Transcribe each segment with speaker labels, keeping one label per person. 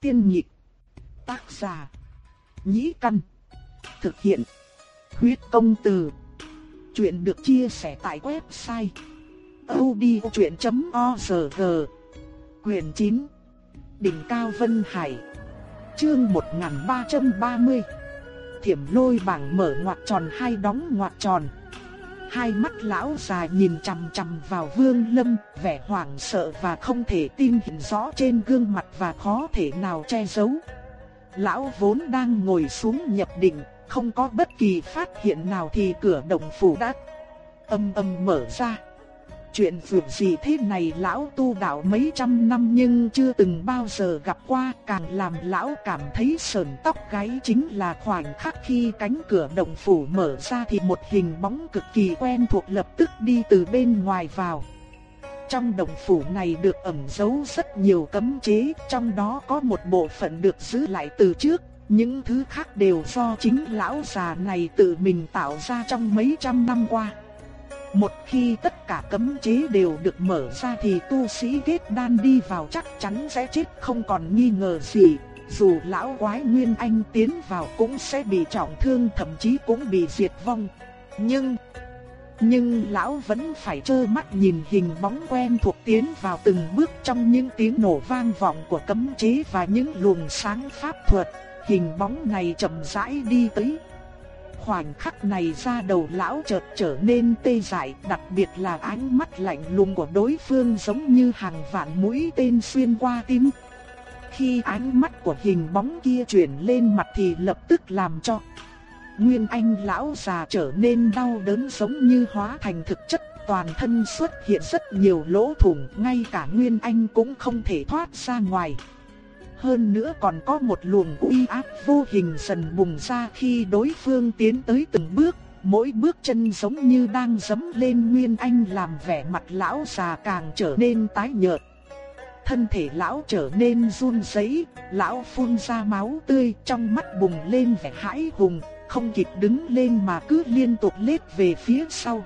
Speaker 1: Tiên nhịp. Tác giả. Nhĩ căn. Thực hiện. Huyết công từ. Chuyện được chia sẻ tại website. odchuyện.org Quyền 9. Đỉnh Cao Vân Hải. Chương 1330. Thiểm lôi bảng mở ngoặc tròn hay đóng ngoặc tròn. Hai mắt lão già nhìn chằm chằm vào Vương Lâm, vẻ hoảng sợ và không thể tin hiện rõ trên gương mặt và khó thể nào che giấu. Lão vốn đang ngồi xuống nhập định, không có bất kỳ phát hiện nào thì cửa động phủ đã âm âm mở ra. Chuyện việc gì thế này lão tu đạo mấy trăm năm nhưng chưa từng bao giờ gặp qua càng làm lão cảm thấy sờn tóc gáy chính là khoảnh khắc khi cánh cửa động phủ mở ra thì một hình bóng cực kỳ quen thuộc lập tức đi từ bên ngoài vào. Trong động phủ này được ẩn giấu rất nhiều cấm chế, trong đó có một bộ phận được giữ lại từ trước, những thứ khác đều do chính lão già này tự mình tạo ra trong mấy trăm năm qua. Một khi tất cả cấm chế đều được mở ra thì tu sĩ kết đan đi vào chắc chắn sẽ chết, không còn nghi ngờ gì. Dù lão quái Nguyên Anh tiến vào cũng sẽ bị trọng thương, thậm chí cũng bị diệt vong. Nhưng... Nhưng lão vẫn phải trơ mắt nhìn hình bóng quen thuộc tiến vào từng bước trong những tiếng nổ vang vọng của cấm chế và những luồng sáng pháp thuật. Hình bóng này chậm rãi đi tới khoảnh khắc này ra đầu lão chợt trở nên tê dại, đặc biệt là ánh mắt lạnh lùng của đối phương giống như hàng vạn mũi tên xuyên qua tim. Khi ánh mắt của hình bóng kia chuyển lên mặt thì lập tức làm cho Nguyên Anh lão già trở nên đau đớn giống như hóa thành thực chất, toàn thân xuất hiện rất nhiều lỗ thủng, ngay cả Nguyên Anh cũng không thể thoát ra ngoài hơn nữa còn có một luồng uy áp vô hình dần bùng ra khi đối phương tiến tới từng bước, mỗi bước chân giống như đang dấm lên Nguyên Anh làm vẻ mặt lão già càng trở nên tái nhợt. Thân thể lão trở nên run rẩy, lão phun ra máu tươi, trong mắt bùng lên vẻ hãi hùng, không kịp đứng lên mà cứ liên tục lết về phía sau.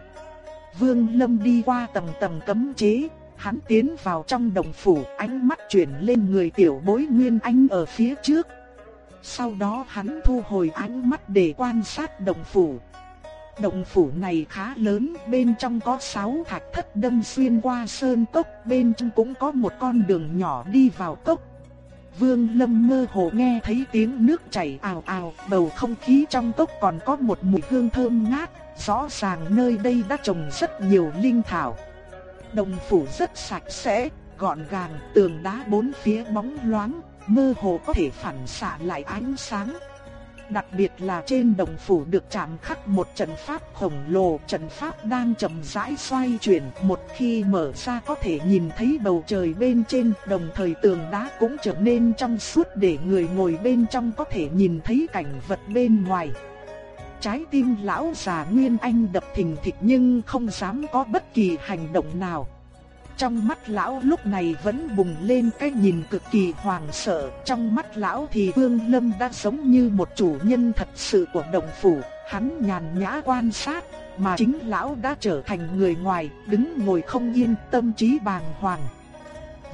Speaker 1: Vương Lâm đi qua tầng tầng cấm chế, Hắn tiến vào trong đồng phủ, ánh mắt chuyển lên người tiểu bối Nguyên Anh ở phía trước. Sau đó hắn thu hồi ánh mắt để quan sát đồng phủ. Động phủ này khá lớn, bên trong có 6 thạch thất đâm xuyên qua sơn cốc, bên trong cũng có một con đường nhỏ đi vào cốc. Vương Lâm mơ hồ nghe thấy tiếng nước chảy ào ào, bầu không khí trong cốc còn có một mùi hương thơm ngát, rõ ràng nơi đây đã trồng rất nhiều linh thảo. Đồng phủ rất sạch sẽ, gọn gàng, tường đá bốn phía bóng loáng, mơ hồ có thể phản xạ lại ánh sáng. Đặc biệt là trên đồng phủ được chạm khắc một trận pháp khổng lồ, trận pháp đang chậm rãi xoay chuyển, một khi mở ra có thể nhìn thấy bầu trời bên trên, đồng thời tường đá cũng trở nên trong suốt để người ngồi bên trong có thể nhìn thấy cảnh vật bên ngoài trái tim lão già Nguyên Anh đập thình thịch nhưng không dám có bất kỳ hành động nào. Trong mắt lão lúc này vẫn bùng lên cái nhìn cực kỳ hoàng sợ, trong mắt lão thì Vương Lâm đã giống như một chủ nhân thật sự của đồng phủ, hắn nhàn nhã quan sát, mà chính lão đã trở thành người ngoài, đứng ngồi không yên, tâm trí bàng hoàng.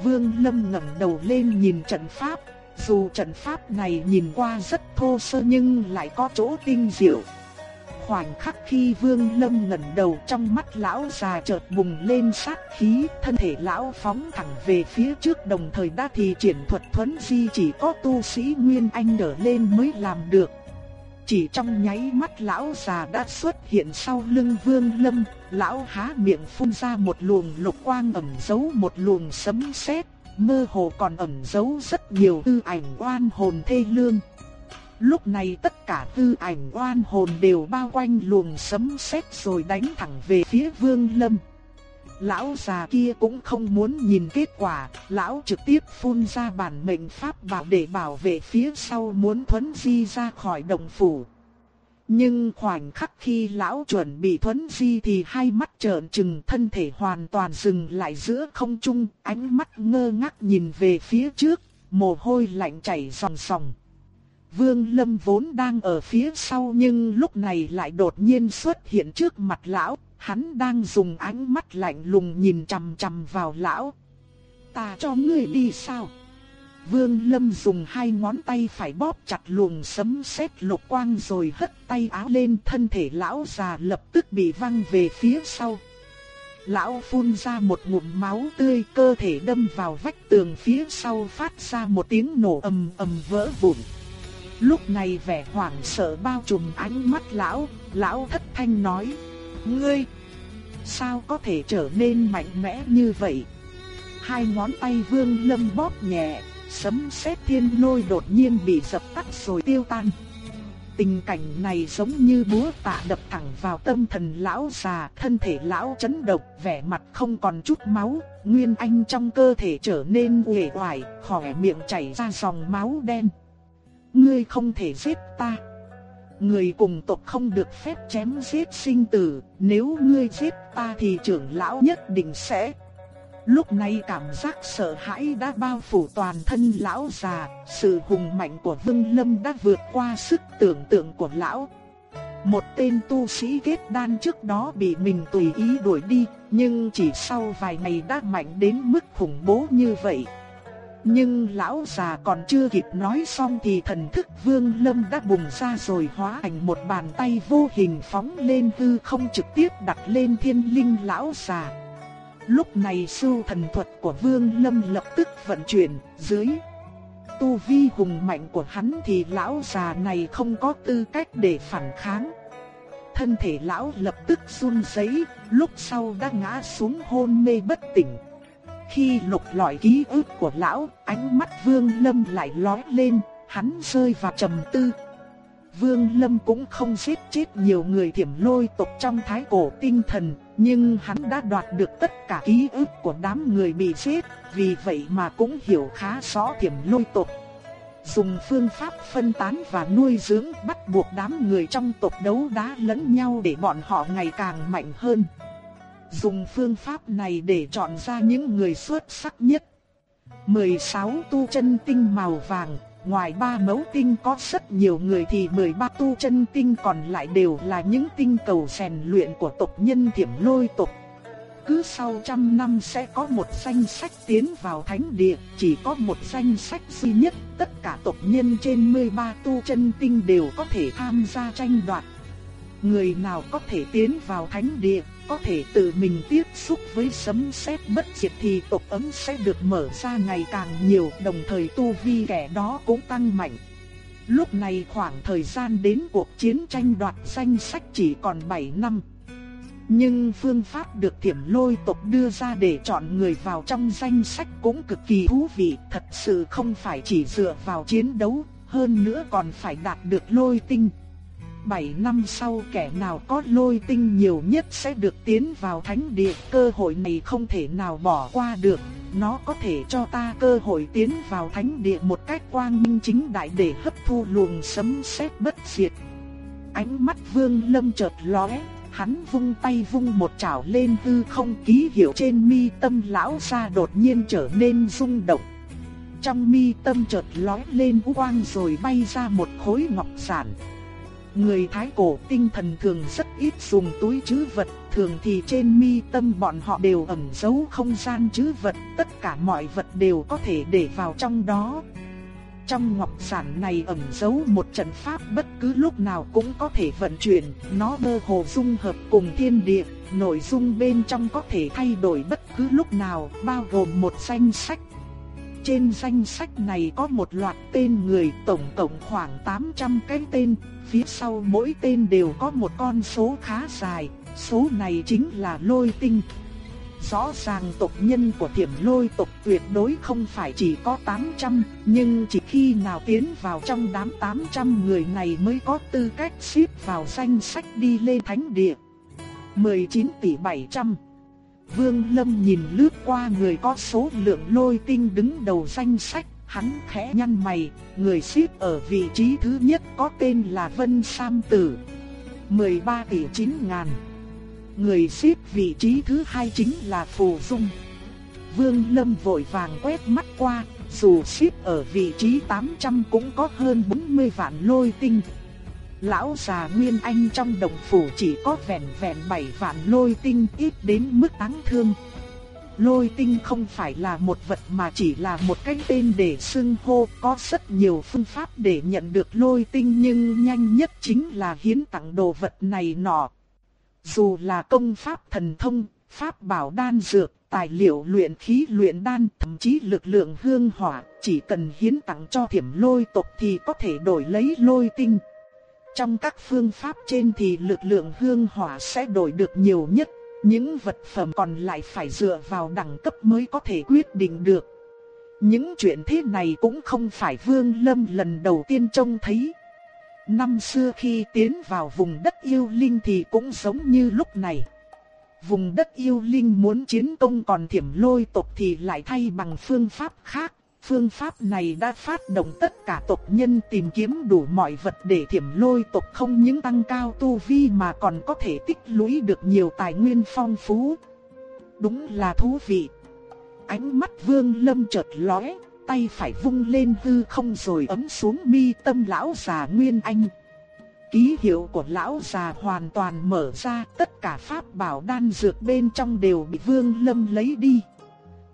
Speaker 1: Vương Lâm ngẩng đầu lên nhìn trận pháp, dù trận pháp này nhìn qua rất thô sơ nhưng lại có chỗ tinh diệu, khoảnh khắc khi Vương Lâm ngẩng đầu trong mắt lão già chợt bùng lên sát khí, thân thể lão phóng thẳng về phía trước đồng thời đã thì triển thuật thuấn di chỉ có tu sĩ Nguyên Anh đỡ lên mới làm được. Chỉ trong nháy mắt lão già đã xuất hiện sau lưng Vương Lâm, lão há miệng phun ra một luồng lục quang ẩn giấu một luồng sấm sét, mơ hồ còn ẩn giấu rất nhiều tư ảnh oan hồn thê lương. Lúc này tất cả tư ảnh oan hồn đều bao quanh luồng sấm sét rồi đánh thẳng về phía Vương Lâm. Lão già kia cũng không muốn nhìn kết quả, lão trực tiếp phun ra bản mệnh pháp bảo để bảo vệ phía sau muốn thuấn di ra khỏi động phủ. Nhưng khoảnh khắc khi lão chuẩn bị thuấn di thì hai mắt trợn trừng thân thể hoàn toàn dừng lại giữa không trung, ánh mắt ngơ ngác nhìn về phía trước, mồ hôi lạnh chảy ròng ròng. Vương Lâm vốn đang ở phía sau nhưng lúc này lại đột nhiên xuất hiện trước mặt lão, hắn đang dùng ánh mắt lạnh lùng nhìn chằm chằm vào lão. Ta cho ngươi đi sao? Vương Lâm dùng hai ngón tay phải bóp chặt luồng sấm sét lục quang rồi hất tay áo lên thân thể lão già lập tức bị văng về phía sau. Lão phun ra một ngụm máu tươi cơ thể đâm vào vách tường phía sau phát ra một tiếng nổ ầm ầm vỡ vụn. Lúc này vẻ hoảng sợ bao trùm ánh mắt lão, lão thất thanh nói, Ngươi, sao có thể trở nên mạnh mẽ như vậy? Hai ngón tay vương lâm bóp nhẹ, sấm sét thiên lôi đột nhiên bị dập tắt rồi tiêu tan. Tình cảnh này giống như búa tạ đập thẳng vào tâm thần lão già, thân thể lão chấn động, vẻ mặt không còn chút máu, nguyên anh trong cơ thể trở nên uể oải, khỏe miệng chảy ra dòng máu đen. Ngươi không thể giết ta. Người cùng tộc không được phép chém giết sinh tử, nếu ngươi giết ta thì trưởng lão nhất định sẽ Lúc này cảm giác sợ hãi đã bao phủ toàn thân lão già, sự hùng mạnh của Vương Lâm đã vượt qua sức tưởng tượng của lão. Một tên tu sĩ kết đan trước đó bị mình tùy ý đuổi đi, nhưng chỉ sau vài ngày đã mạnh đến mức khủng bố như vậy. Nhưng lão già còn chưa kịp nói xong thì thần thức Vương Lâm đã bùng ra rồi hóa thành một bàn tay vô hình phóng lên hư không trực tiếp đặt lên thiên linh lão già. Lúc này sư thần thuật của Vương Lâm lập tức vận chuyển, dưới tu vi hùng mạnh của hắn thì lão già này không có tư cách để phản kháng. Thân thể lão lập tức run rẩy, lúc sau đã ngã xuống hôn mê bất tỉnh. Khi lục lọi ký ức của lão, ánh mắt Vương Lâm lại lóe lên, hắn rơi vào trầm tư. Vương Lâm cũng không giết chết nhiều người thiểm lôi tộc trong thái cổ tinh thần, nhưng hắn đã đoạt được tất cả ký ức của đám người bị giết, vì vậy mà cũng hiểu khá rõ thiểm lôi tộc. Dùng phương pháp phân tán và nuôi dưỡng bắt buộc đám người trong tộc đấu đá lẫn nhau để bọn họ ngày càng mạnh hơn. Dùng phương pháp này để chọn ra những người xuất sắc nhất. 16 tu chân tinh màu vàng, ngoài ba mẫu tinh có rất nhiều người thì 13 tu chân tinh còn lại đều là những tinh cầu rèn luyện của tộc nhân thiểm lôi tộc. Cứ sau trăm năm sẽ có một danh sách tiến vào thánh địa, chỉ có một danh sách duy nhất, tất cả tộc nhân trên 13 tu chân tinh đều có thể tham gia tranh đoạt. Người nào có thể tiến vào thánh địa, có thể tự mình tiếp xúc với sấm sét bất diệt thì tộc ấm sẽ được mở ra ngày càng nhiều, đồng thời tu vi kẻ đó cũng tăng mạnh. Lúc này khoảng thời gian đến cuộc chiến tranh đoạt danh sách chỉ còn 7 năm. Nhưng phương pháp được thiểm lôi tộc đưa ra để chọn người vào trong danh sách cũng cực kỳ thú vị, thật sự không phải chỉ dựa vào chiến đấu, hơn nữa còn phải đạt được lôi tinh. 7 năm sau kẻ nào có lôi tinh nhiều nhất sẽ được tiến vào thánh địa, cơ hội này không thể nào bỏ qua được, nó có thể cho ta cơ hội tiến vào thánh địa một cách quang minh chính đại để hấp thu luồng sấm sét bất diệt. Ánh mắt Vương Lâm chợt lóe, hắn vung tay vung một chảo lên hư không ký hiệu trên mi tâm lão ra đột nhiên trở nên rung động. Trong mi tâm chợt lóe lên quang rồi bay ra một khối ngọc sản. Người Thái cổ tinh thần thường rất ít dùng túi trữ vật, thường thì trên mi tâm bọn họ đều ẩn giấu không gian trữ vật, tất cả mọi vật đều có thể để vào trong đó. Trong ngọc sản này ẩn giấu một trận pháp bất cứ lúc nào cũng có thể vận chuyển, nó mơ hồ dung hợp cùng thiên địa, nội dung bên trong có thể thay đổi bất cứ lúc nào, bao gồm một danh sách trên danh sách này có một loạt tên người tổng cộng khoảng 800 cái tên, phía sau mỗi tên đều có một con số khá dài, số này chính là lôi tinh. Rõ ràng tộc nhân của thiểm lôi tộc tuyệt đối không phải chỉ có 800, nhưng chỉ khi nào tiến vào trong đám 800 người này mới có tư cách xếp vào danh sách đi lên thánh địa. 19 tỷ 700 Vương Lâm nhìn lướt qua người có số lượng lôi tinh đứng đầu danh sách, hắn khẽ nhăn mày, người xếp ở vị trí thứ nhất có tên là Vân Sam Tử. 13 tỷ 9 ngàn. Người xếp vị trí thứ hai chính là Phù Dung. Vương Lâm vội vàng quét mắt qua, dù xếp ở vị trí 800 cũng có hơn 40 vạn lôi tinh. Lão già Nguyên Anh trong đồng phủ chỉ có vẹn vẹn bảy vạn lôi tinh ít đến mức đáng thương. Lôi tinh không phải là một vật mà chỉ là một cái tên để xưng hô, có rất nhiều phương pháp để nhận được lôi tinh nhưng nhanh nhất chính là hiến tặng đồ vật này nọ. Dù là công pháp thần thông, pháp bảo đan dược, tài liệu luyện khí luyện đan, thậm chí lực lượng hương hỏa, chỉ cần hiến tặng cho thiểm lôi tộc thì có thể đổi lấy lôi tinh. Trong các phương pháp trên thì lực lượng hương hỏa sẽ đổi được nhiều nhất, những vật phẩm còn lại phải dựa vào đẳng cấp mới có thể quyết định được. Những chuyện thế này cũng không phải Vương Lâm lần đầu tiên trông thấy. Năm xưa khi tiến vào vùng đất yêu linh thì cũng giống như lúc này. Vùng đất yêu linh muốn chiến công còn thiểm lôi tộc thì lại thay bằng phương pháp khác. Phương pháp này đã phát động tất cả tộc nhân tìm kiếm đủ mọi vật để thiểm lôi tộc không những tăng cao tu vi mà còn có thể tích lũy được nhiều tài nguyên phong phú. Đúng là thú vị. Ánh mắt vương lâm chợt lóe, tay phải vung lên hư không rồi ấm xuống mi tâm lão già Nguyên Anh. Ký hiệu của lão già hoàn toàn mở ra, tất cả pháp bảo đan dược bên trong đều bị Vương Lâm lấy đi.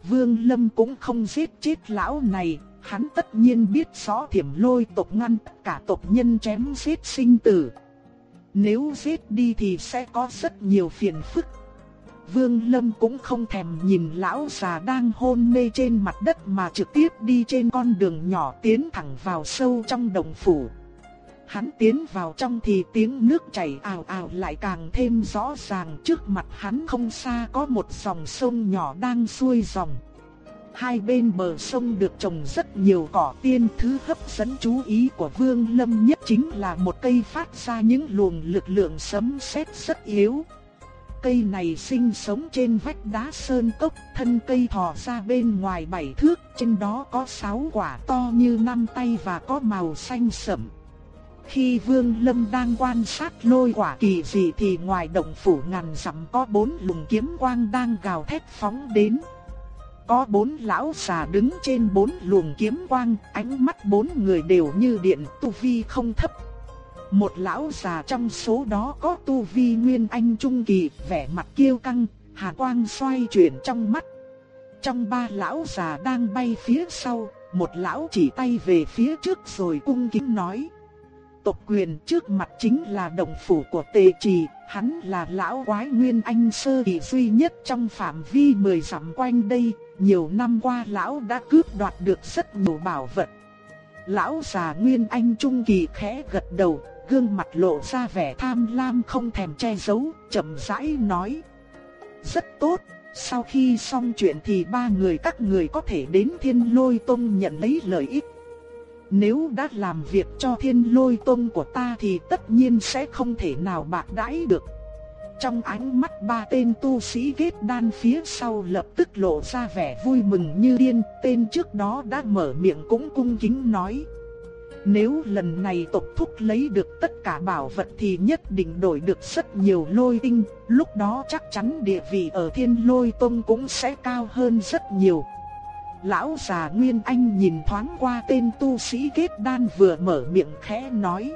Speaker 1: Vương Lâm cũng không giết chết lão này, hắn tất nhiên biết rõ thiểm lôi tộc ngăn tất cả tộc nhân chém giết sinh tử. Nếu giết đi thì sẽ có rất nhiều phiền phức. Vương Lâm cũng không thèm nhìn lão già đang hôn mê trên mặt đất mà trực tiếp đi trên con đường nhỏ tiến thẳng vào sâu trong đồng phủ. Hắn tiến vào trong thì tiếng nước chảy ào ào lại càng thêm rõ ràng trước mặt hắn không xa có một dòng sông nhỏ đang xuôi dòng. Hai bên bờ sông được trồng rất nhiều cỏ tiên thứ hấp dẫn chú ý của Vương Lâm nhất chính là một cây phát ra những luồng lực lượng sấm sét rất yếu. Cây này sinh sống trên vách đá sơn cốc, thân cây thò ra bên ngoài bảy thước, trên đó có sáu quả to như năm tay và có màu xanh sẫm. Khi Vương Lâm đang quan sát lôi quả kỳ dị thì ngoài động phủ ngàn dặm có bốn luồng kiếm quang đang gào thét phóng đến. Có bốn lão già đứng trên bốn luồng kiếm quang, ánh mắt bốn người đều như điện, tu vi không thấp. Một lão già trong số đó có tu vi nguyên anh trung kỳ, vẻ mặt kiêu căng, hà quang xoay chuyển trong mắt. Trong ba lão già đang bay phía sau, một lão chỉ tay về phía trước rồi cung kính nói: tộc quyền trước mặt chính là đồng phủ của tề trì, hắn là lão quái nguyên anh sơ kỳ duy nhất trong phạm vi mười dặm quanh đây, nhiều năm qua lão đã cướp đoạt được rất nhiều bảo vật. Lão già nguyên anh trung kỳ khẽ gật đầu, gương mặt lộ ra vẻ tham lam không thèm che giấu, chậm rãi nói. Rất tốt, sau khi xong chuyện thì ba người các người có thể đến thiên lôi tông nhận lấy lợi ích. Nếu đã làm việc cho thiên lôi tông của ta thì tất nhiên sẽ không thể nào bạc đãi được. Trong ánh mắt ba tên tu sĩ ghét đan phía sau lập tức lộ ra vẻ vui mừng như điên, tên trước đó đã mở miệng cũng cung kính nói. Nếu lần này tộc thúc lấy được tất cả bảo vật thì nhất định đổi được rất nhiều lôi tinh, lúc đó chắc chắn địa vị ở thiên lôi tông cũng sẽ cao hơn rất nhiều. Lão già Nguyên Anh nhìn thoáng qua tên tu sĩ kết đan vừa mở miệng khẽ nói.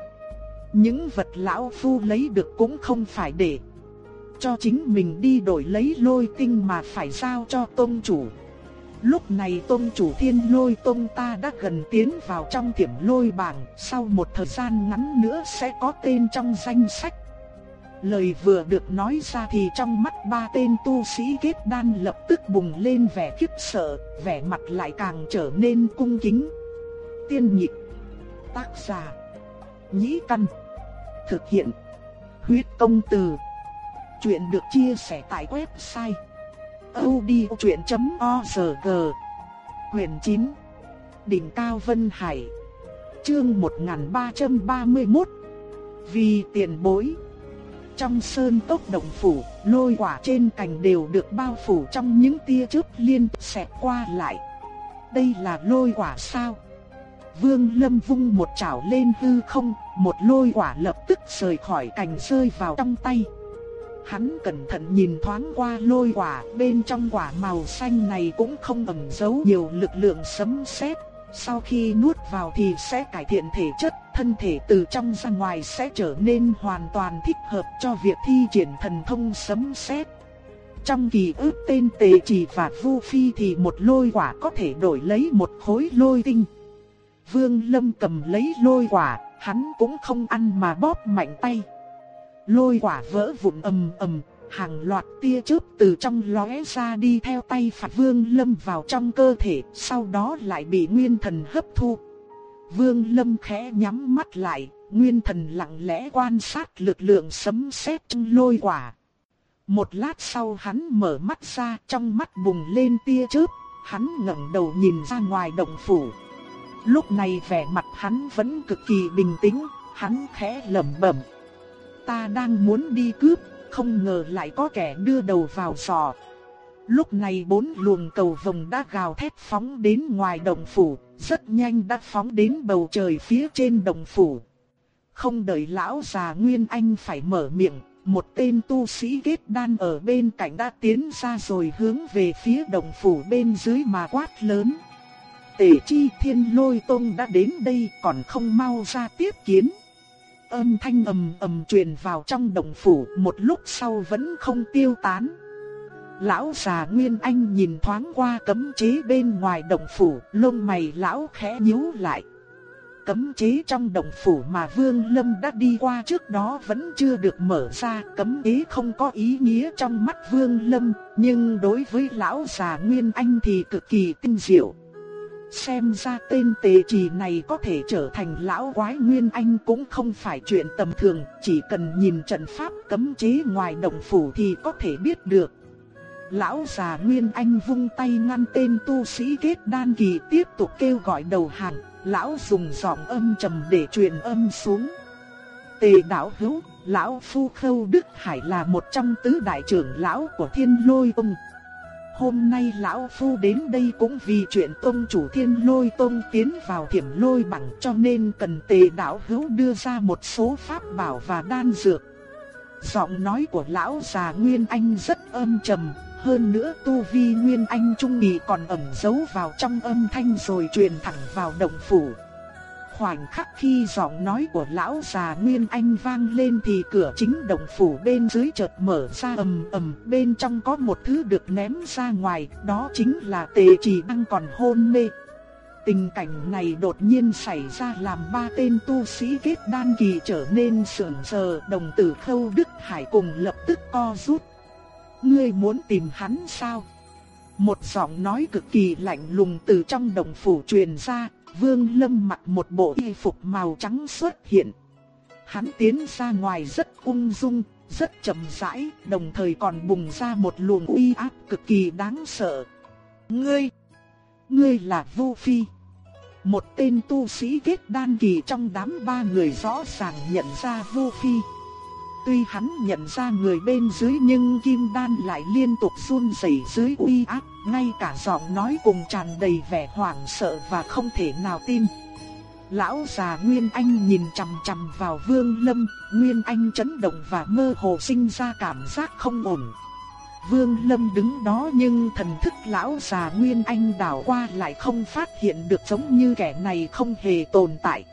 Speaker 1: Những vật lão phu lấy được cũng không phải để cho chính mình đi đổi lấy lôi tinh mà phải giao cho tôn chủ. Lúc này tôn chủ thiên lôi tôn ta đã gần tiến vào trong tiệm lôi bảng, sau một thời gian ngắn nữa sẽ có tên trong danh sách. Lời vừa được nói ra thì trong mắt ba tên tu sĩ kết đan lập tức bùng lên vẻ khiếp sợ, vẻ mặt lại càng trở nên cung kính. Tiên nhịp, tác giả, nhĩ căn, thực hiện, huyết công từ. Chuyện được chia sẻ tại website odchuyện.org Quyền 9 Đỉnh Cao Vân Hải Chương 1331 Vì tiền bối trong sơn tốc động phủ, lôi quả trên cành đều được bao phủ trong những tia chớp liên xẹt qua lại. Đây là lôi quả sao? Vương Lâm vung một chảo lên hư không, một lôi quả lập tức rời khỏi cành rơi vào trong tay. Hắn cẩn thận nhìn thoáng qua lôi quả, bên trong quả màu xanh này cũng không ẩn giấu nhiều lực lượng sấm sét. Sau khi nuốt vào thì sẽ cải thiện thể chất, thân thể từ trong ra ngoài sẽ trở nên hoàn toàn thích hợp cho việc thi triển thần thông sấm sét. trong kỳ ước tên tề trì và vu phi thì một lôi quả có thể đổi lấy một khối lôi tinh. Vương Lâm cầm lấy lôi quả, hắn cũng không ăn mà bóp mạnh tay. Lôi quả vỡ vụn ầm ầm, hàng loạt tia chớp từ trong lóe ra đi theo tay phạt Vương Lâm vào trong cơ thể, sau đó lại bị nguyên thần hấp thu. Vương Lâm khẽ nhắm mắt lại, nguyên thần lặng lẽ quan sát lực lượng sấm sét trong lôi quả. Một lát sau hắn mở mắt ra, trong mắt bùng lên tia chớp, hắn ngẩng đầu nhìn ra ngoài động phủ. Lúc này vẻ mặt hắn vẫn cực kỳ bình tĩnh, hắn khẽ lẩm bẩm. Ta đang muốn đi cướp, không ngờ lại có kẻ đưa đầu vào sò. Lúc này bốn luồng cầu vồng đã gào thét phóng đến ngoài đồng phủ, rất nhanh đã phóng đến bầu trời phía trên đồng phủ. Không đợi lão già Nguyên Anh phải mở miệng, một tên tu sĩ kết đan ở bên cạnh đã tiến ra rồi hướng về phía đồng phủ bên dưới mà quát lớn. Tể chi thiên lôi tông đã đến đây còn không mau ra tiếp kiến. Âm thanh ầm ầm truyền vào trong đồng phủ một lúc sau vẫn không tiêu tán. Lão già Nguyên Anh nhìn thoáng qua cấm chế bên ngoài đồng phủ, lông mày lão khẽ nhíu lại. Cấm chế trong đồng phủ mà Vương Lâm đã đi qua trước đó vẫn chưa được mở ra, cấm chế không có ý nghĩa trong mắt Vương Lâm, nhưng đối với lão già Nguyên Anh thì cực kỳ tinh diệu. Xem ra tên tề trì này có thể trở thành lão quái Nguyên Anh cũng không phải chuyện tầm thường, chỉ cần nhìn trận pháp cấm chế ngoài động phủ thì có thể biết được. Lão già Nguyên Anh vung tay ngăn tên tu sĩ kết đan kỳ tiếp tục kêu gọi đầu hàng, lão dùng giọng âm trầm để truyền âm xuống. Tề đạo hữu, lão phu khâu Đức Hải là một trong tứ đại trưởng lão của thiên lôi ông. Hôm nay lão phu đến đây cũng vì chuyện tông chủ thiên lôi tông tiến vào thiểm lôi bằng cho nên cần tề đạo hữu đưa ra một số pháp bảo và đan dược. Giọng nói của lão già Nguyên Anh rất âm trầm, hơn nữa tu vi Nguyên Anh Trung Nghị còn ẩn giấu vào trong âm thanh rồi truyền thẳng vào động phủ. Khoảnh khắc khi giọng nói của lão già Nguyên Anh vang lên thì cửa chính động phủ bên dưới chợt mở ra ầm ầm, bên trong có một thứ được ném ra ngoài, đó chính là tề Chỉ đang còn hôn mê. Tình cảnh này đột nhiên xảy ra làm ba tên tu sĩ kết đan kỳ trở nên sườn sờ, đồng tử khâu Đức Hải cùng lập tức co rút. Ngươi muốn tìm hắn sao? Một giọng nói cực kỳ lạnh lùng từ trong đồng phủ truyền ra, Vương Lâm mặc một bộ y phục màu trắng xuất hiện. Hắn tiến ra ngoài rất ung dung, rất chậm rãi, đồng thời còn bùng ra một luồng uy áp cực kỳ đáng sợ. Ngươi, ngươi là Vu Phi. Một tên tu sĩ kết đan kỳ trong đám ba người rõ ràng nhận ra Vu Phi. Tuy hắn nhận ra người bên dưới nhưng kim đan lại liên tục run rẩy dưới uy áp, ngay cả giọng nói cùng tràn đầy vẻ hoảng sợ và không thể nào tin. Lão già Nguyên Anh nhìn chằm chằm vào Vương Lâm, Nguyên Anh chấn động và mơ hồ sinh ra cảm giác không ổn. Vương Lâm đứng đó nhưng thần thức lão già Nguyên Anh đảo qua lại không phát hiện được giống như kẻ này không hề tồn tại.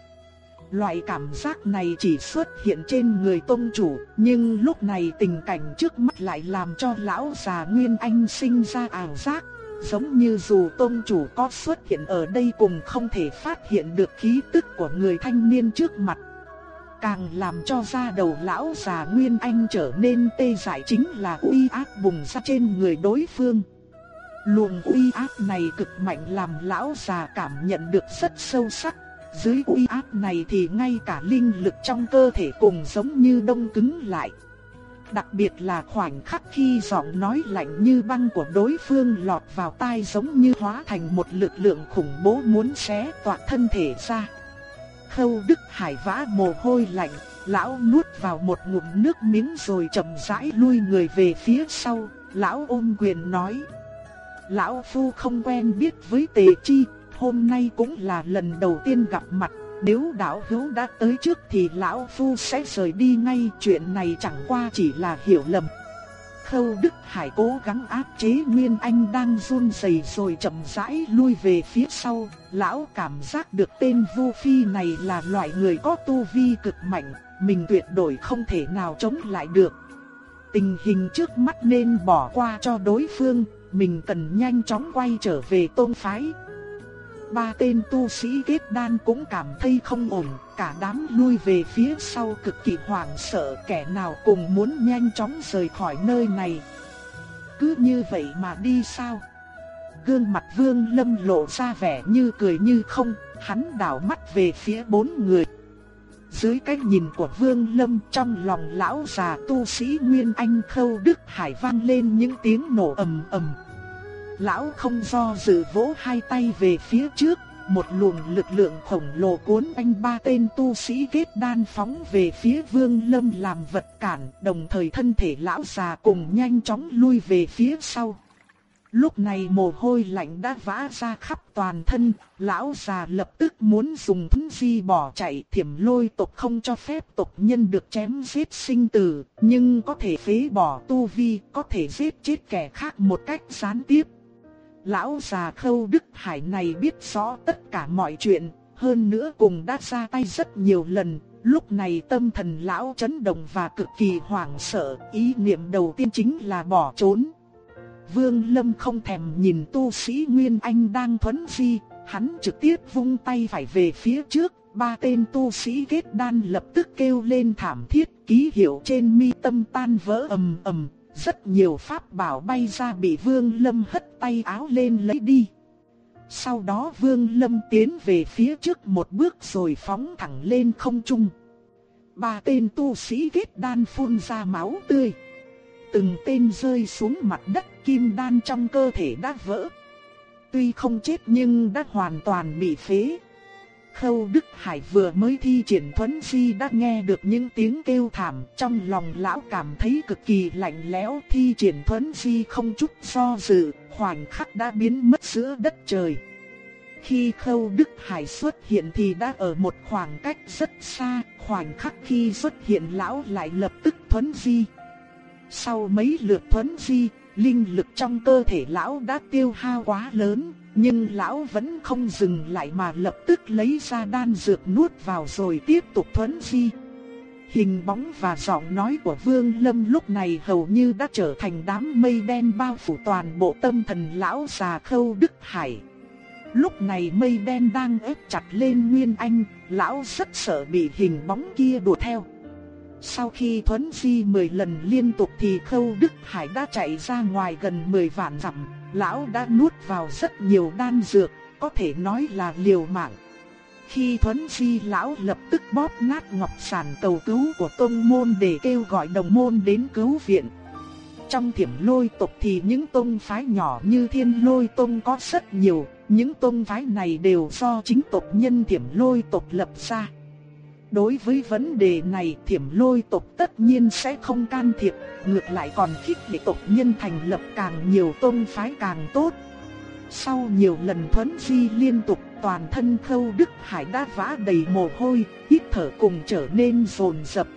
Speaker 1: Loại cảm giác này chỉ xuất hiện trên người tôn chủ, nhưng lúc này tình cảnh trước mắt lại làm cho lão già Nguyên Anh sinh ra ảo giác, giống như dù tôn chủ có xuất hiện ở đây cùng không thể phát hiện được khí tức của người thanh niên trước mặt. Càng làm cho da đầu lão già Nguyên Anh trở nên tê dại chính là uy áp bùng ra trên người đối phương. Luồng uy áp này cực mạnh làm lão già cảm nhận được rất sâu sắc dưới uy áp này thì ngay cả linh lực trong cơ thể cùng giống như đông cứng lại. Đặc biệt là khoảnh khắc khi giọng nói lạnh như băng của đối phương lọt vào tai giống như hóa thành một lực lượng khủng bố muốn xé toạc thân thể ra. Khâu Đức Hải vã mồ hôi lạnh, lão nuốt vào một ngụm nước miếng rồi chậm rãi lui người về phía sau, lão ôm quyền nói. Lão Phu không quen biết với tề chi, hôm nay cũng là lần đầu tiên gặp mặt, nếu đạo hữu đã tới trước thì lão phu sẽ rời đi ngay, chuyện này chẳng qua chỉ là hiểu lầm. Khâu Đức Hải cố gắng áp chế Nguyên Anh đang run rẩy rồi chậm rãi lui về phía sau, lão cảm giác được tên Vu Phi này là loại người có tu vi cực mạnh, mình tuyệt đối không thể nào chống lại được. Tình hình trước mắt nên bỏ qua cho đối phương, mình cần nhanh chóng quay trở về tôn phái. Ba tên tu sĩ kết đan cũng cảm thấy không ổn, cả đám lui về phía sau cực kỳ hoảng sợ kẻ nào cùng muốn nhanh chóng rời khỏi nơi này. Cứ như vậy mà đi sao? Gương mặt vương lâm lộ ra vẻ như cười như không, hắn đảo mắt về phía bốn người. Dưới cái nhìn của Vương Lâm trong lòng lão già tu sĩ Nguyên Anh Khâu Đức Hải vang lên những tiếng nổ ầm ầm. Lão không do dự vỗ hai tay về phía trước, một luồng lực lượng khổng lồ cuốn anh ba tên tu sĩ kết đan phóng về phía Vương Lâm làm vật cản, đồng thời thân thể lão già cùng nhanh chóng lui về phía sau. Lúc này mồ hôi lạnh đã vã ra khắp toàn thân, lão già lập tức muốn dùng thuấn di bỏ chạy thiểm lôi tộc không cho phép tộc nhân được chém giết sinh tử, nhưng có thể phế bỏ tu vi, có thể giết chết kẻ khác một cách gián tiếp. Lão già khâu Đức Hải này biết rõ tất cả mọi chuyện, hơn nữa cùng đã ra tay rất nhiều lần, lúc này tâm thần lão chấn động và cực kỳ hoảng sợ, ý niệm đầu tiên chính là bỏ trốn. Vương Lâm không thèm nhìn tu sĩ Nguyên Anh đang thuấn di, hắn trực tiếp vung tay phải về phía trước, ba tên tu sĩ kết đan lập tức kêu lên thảm thiết, ký hiệu trên mi tâm tan vỡ ầm ầm, rất nhiều pháp bảo bay ra bị Vương Lâm hất tay áo lên lấy đi. Sau đó Vương Lâm tiến về phía trước một bước rồi phóng thẳng lên không trung. Ba tên tu sĩ kết đan phun ra máu tươi. Từng tên rơi xuống mặt đất kim đan trong cơ thể đã vỡ. Tuy không chết nhưng đã hoàn toàn bị phế. Khâu Đức Hải vừa mới thi triển thuấn phi đã nghe được những tiếng kêu thảm, trong lòng lão cảm thấy cực kỳ lạnh lẽo, thi triển thuấn phi không chút do dự, khoảnh khắc đã biến mất giữa đất trời. Khi Khâu Đức Hải xuất hiện thì đã ở một khoảng cách rất xa, khoảnh khắc khi xuất hiện lão lại lập tức thuấn phi. Sau mấy lượt thuấn phi, linh lực trong cơ thể lão đã tiêu hao quá lớn, nhưng lão vẫn không dừng lại mà lập tức lấy ra đan dược nuốt vào rồi tiếp tục thuấn di. Hình bóng và giọng nói của Vương Lâm lúc này hầu như đã trở thành đám mây đen bao phủ toàn bộ tâm thần lão già Khâu Đức Hải. Lúc này mây đen đang ép chặt lên Nguyên Anh, lão rất sợ bị hình bóng kia đuổi theo. Sau khi thuấn di 10 lần liên tục thì Khâu Đức Hải đã chạy ra ngoài gần 10 vạn dặm, lão đã nuốt vào rất nhiều đan dược, có thể nói là liều mạng. Khi thuấn di lão lập tức bóp nát ngọc sản cầu cứu của tông môn để kêu gọi đồng môn đến cứu viện. Trong thiểm lôi tộc thì những tông phái nhỏ như thiên lôi tông có rất nhiều, những tông phái này đều do chính tộc nhân thiểm lôi tộc lập ra. Đối với vấn đề này thiểm lôi tộc tất nhiên sẽ không can thiệp, ngược lại còn khích lệ tộc nhân thành lập càng nhiều tôn phái càng tốt. Sau nhiều lần thuấn di liên tục toàn thân khâu Đức Hải đã vã đầy mồ hôi, hít thở cùng trở nên rồn rập.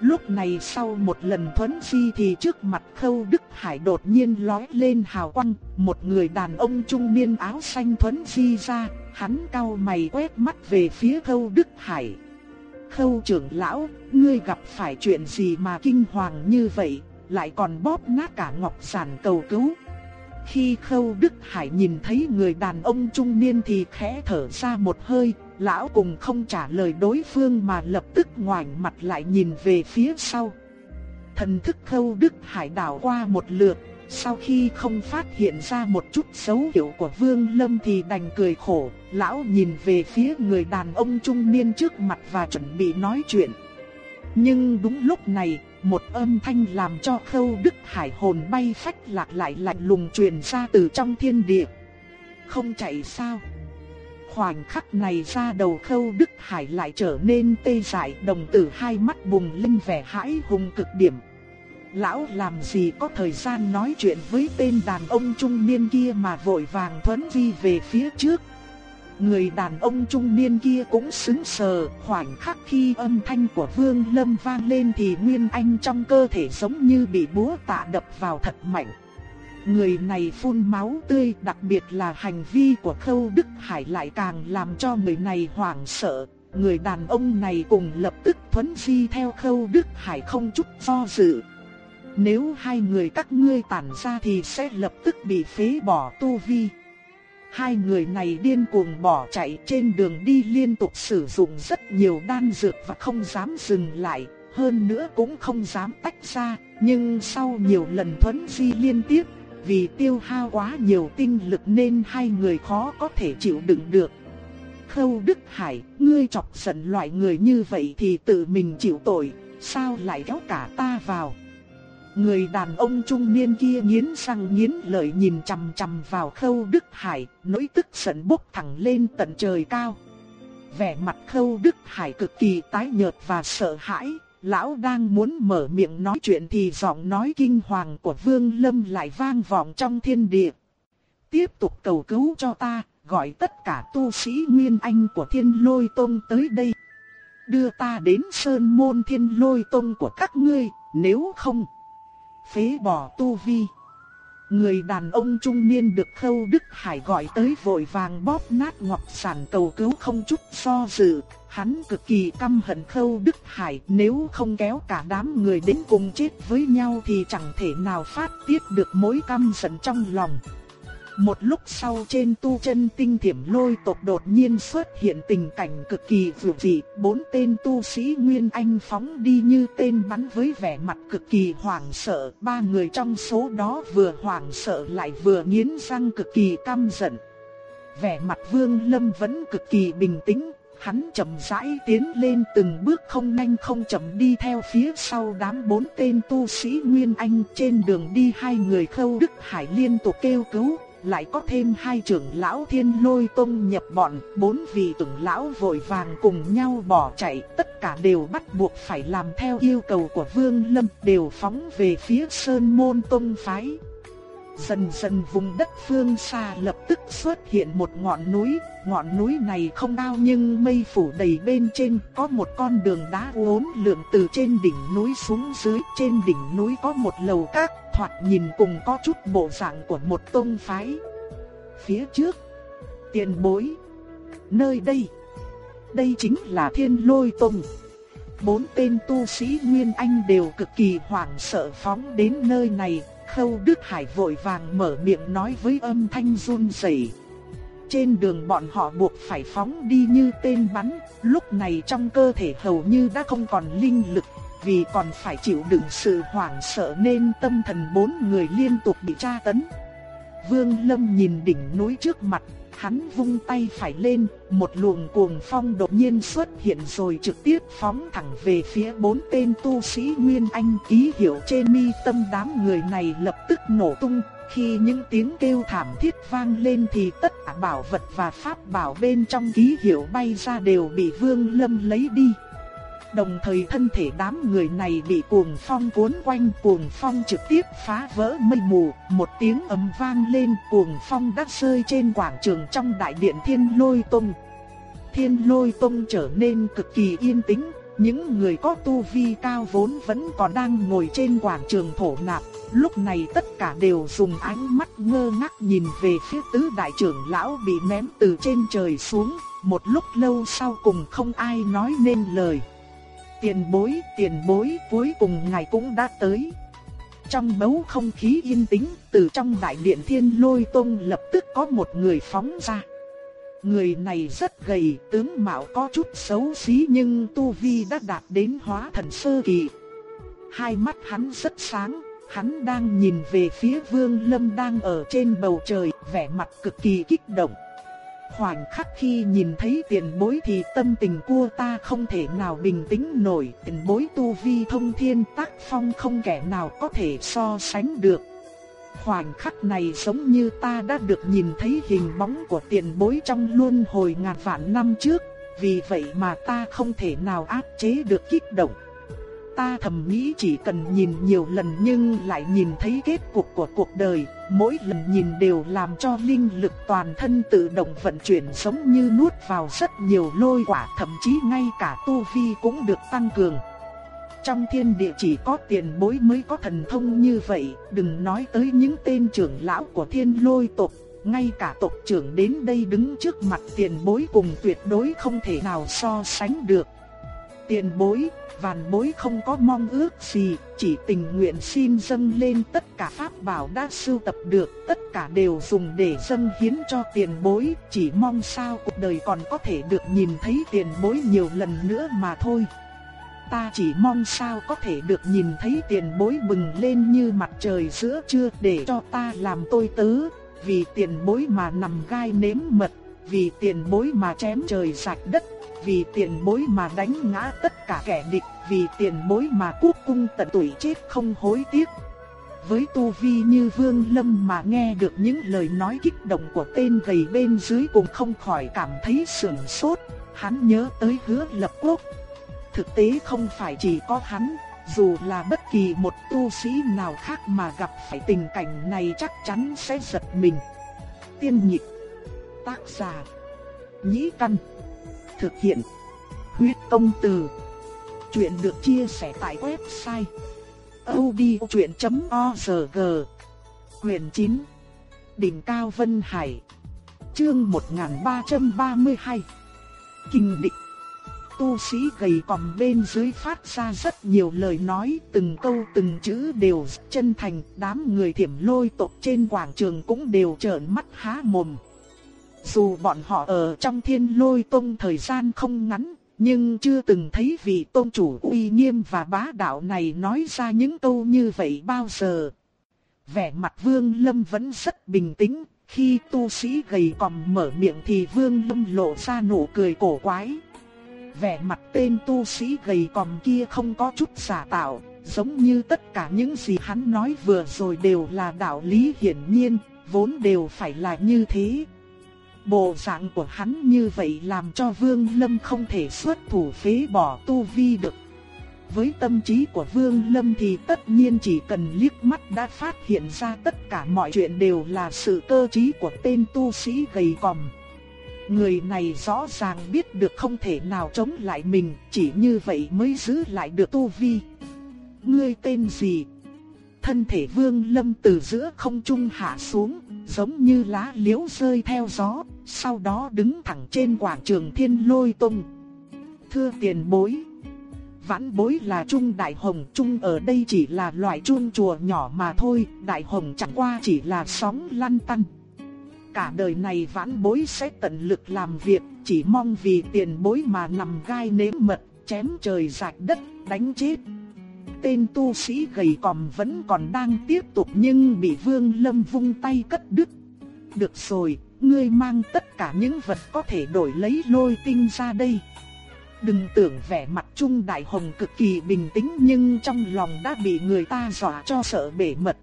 Speaker 1: Lúc này sau một lần thuấn di thì trước mặt khâu Đức Hải đột nhiên lói lên hào quang, một người đàn ông trung niên áo xanh thuấn di ra, hắn cau mày quét mắt về phía khâu Đức Hải. Khâu trưởng lão, ngươi gặp phải chuyện gì mà kinh hoàng như vậy, lại còn bóp nát cả ngọc sản cầu cứu. Khi Khâu Đức Hải nhìn thấy người đàn ông trung niên thì khẽ thở ra một hơi, lão cùng không trả lời đối phương mà lập tức ngoảnh mặt lại nhìn về phía sau. Thần thức Khâu Đức Hải đảo qua một lượt, sau khi không phát hiện ra một chút dấu hiệu của Vương Lâm thì đành cười khổ, lão nhìn về phía người đàn ông trung niên trước mặt và chuẩn bị nói chuyện. Nhưng đúng lúc này, một âm thanh làm cho Khâu Đức Hải hồn bay phách lạc lại lạnh lùng truyền ra từ trong thiên địa. Không chạy sao? Khoảnh khắc này ra đầu Khâu Đức Hải lại trở nên tê dại, đồng tử hai mắt bùng lên vẻ hãi hùng cực điểm. Lão làm gì có thời gian nói chuyện với tên đàn ông trung niên kia mà vội vàng thuấn di về phía trước. Người đàn ông trung niên kia cũng sững sờ, khoảnh khắc khi âm thanh của Vương Lâm vang lên thì Nguyên Anh trong cơ thể giống như bị búa tạ đập vào thật mạnh. Người này phun máu tươi, đặc biệt là hành vi của Khâu Đức Hải lại càng làm cho người này hoảng sợ. Người đàn ông này cùng lập tức thuấn di theo Khâu Đức Hải không chút do dự. Nếu hai người các ngươi tản ra thì sẽ lập tức bị phế bỏ tu vi. Hai người này điên cuồng bỏ chạy trên đường đi liên tục sử dụng rất nhiều đan dược và không dám dừng lại, hơn nữa cũng không dám tách ra, nhưng sau nhiều lần thuấn di liên tiếp, vì tiêu hao quá nhiều tinh lực nên hai người khó có thể chịu đựng được. Khâu Đức Hải, ngươi chọc giận loại người như vậy thì tự mình chịu tội, sao lại kéo cả ta vào? Người đàn ông trung niên kia nghiến răng nghiến lợi nhìn chằm chằm vào Khâu Đức Hải, nỗi tức giận bốc thẳng lên tận trời cao. Vẻ mặt Khâu Đức Hải cực kỳ tái nhợt và sợ hãi, lão đang muốn mở miệng nói chuyện thì giọng nói kinh hoàng của Vương Lâm lại vang vọng trong thiên địa. Tiếp tục cầu cứu cho ta, gọi tất cả tu sĩ Nguyên Anh của Thiên Lôi Tông tới đây. Đưa ta đến Sơn Môn Thiên Lôi Tông của các ngươi, nếu không phế bỏ tu vi. Người đàn ông trung niên được Khâu Đức Hải gọi tới vội vàng bóp nát ngọc sản cầu cứu không chút do dự. Hắn cực kỳ căm hận Khâu Đức Hải, nếu không kéo cả đám người đến cùng chết với nhau thì chẳng thể nào phát tiết được mối căm giận trong lòng. Một lúc sau trên tu chân tinh thiểm lôi tộc đột nhiên xuất hiện tình cảnh cực kỳ vừa dị, bốn tên tu sĩ Nguyên Anh phóng đi như tên bắn với vẻ mặt cực kỳ hoảng sợ, ba người trong số đó vừa hoảng sợ lại vừa nghiến răng cực kỳ căm giận. Vẻ mặt Vương Lâm vẫn cực kỳ bình tĩnh, hắn chậm rãi tiến lên từng bước không nhanh không chậm đi theo phía sau đám bốn tên tu sĩ Nguyên Anh. Trên đường đi hai người khâu Đức Hải liên tục kêu cứu, lại có thêm hai trưởng lão thiên lôi tông nhập bọn, bốn vị trưởng lão vội vàng cùng nhau bỏ chạy, tất cả đều bắt buộc phải làm theo yêu cầu của Vương Lâm, đều phóng về phía Sơn Môn Tông Phái. Dần dần vùng đất phương xa lập tức xuất hiện một ngọn núi, ngọn núi này không cao nhưng mây phủ đầy bên trên có một con đường đá uốn lượn từ trên đỉnh núi xuống dưới, trên đỉnh núi có một lầu các, thoạt nhìn cùng có chút bộ dạng của một tông phái. Phía trước, tiền bối, nơi đây, đây chính là thiên lôi tông. Bốn tên tu sĩ Nguyên Anh đều cực kỳ hoảng sợ phóng đến nơi này, Khâu Đức Hải vội vàng mở miệng nói với âm thanh run rẩy. Trên đường bọn họ buộc phải phóng đi như tên bắn, lúc này trong cơ thể hầu như đã không còn linh lực, vì còn phải chịu đựng sự hoảng sợ nên tâm thần bốn người liên tục bị tra tấn. Vương Lâm nhìn đỉnh núi trước mặt, hắn vung tay phải lên, một luồng cuồng phong đột nhiên xuất hiện rồi trực tiếp phóng thẳng về phía bốn tên tu sĩ Nguyên Anh ký hiệu trên mi tâm đám người này lập tức nổ tung. Khi những tiếng kêu thảm thiết vang lên thì tất cả bảo vật và pháp bảo bên trong ký hiệu bay ra đều bị Vương Lâm lấy đi. Đồng thời thân thể đám người này bị cuồng phong cuốn quanh cuồng phong trực tiếp phá vỡ mây mù, một tiếng ầm vang lên cuồng phong đã rơi trên quảng trường trong đại điện thiên lôi tông. Thiên lôi tông trở nên cực kỳ yên tĩnh, những người có tu vi cao vốn vẫn còn đang ngồi trên quảng trường thổ nạp, lúc này tất cả đều dùng ánh mắt ngơ ngác nhìn về phía tứ đại trưởng lão bị ném từ trên trời xuống, một lúc lâu sau cùng không ai nói nên lời. Tiền bối, tiền bối, cuối cùng ngài cũng đã tới. Trong bầu không khí yên tĩnh, từ trong đại điện thiên lôi tông lập tức có một người phóng ra. Người này rất gầy, tướng mạo có chút xấu xí nhưng tu vi đã đạt đến hóa thần sơ kỳ. Hai mắt hắn rất sáng, hắn đang nhìn về phía Vương Lâm đang ở trên bầu trời, vẻ mặt cực kỳ kích động khoảnh khắc khi nhìn thấy tiền bối thì tâm tình của ta không thể nào bình tĩnh nổi. Tiền bối tu vi thông thiên, tác phong không kẻ nào có thể so sánh được. Khoảnh khắc này giống như ta đã được nhìn thấy hình bóng của tiền bối trong luân hồi ngàn vạn năm trước. Vì vậy mà ta không thể nào áp chế được kích động. Ta thầm nghĩ chỉ cần nhìn nhiều lần nhưng lại nhìn thấy kết cục của cuộc đời, mỗi lần nhìn đều làm cho linh lực toàn thân tự động vận chuyển giống như nuốt vào rất nhiều lôi quả, thậm chí ngay cả tu vi cũng được tăng cường. Trong thiên địa chỉ có tiền bối mới có thần thông như vậy, đừng nói tới những tên trưởng lão của thiên lôi tộc, ngay cả tộc trưởng đến đây đứng trước mặt tiền bối cùng tuyệt đối không thể nào so sánh được. Tiền bối, vạn bối không có mong ước gì, chỉ tình nguyện xin dâng lên tất cả pháp bảo đã sưu tập được, tất cả đều dùng để dâng hiến cho tiền bối, chỉ mong sao cuộc đời còn có thể được nhìn thấy tiền bối nhiều lần nữa mà thôi. Ta chỉ mong sao có thể được nhìn thấy tiền bối bừng lên như mặt trời giữa trưa để cho ta làm tôi tớ, vì tiền bối mà nằm gai nếm mật, vì tiền bối mà chém trời sạch đất, vì tiền bối mà đánh ngã tất cả kẻ địch, vì tiền bối mà quốc cung tận tuổi chết không hối tiếc. Với tu vi như Vương Lâm mà nghe được những lời nói kích động của tên gầy bên dưới cũng không khỏi cảm thấy sườn sốt, hắn nhớ tới hứa lập quốc. Thực tế không phải chỉ có hắn, dù là bất kỳ một tu sĩ nào khác mà gặp phải tình cảnh này chắc chắn sẽ giật mình. Tiên nhịp Tác giả Nhĩ Căn Thực hiện. Huyết Công Từ. Chuyện được chia sẻ tại website odchuyện.org Quyền 9 Đỉnh Cao Vân Hải. Chương 1332 Kinh Địch. Tu sĩ gầy còm bên dưới phát ra rất nhiều lời nói, từng câu từng chữ đều chân thành, đám người thiểm lôi tộc trên quảng trường cũng đều trợn mắt há mồm. Dù bọn họ ở trong thiên lôi tông thời gian không ngắn, nhưng chưa từng thấy vị tôn chủ uy nghiêm và bá đạo này nói ra những câu như vậy bao giờ. Vẻ mặt vương lâm vẫn rất bình tĩnh, khi tu sĩ gầy còm mở miệng thì vương lâm lộ ra nụ cười cổ quái. Vẻ mặt tên tu sĩ gầy còm kia không có chút giả tạo, giống như tất cả những gì hắn nói vừa rồi đều là đạo lý hiển nhiên, vốn đều phải là như thế. Bộ dạng của hắn như vậy làm cho Vương Lâm không thể xuất thủ phế bỏ tu vi được. Với tâm trí của Vương Lâm thì tất nhiên chỉ cần liếc mắt đã phát hiện ra tất cả mọi chuyện đều là sự cơ trí của tên tu sĩ gầy còm. Người này rõ ràng biết được không thể nào chống lại mình, chỉ như vậy mới giữ lại được tu vi. Ngươi tên gì? Thân thể Vương Lâm từ giữa không trung hạ xuống, giống như lá liễu rơi theo gió, sau đó đứng thẳng trên quảng trường Thiên Lôi Tông. Thưa tiền bối, vãn bối là Trung Đại Hồng, Trung ở đây chỉ là loại chuông chùa nhỏ mà thôi, Đại Hồng chẳng qua chỉ là sóng lăn tăn. Cả đời này vãn bối sẽ tận lực làm việc, chỉ mong vì tiền bối mà nằm gai nếm mật, chém trời rạch đất, đánh chết tên tu sĩ gầy còm vẫn còn đang tiếp tục nhưng bị Vương Lâm vung tay cất đứt. Được rồi, ngươi mang tất cả những vật có thể đổi lấy lôi tinh ra đây. Đừng tưởng vẻ mặt Trung Đại Hồng cực kỳ bình tĩnh nhưng trong lòng đã bị người ta dọa cho sợ bể mật.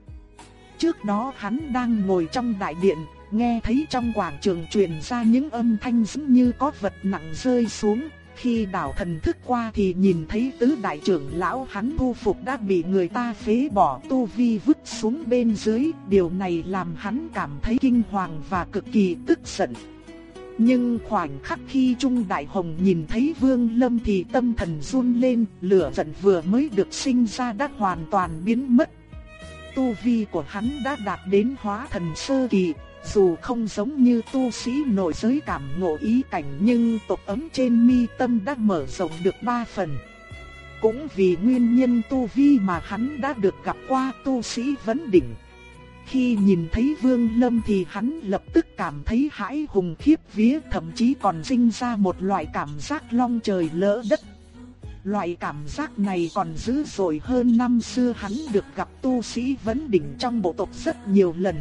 Speaker 1: Trước đó hắn đang ngồi trong đại điện, nghe thấy trong quảng trường truyền ra những âm thanh giống như có vật nặng rơi xuống, khi đảo thần thức qua thì nhìn thấy tứ đại trưởng lão hắn thu phục đã bị người ta phế bỏ tu vi vứt xuống bên dưới. Điều này làm hắn cảm thấy kinh hoàng và cực kỳ tức giận. Nhưng khoảnh khắc khi Trung Đại Hồng nhìn thấy Vương Lâm thì tâm thần run lên, lửa giận vừa mới được sinh ra đã hoàn toàn biến mất. Tu vi của hắn đã đạt đến hóa thần sơ kỳ, dù không giống như tu sĩ nội giới cảm ngộ ý cảnh nhưng tộc ấm trên mi tâm đã mở rộng được ba phần. Cũng vì nguyên nhân tu vi mà hắn đã được gặp qua tu sĩ vấn đỉnh. Khi nhìn thấy Vương Lâm thì hắn lập tức cảm thấy hãi hùng khiếp vía, thậm chí còn sinh ra một loại cảm giác long trời lỡ đất. Loại cảm giác này còn dữ dội hơn năm xưa hắn được gặp tu sĩ vấn đỉnh trong bộ tộc rất nhiều lần.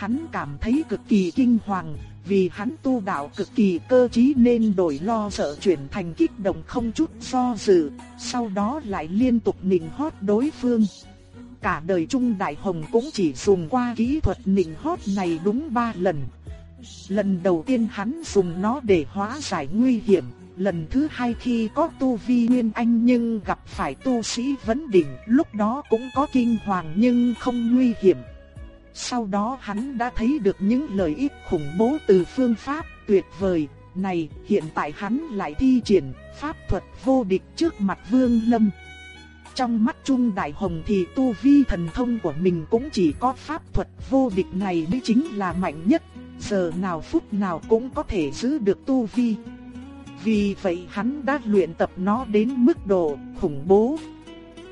Speaker 1: Hắn cảm thấy cực kỳ kinh hoàng, vì hắn tu đạo cực kỳ cơ trí nên đổi lo sợ chuyển thành kích động không chút do dự, sau đó lại liên tục nịnh hót đối phương. Cả đời Trung Đại Hồng cũng chỉ dùng qua kỹ thuật nịnh hót này đúng ba lần. Lần đầu tiên hắn dùng nó để hóa giải nguy hiểm, lần thứ hai khi có tu vi nguyên anh nhưng gặp phải tu sĩ vấn đỉnh, lúc đó cũng có kinh hoàng nhưng không nguy hiểm. Sau đó hắn đã thấy được những lợi ích khủng bố từ phương pháp tuyệt vời. Này, hiện tại hắn lại thi triển pháp thuật vô địch trước mặt Vương Lâm. Trong mắt Trung Đại Hồng thì tu vi thần thông của mình cũng chỉ có pháp thuật vô địch này mới chính là mạnh nhất, giờ nào phút nào cũng có thể giữ được tu vi. Vì vậy hắn đã luyện tập nó đến mức độ khủng bố,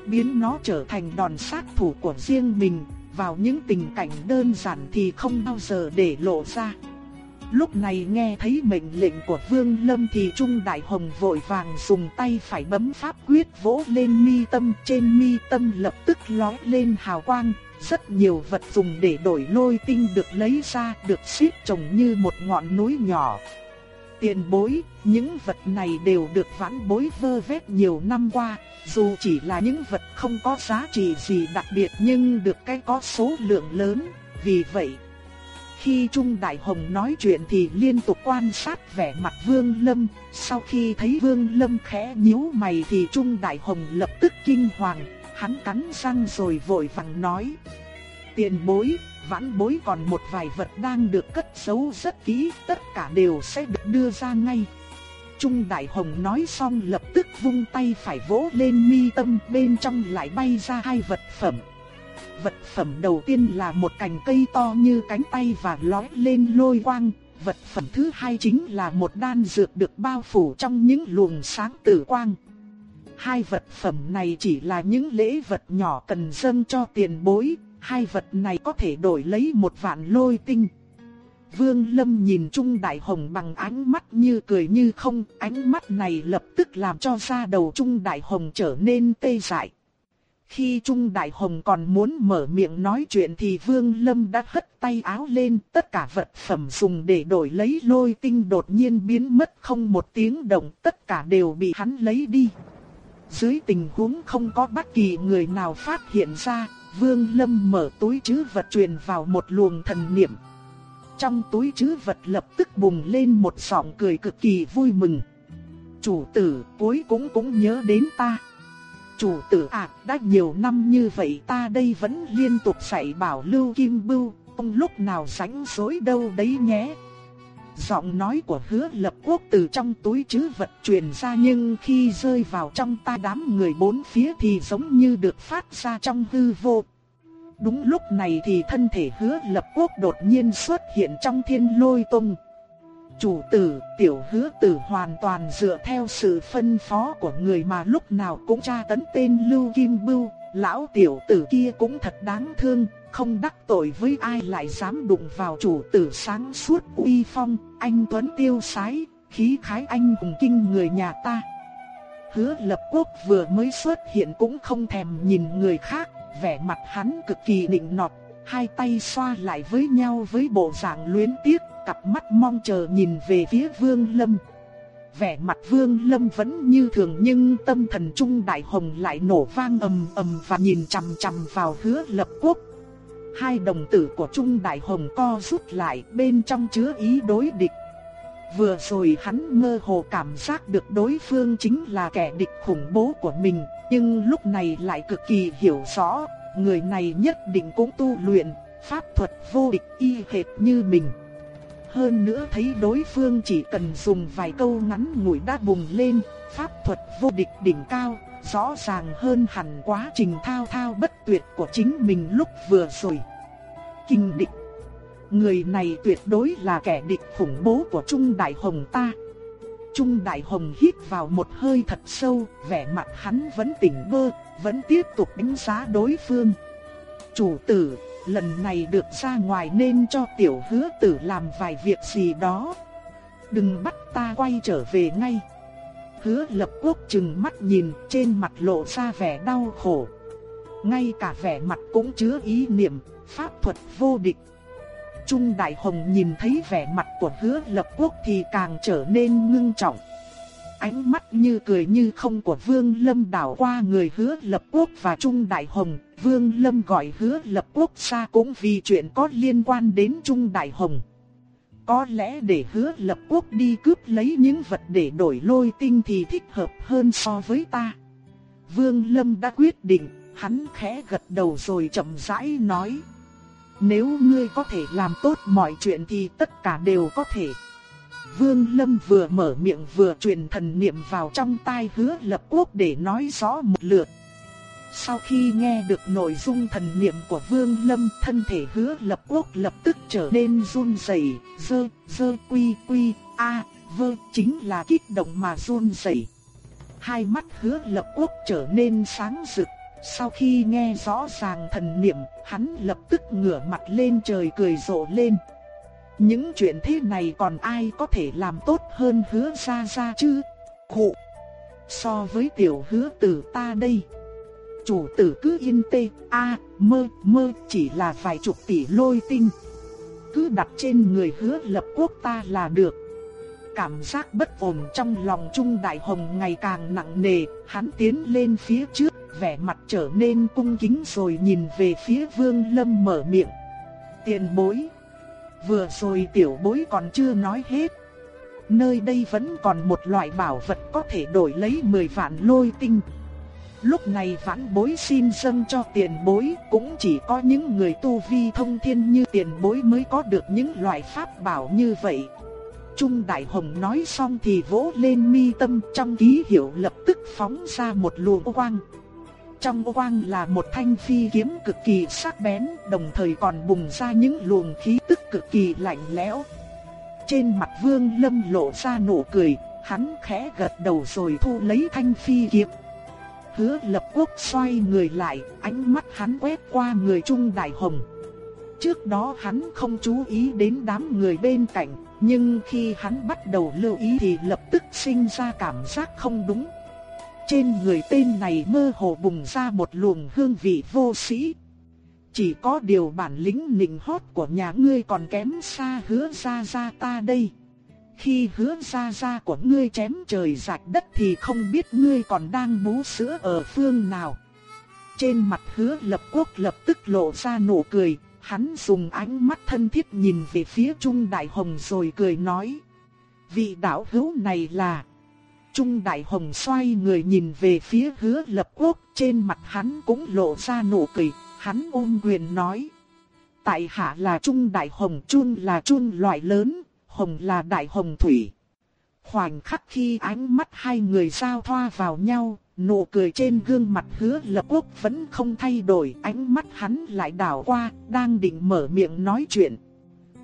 Speaker 1: biến nó trở thành đòn sát thủ của riêng mình, vào những tình cảnh đơn giản thì không bao giờ để lộ ra. Lúc này nghe thấy mệnh lệnh của Vương Lâm thì Trung Đại Hồng vội vàng dùng tay phải bấm pháp quyết vỗ lên mi tâm, trên mi tâm lập tức lóe lên hào quang, rất nhiều vật dùng để đổi lôi tinh được lấy ra, được xếp chồng như một ngọn núi nhỏ. Tiền bối, những vật này đều được vãn bối vơ vét nhiều năm qua, dù chỉ là những vật không có giá trị gì đặc biệt nhưng được cái có số lượng lớn, vì vậy khi Trung Đại Hồng nói chuyện thì liên tục quan sát vẻ mặt Vương Lâm, sau khi thấy Vương Lâm khẽ nhíu mày thì Trung Đại Hồng lập tức kinh hoàng, hắn cắn răng rồi vội vàng nói. Tiền bối, vãn bối còn một vài vật đang được cất giấu rất kỹ, tất cả đều sẽ được đưa ra ngay. Trung Đại Hồng nói xong lập tức vung tay phải vỗ lên mi tâm bên trong lại bay ra hai vật phẩm. Vật phẩm đầu tiên là một cành cây to như cánh tay và lói lên lôi quang. Vật phẩm thứ hai chính là một đan dược được bao phủ trong những luồng sáng tử quang. Hai vật phẩm này chỉ là những lễ vật nhỏ cần dâng cho tiền bối, hai vật này có thể đổi lấy một vạn lôi tinh. Vương Lâm nhìn Trung Đại Hồng bằng ánh mắt như cười như không, ánh mắt này lập tức làm cho da đầu Trung Đại Hồng trở nên tê dại. Khi Trung Đại Hồng còn muốn mở miệng nói chuyện thì Vương Lâm đã hất tay áo lên, tất cả vật phẩm dùng để đổi lấy lôi tinh đột nhiên biến mất không một tiếng động, tất cả đều bị hắn lấy đi. Dưới tình huống không có bất kỳ người nào phát hiện ra, Vương Lâm mở túi chứ vật truyền vào một luồng thần niệm. Trong túi chứ vật lập tức bùng lên một giọng cười cực kỳ vui mừng. Chủ tử cuối cũng cũng nhớ đến ta. Chủ tử ạ, đã nhiều năm như vậy ta đây vẫn liên tục dạy bảo Lưu Kim Bưu, ông lúc nào sánh dối đâu đấy nhé. Giọng nói của hứa lập quốc từ trong túi chứ vật truyền ra nhưng khi rơi vào trong tai đám người bốn phía thì giống như được phát ra trong hư vô. Đúng lúc này thì thân thể hứa lập quốc đột nhiên xuất hiện trong thiên lôi tung. Chủ tử, tiểu hứa tử hoàn toàn dựa theo sự phân phó của người mà lúc nào cũng tra tấn tên Lưu Kim Bưu, lão tiểu tử kia cũng thật đáng thương, không đắc tội với ai lại dám đụng vào chủ tử sáng suốt uy phong, anh Tuấn tiêu sái, khí khái anh hùng kinh người nhà ta. Hứa lập quốc vừa mới xuất hiện cũng không thèm nhìn người khác, vẻ mặt hắn cực kỳ nịnh nọt, hai tay xoa lại với nhau với bộ dạng luyến tiếc, cặp mắt mong chờ nhìn về phía Vương Lâm. Vẻ mặt Vương Lâm vẫn như thường nhưng tâm thần trung đại hồng lại nổ vang ầm ầm và nhìn chằm chằm vào hứa lập quốc. Hai đồng tử của Trung Đại Hồng co rút lại bên trong chứa ý đối địch. Vừa rồi hắn mơ hồ cảm giác được đối phương chính là kẻ địch khủng bố của mình, nhưng lúc này lại cực kỳ hiểu rõ, người này nhất định cũng tu luyện, pháp thuật vô địch y hệt như mình. Hơn nữa thấy đối phương chỉ cần dùng vài câu ngắn ngủi đã bùng lên, pháp thuật vô địch đỉnh cao, rõ ràng hơn hẳn quá trình thao thao bất tuyệt của chính mình lúc vừa rồi. Kinh địch Người này tuyệt đối là kẻ địch khủng bố của Trung Đại Hồng ta. Trung Đại Hồng hít vào một hơi thật sâu, vẻ mặt hắn vẫn tỉnh bơ, vẫn tiếp tục đánh giá đối phương. Chủ tử, lần này được ra ngoài nên cho tiểu hứa tử làm vài việc gì đó. Đừng bắt ta quay trở về ngay. Hứa lập quốc chừng mắt nhìn trên mặt lộ ra vẻ đau khổ. Ngay cả vẻ mặt cũng chứa ý niệm, pháp thuật vô địch. Trung Đại Hồng nhìn thấy vẻ mặt của hứa lập quốc thì càng trở nên ngưng trọng. Ánh mắt như cười như không của Vương Lâm đảo qua người hứa lập quốc và Trung Đại Hồng. Vương Lâm gọi hứa lập quốc ra cũng vì chuyện có liên quan đến Trung Đại Hồng. Có lẽ để hứa lập quốc đi cướp lấy những vật để đổi lôi tinh thì thích hợp hơn so với ta. Vương Lâm đã quyết định, hắn khẽ gật đầu rồi chậm rãi nói. Nếu ngươi có thể làm tốt mọi chuyện thì tất cả đều có thể. Vương Lâm vừa mở miệng vừa truyền thần niệm vào trong tai hứa lập quốc để nói rõ một lượt. Sau khi nghe được nội dung thần niệm của Vương Lâm, thân thể hứa lập quốc lập tức trở nên run rẩy, dơ, dơ quy quy, a, vơ chính là kích động mà run rẩy. Hai mắt hứa lập quốc trở nên sáng rực. Sau khi nghe rõ ràng thần niệm, hắn lập tức ngửa mặt lên trời cười rộ lên. Những chuyện thế này còn ai có thể làm tốt hơn hứa ra ra chứ? Khụ! So với tiểu hứa tử ta đây. Chủ tử cứ yên tê, a mơ, mơ chỉ là vài chục tỷ lôi tinh. Cứ đặt trên người hứa lập quốc ta là được. Cảm giác bất ổn trong lòng Trung Đại Hồng ngày càng nặng nề, hắn tiến lên phía trước, vẻ mặt trở nên cung kính rồi nhìn về phía Vương Lâm mở miệng. Tiền bối. Vừa rồi tiểu bối còn chưa nói hết. Nơi đây vẫn còn một loại bảo vật có thể đổi lấy 10 vạn lôi tinh. Lúc này vãn bối xin dâng cho tiền bối, cũng chỉ có những người tu vi thông thiên như tiền bối mới có được những loại pháp bảo như vậy. Trung Đại Hồng nói xong thì vỗ lên mi tâm, trong ký hiệu lập tức phóng ra một luồng quang. Trong quang là một thanh phi kiếm cực kỳ sắc bén, đồng thời còn bùng ra những luồng khí tức cực kỳ lạnh lẽo. Trên mặt Vương Lâm lộ ra nụ cười, hắn khẽ gật đầu rồi thu lấy thanh phi kiếm. Hứa lập quốc xoay người lại, ánh mắt hắn quét qua người Trung Đại Hồng. Trước đó hắn không chú ý đến đám người bên cạnh, nhưng khi hắn bắt đầu lưu ý thì lập tức sinh ra cảm giác không đúng. Trên người tên này mơ hồ bùng ra một luồng hương vị vô sĩ. Chỉ có điều bản lĩnh nịnh hót của nhà ngươi còn kém xa hứa ra ra ta đây. Khi hứa ra ra của ngươi chém trời rạch đất thì không biết ngươi còn đang bú sữa ở phương nào. Trên mặt hứa lập quốc lập tức lộ ra nụ cười, hắn dùng ánh mắt thân thiết nhìn về phía Trung Đại Hồng rồi cười nói. Vị đạo hữu này là... Trung Đại Hồng xoay người nhìn về phía hứa lập quốc, trên mặt hắn cũng lộ ra nụ cười, hắn ôm quyền nói. Tại hạ là Trung Đại Hồng, Trung là Trung loại lớn, Hồng là Đại Hồng Thủy. Khoảnh khắc khi ánh mắt hai người giao thoa vào nhau, nụ cười trên gương mặt hứa lập quốc vẫn không thay đổi, ánh mắt hắn lại đảo qua, đang định mở miệng nói chuyện.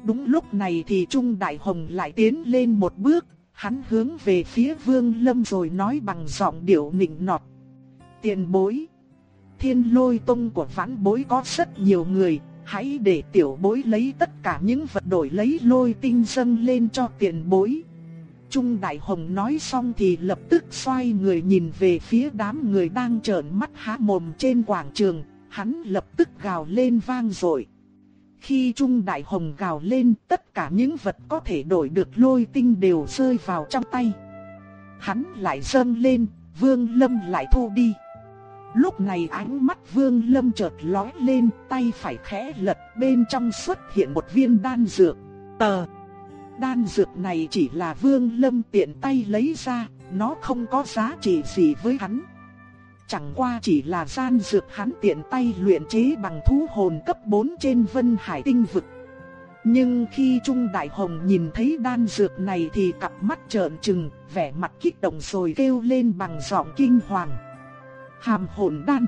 Speaker 1: Đúng lúc này thì Trung Đại Hồng lại tiến lên một bước, hắn hướng về phía Vương Lâm rồi nói bằng giọng điệu nịnh nọt. Tiền bối. Thiên lôi tông của vãn bối có rất nhiều người, hãy để tiểu bối lấy tất cả những vật đổi lấy lôi tinh dâng lên cho tiền bối. Trung Đại Hồng nói xong thì lập tức xoay người nhìn về phía đám người đang trợn mắt há mồm trên quảng trường, hắn lập tức gào lên vang rồi khi Trung Đại Hồng gào lên tất cả những vật có thể đổi được lôi tinh đều rơi vào trong tay. Hắn lại dâng lên, Vương Lâm lại thu đi. Lúc này ánh mắt Vương Lâm chợt lóe lên, tay phải khẽ lật, bên trong xuất hiện một viên đan dược. Tờ Đan dược này chỉ là Vương Lâm tiện tay lấy ra, nó không có giá trị gì với hắn. Chẳng qua chỉ là gian dược hắn tiện tay luyện chế bằng thú hồn cấp 4 trên Vân Hải tinh vực. Nhưng khi Trung Đại Hồng nhìn thấy đan dược này thì cặp mắt trợn trừng, vẻ mặt kích động rồi kêu lên bằng giọng kinh hoàng. Hàm hồn đan.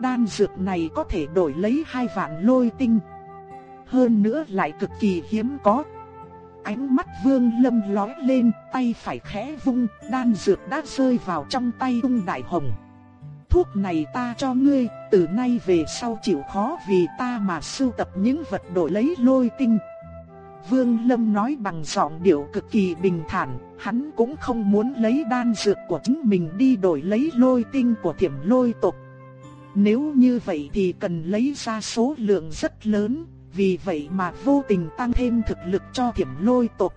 Speaker 1: Đan dược này có thể đổi lấy hai vạn lôi tinh. Hơn nữa lại cực kỳ hiếm có. Ánh mắt vương lâm lói lên, tay phải khẽ vung, đan dược đã rơi vào trong tay Trung Đại Hồng thuốc này ta cho ngươi, từ nay về sau chịu khó vì ta mà sưu tập những vật đổi lấy lôi tinh. Vương Lâm nói bằng giọng điệu cực kỳ bình thản, hắn cũng không muốn lấy đan dược của chính mình đi đổi lấy lôi tinh của thiểm lôi tộc. Nếu như vậy thì cần lấy ra số lượng rất lớn, vì vậy mà vô tình tăng thêm thực lực cho thiểm lôi tộc.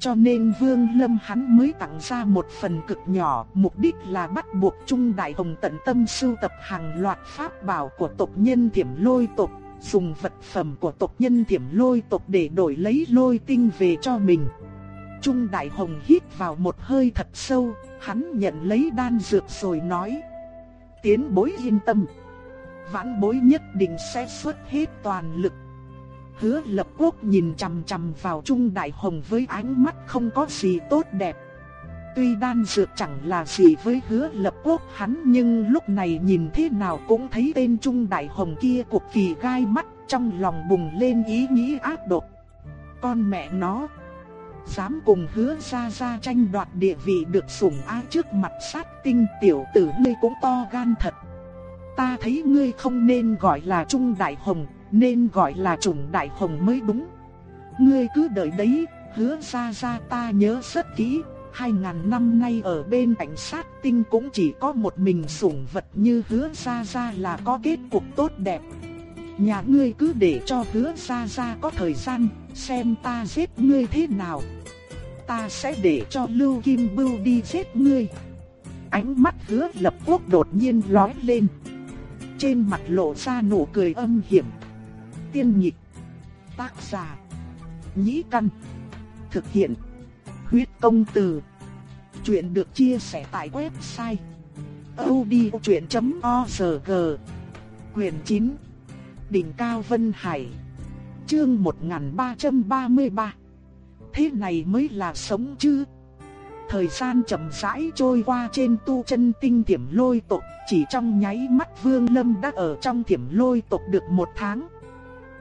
Speaker 1: Cho nên Vương Lâm hắn mới tặng ra một phần cực nhỏ, mục đích là bắt buộc Trung Đại Hồng tận tâm sưu tập hàng loạt pháp bảo của tộc nhân thiểm lôi tộc, dùng vật phẩm của tộc nhân thiểm lôi tộc để đổi lấy lôi tinh về cho mình. Trung Đại Hồng hít vào một hơi thật sâu, hắn nhận lấy đan dược rồi nói. Tiến bối yên tâm. Vãn bối nhất định sẽ xuất hết toàn lực Hứa lập quốc nhìn chằm chằm vào Trung Đại Hồng với ánh mắt không có gì tốt đẹp. Tuy đan dược chẳng là gì với hứa lập quốc hắn nhưng lúc này nhìn thế nào cũng thấy tên Trung Đại Hồng kia cực kỳ gai mắt trong lòng bùng lên ý nghĩ ác độc. Con mẹ nó, Dám cùng hứa ra ra tranh đoạt địa vị được sủng ái trước mặt sát tinh tiểu tử ngươi cũng to gan thật. Ta thấy ngươi không nên gọi là Trung Đại Hồng, nên gọi là Trùng Đại Hồng mới đúng. Ngươi cứ đợi đấy, hứa ra ra ta nhớ rất kỹ, hai ngàn năm nay ở bên cảnh sát tinh cũng chỉ có một mình sủng vật như hứa ra ra là có kết cục tốt đẹp. Nhà ngươi cứ để cho hứa ra ra có thời gian, xem ta giết ngươi thế nào. Ta sẽ để cho Lưu Kim Bưu đi giết ngươi. Ánh mắt hứa lập quốc đột nhiên lóe lên. Trên mặt lộ ra nụ cười âm hiểm. Tiên nhịp. Tác giả. Nhĩ căn. Thực hiện. Huyết công từ. Chuyện được chia sẻ tại website. odchuyện.org Quyền 9 Đỉnh Cao Vân Hải, Chương 1333 Thế này mới là sống chứ Thời gian chậm rãi trôi qua trên tu chân tinh tiểm lôi tộc, Chỉ trong nháy mắt Vương Lâm đã ở trong tiểm lôi tộc được một tháng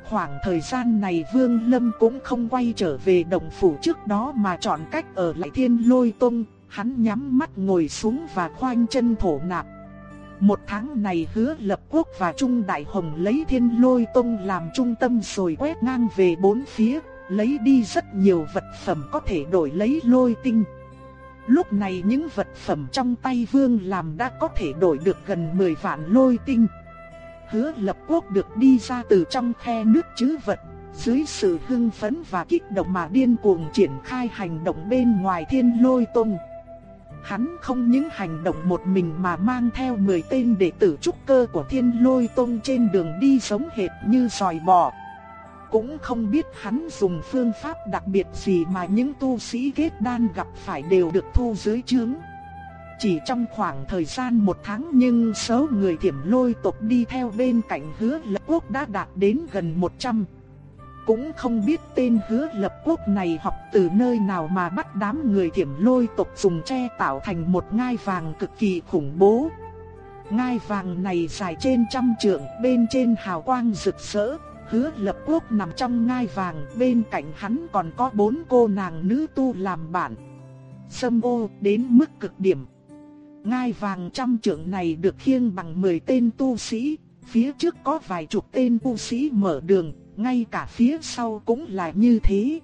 Speaker 1: Khoảng thời gian này Vương Lâm cũng không quay trở về đồng phủ trước đó mà chọn cách ở lại thiên lôi tông Hắn nhắm mắt ngồi xuống và khoanh chân thổ nạp một tháng này hứa lập quốc và Trung Đại Hồng lấy thiên lôi tông làm trung tâm rồi quét ngang về bốn phía, lấy đi rất nhiều vật phẩm có thể đổi lấy lôi tinh. Lúc này những vật phẩm trong tay vương làm đã có thể đổi được gần 10 vạn lôi tinh. Hứa lập quốc được đi ra từ trong khe nước chứ vật, dưới sự hưng phấn và kích động mà điên cuồng triển khai hành động bên ngoài thiên lôi tông. Hắn không những hành động một mình mà mang theo 10 tên đệ tử trúc cơ của thiên lôi tông trên đường đi sống hệt như sòi bò. Cũng không biết hắn dùng phương pháp đặc biệt gì mà những tu sĩ kết đan gặp phải đều được thu dưới chướng. Chỉ trong khoảng thời gian một tháng nhưng số người thiểm lôi tộc đi theo bên cạnh hứa lập quốc đã đạt đến gần 100. Cũng không biết tên hứa lập quốc này học từ nơi nào mà bắt đám người thiểm lôi tộc dùng tre tạo thành một ngai vàng cực kỳ khủng bố. Ngai vàng này dài trên trăm trượng, bên trên hào quang rực rỡ, hứa lập quốc nằm trong ngai vàng, bên cạnh hắn còn có bốn cô nàng nữ tu làm bạn. Sâm ô đến mức cực điểm. Ngai vàng trăm trượng này được khiêng bằng 10 tên tu sĩ, phía trước có vài chục tên tu sĩ mở đường, ngay cả phía sau cũng là như thế.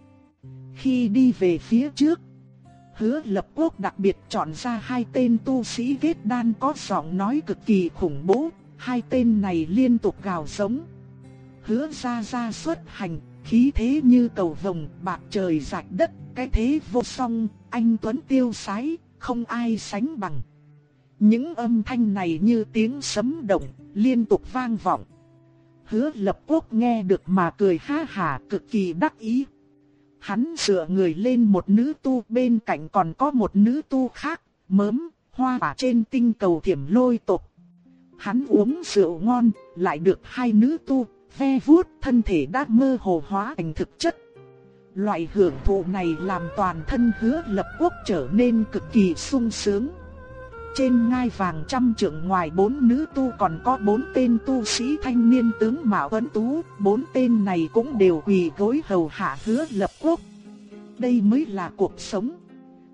Speaker 1: Khi đi về phía trước, hứa lập quốc đặc biệt chọn ra hai tên tu sĩ kết đan có giọng nói cực kỳ khủng bố, hai tên này liên tục gào giống. Hứa ra ra xuất hành, khí thế như cầu vồng bạc trời rạch đất, cái thế vô song, anh Tuấn tiêu sái, không ai sánh bằng. Những âm thanh này như tiếng sấm động, liên tục vang vọng. Hứa lập quốc nghe được mà cười ha hà cực kỳ đắc ý. Hắn dựa người lên một nữ tu bên cạnh còn có một nữ tu khác, mớm, hoa và trên tinh cầu thiểm lôi tộc. Hắn uống rượu ngon, lại được hai nữ tu, ve vuốt thân thể đã mơ hồ hóa thành thực chất. Loại hưởng thụ này làm toàn thân hứa lập quốc trở nên cực kỳ sung sướng. Trên ngai vàng trăm trượng ngoài bốn nữ tu còn có bốn tên tu sĩ thanh niên tướng Mạo Vấn Tú, bốn tên này cũng đều quỳ gối hầu hạ hứa lập quốc. Đây mới là cuộc sống.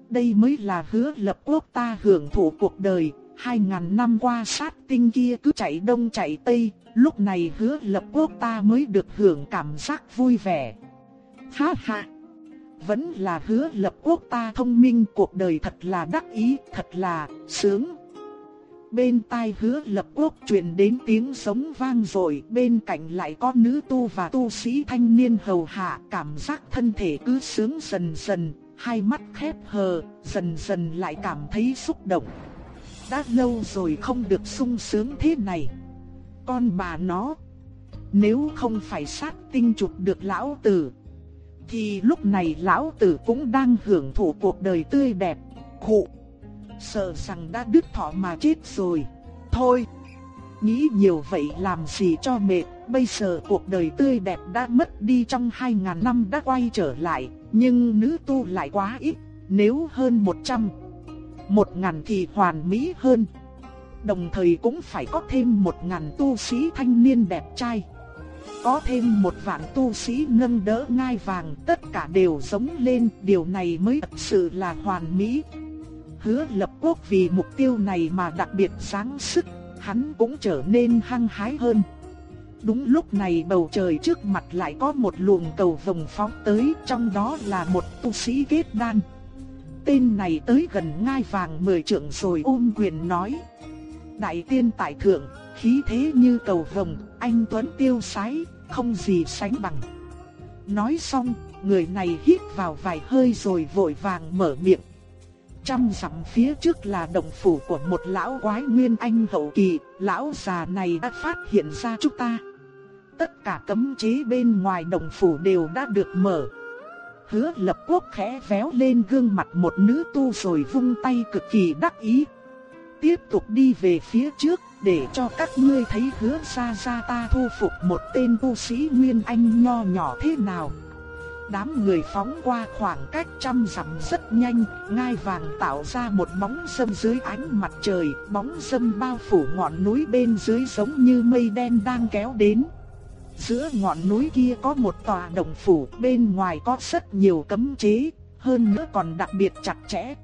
Speaker 1: Đây mới là hứa lập quốc ta hưởng thụ cuộc đời, hai ngàn năm qua sát tinh kia cứ chạy đông chạy tây, lúc này hứa lập quốc ta mới được hưởng cảm giác vui vẻ. Ha ha! Vẫn là hứa lập quốc ta thông minh cuộc đời thật là đắc ý, thật là sướng. Bên tai hứa lập quốc truyền đến tiếng sống vang rồi, bên cạnh lại có nữ tu và tu sĩ thanh niên hầu hạ, cảm giác thân thể cứ sướng dần dần, hai mắt khép hờ, dần dần lại cảm thấy xúc động. Đã lâu rồi không được sung sướng thế này. Con bà nó, nếu không phải sát tinh chụp được lão tử, thì lúc này lão tử cũng đang hưởng thụ cuộc đời tươi đẹp. Khụ, sợ rằng đã đứt thọ mà chết rồi. Thôi, nghĩ nhiều vậy làm gì cho mệt, bây giờ cuộc đời tươi đẹp đã mất đi trong 2.000 năm đã quay trở lại, nhưng nữ tu lại quá ít, nếu hơn 100, 1.000 thì hoàn mỹ hơn. Đồng thời cũng phải có thêm 1.000 tu sĩ thanh niên đẹp trai có thêm một vạn tu sĩ nâng đỡ ngai vàng, tất cả đều giống lên, điều này mới thật sự là hoàn mỹ. Hứa lập quốc vì mục tiêu này mà đặc biệt sáng sức, hắn cũng trở nên hăng hái hơn. Đúng lúc này bầu trời trước mặt lại có một luồng cầu vồng phóng tới, trong đó là một tu sĩ kết đan. Tên này tới gần ngai vàng mười trượng rồi ôm quyền nói. Đại tiên tại thượng, khí thế như cầu vồng, anh Tuấn tiêu sái, không gì sánh bằng. Nói xong, người này hít vào vài hơi rồi vội vàng mở miệng. Trăm dặm phía trước là động phủ của một lão quái nguyên anh hậu kỳ, lão già này đã phát hiện ra chúng ta. Tất cả cấm chế bên ngoài động phủ đều đã được mở. Hứa lập quốc khẽ véo lên gương mặt một nữ tu rồi vung tay cực kỳ đắc ý. Tiếp tục đi về phía trước để cho các ngươi thấy hứa ra ra ta thu phục một tên tu sĩ Nguyên Anh nho nhỏ thế nào. Đám người phóng qua khoảng cách trăm dặm rất nhanh, ngai vàng tạo ra một bóng sâm dưới ánh mặt trời, bóng sâm bao phủ ngọn núi bên dưới giống như mây đen đang kéo đến. Giữa ngọn núi kia có một tòa đồng phủ, bên ngoài có rất nhiều cấm chế, hơn nữa còn đặc biệt chặt chẽ.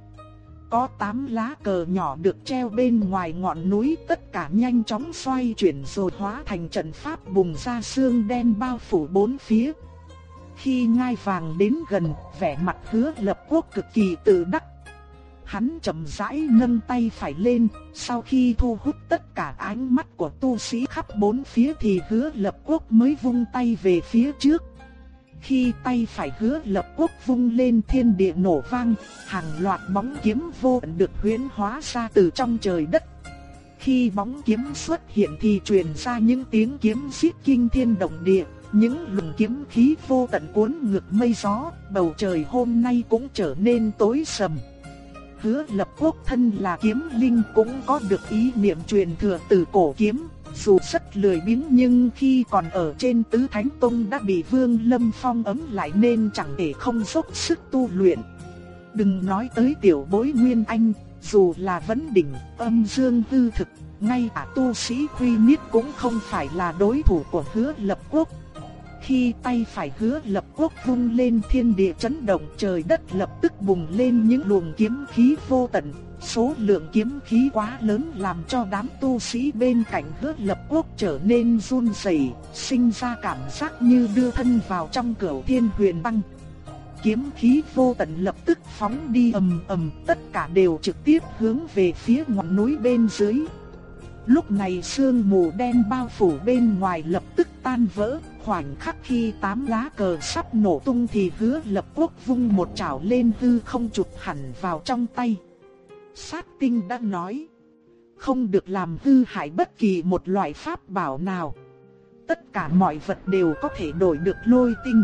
Speaker 1: Có 8 lá cờ nhỏ được treo bên ngoài ngọn núi, tất cả nhanh chóng xoay chuyển rồi hóa thành trận pháp bùng ra xương đen bao phủ bốn phía. Khi ngai vàng đến gần, vẻ mặt hứa lập quốc cực kỳ tự đắc Hắn chậm rãi nâng tay phải lên, sau khi thu hút tất cả ánh mắt của tu sĩ khắp bốn phía thì hứa lập quốc mới vung tay về phía trước. Khi tay phải hứa lập quốc vung lên thiên địa nổ vang, hàng loạt bóng kiếm vô tận được huyễn hóa ra từ trong trời đất. Khi bóng kiếm xuất hiện thì truyền ra những tiếng kiếm giết kinh thiên động địa, những luồng kiếm khí vô tận cuốn ngược mây gió, bầu trời hôm nay cũng trở nên tối sầm hứa lập quốc thân là kiếm linh cũng có được ý niệm truyền thừa từ cổ kiếm. Dù rất lười biếng nhưng khi còn ở trên tứ thánh tông đã bị vương lâm phong ấm lại nên chẳng thể không dốc sức tu luyện. Đừng nói tới tiểu bối Nguyên Anh, dù là vấn đỉnh, âm dương hư thực, ngay cả tu sĩ quy niết cũng không phải là đối thủ của hứa lập quốc. Khi tay phải hứa lập quốc vung lên thiên địa chấn động trời đất lập tức bùng lên những luồng kiếm khí vô tận. Số lượng kiếm khí quá lớn làm cho đám tu sĩ bên cạnh hứa lập quốc trở nên run rẩy, sinh ra cảm giác như đưa thân vào trong cửu thiên huyền băng. Kiếm khí vô tận lập tức phóng đi ầm ầm, tất cả đều trực tiếp hướng về phía ngọn núi bên dưới. Lúc này sương mù đen bao phủ bên ngoài lập tức tan vỡ, khoảnh khắc khi tám lá cờ sắp nổ tung thì hứa lập quốc vung một chảo lên hư không chụp hẳn vào trong tay. Sát tinh đã nói, không được làm hư hại bất kỳ một loại pháp bảo nào. Tất cả mọi vật đều có thể đổi được lôi tinh.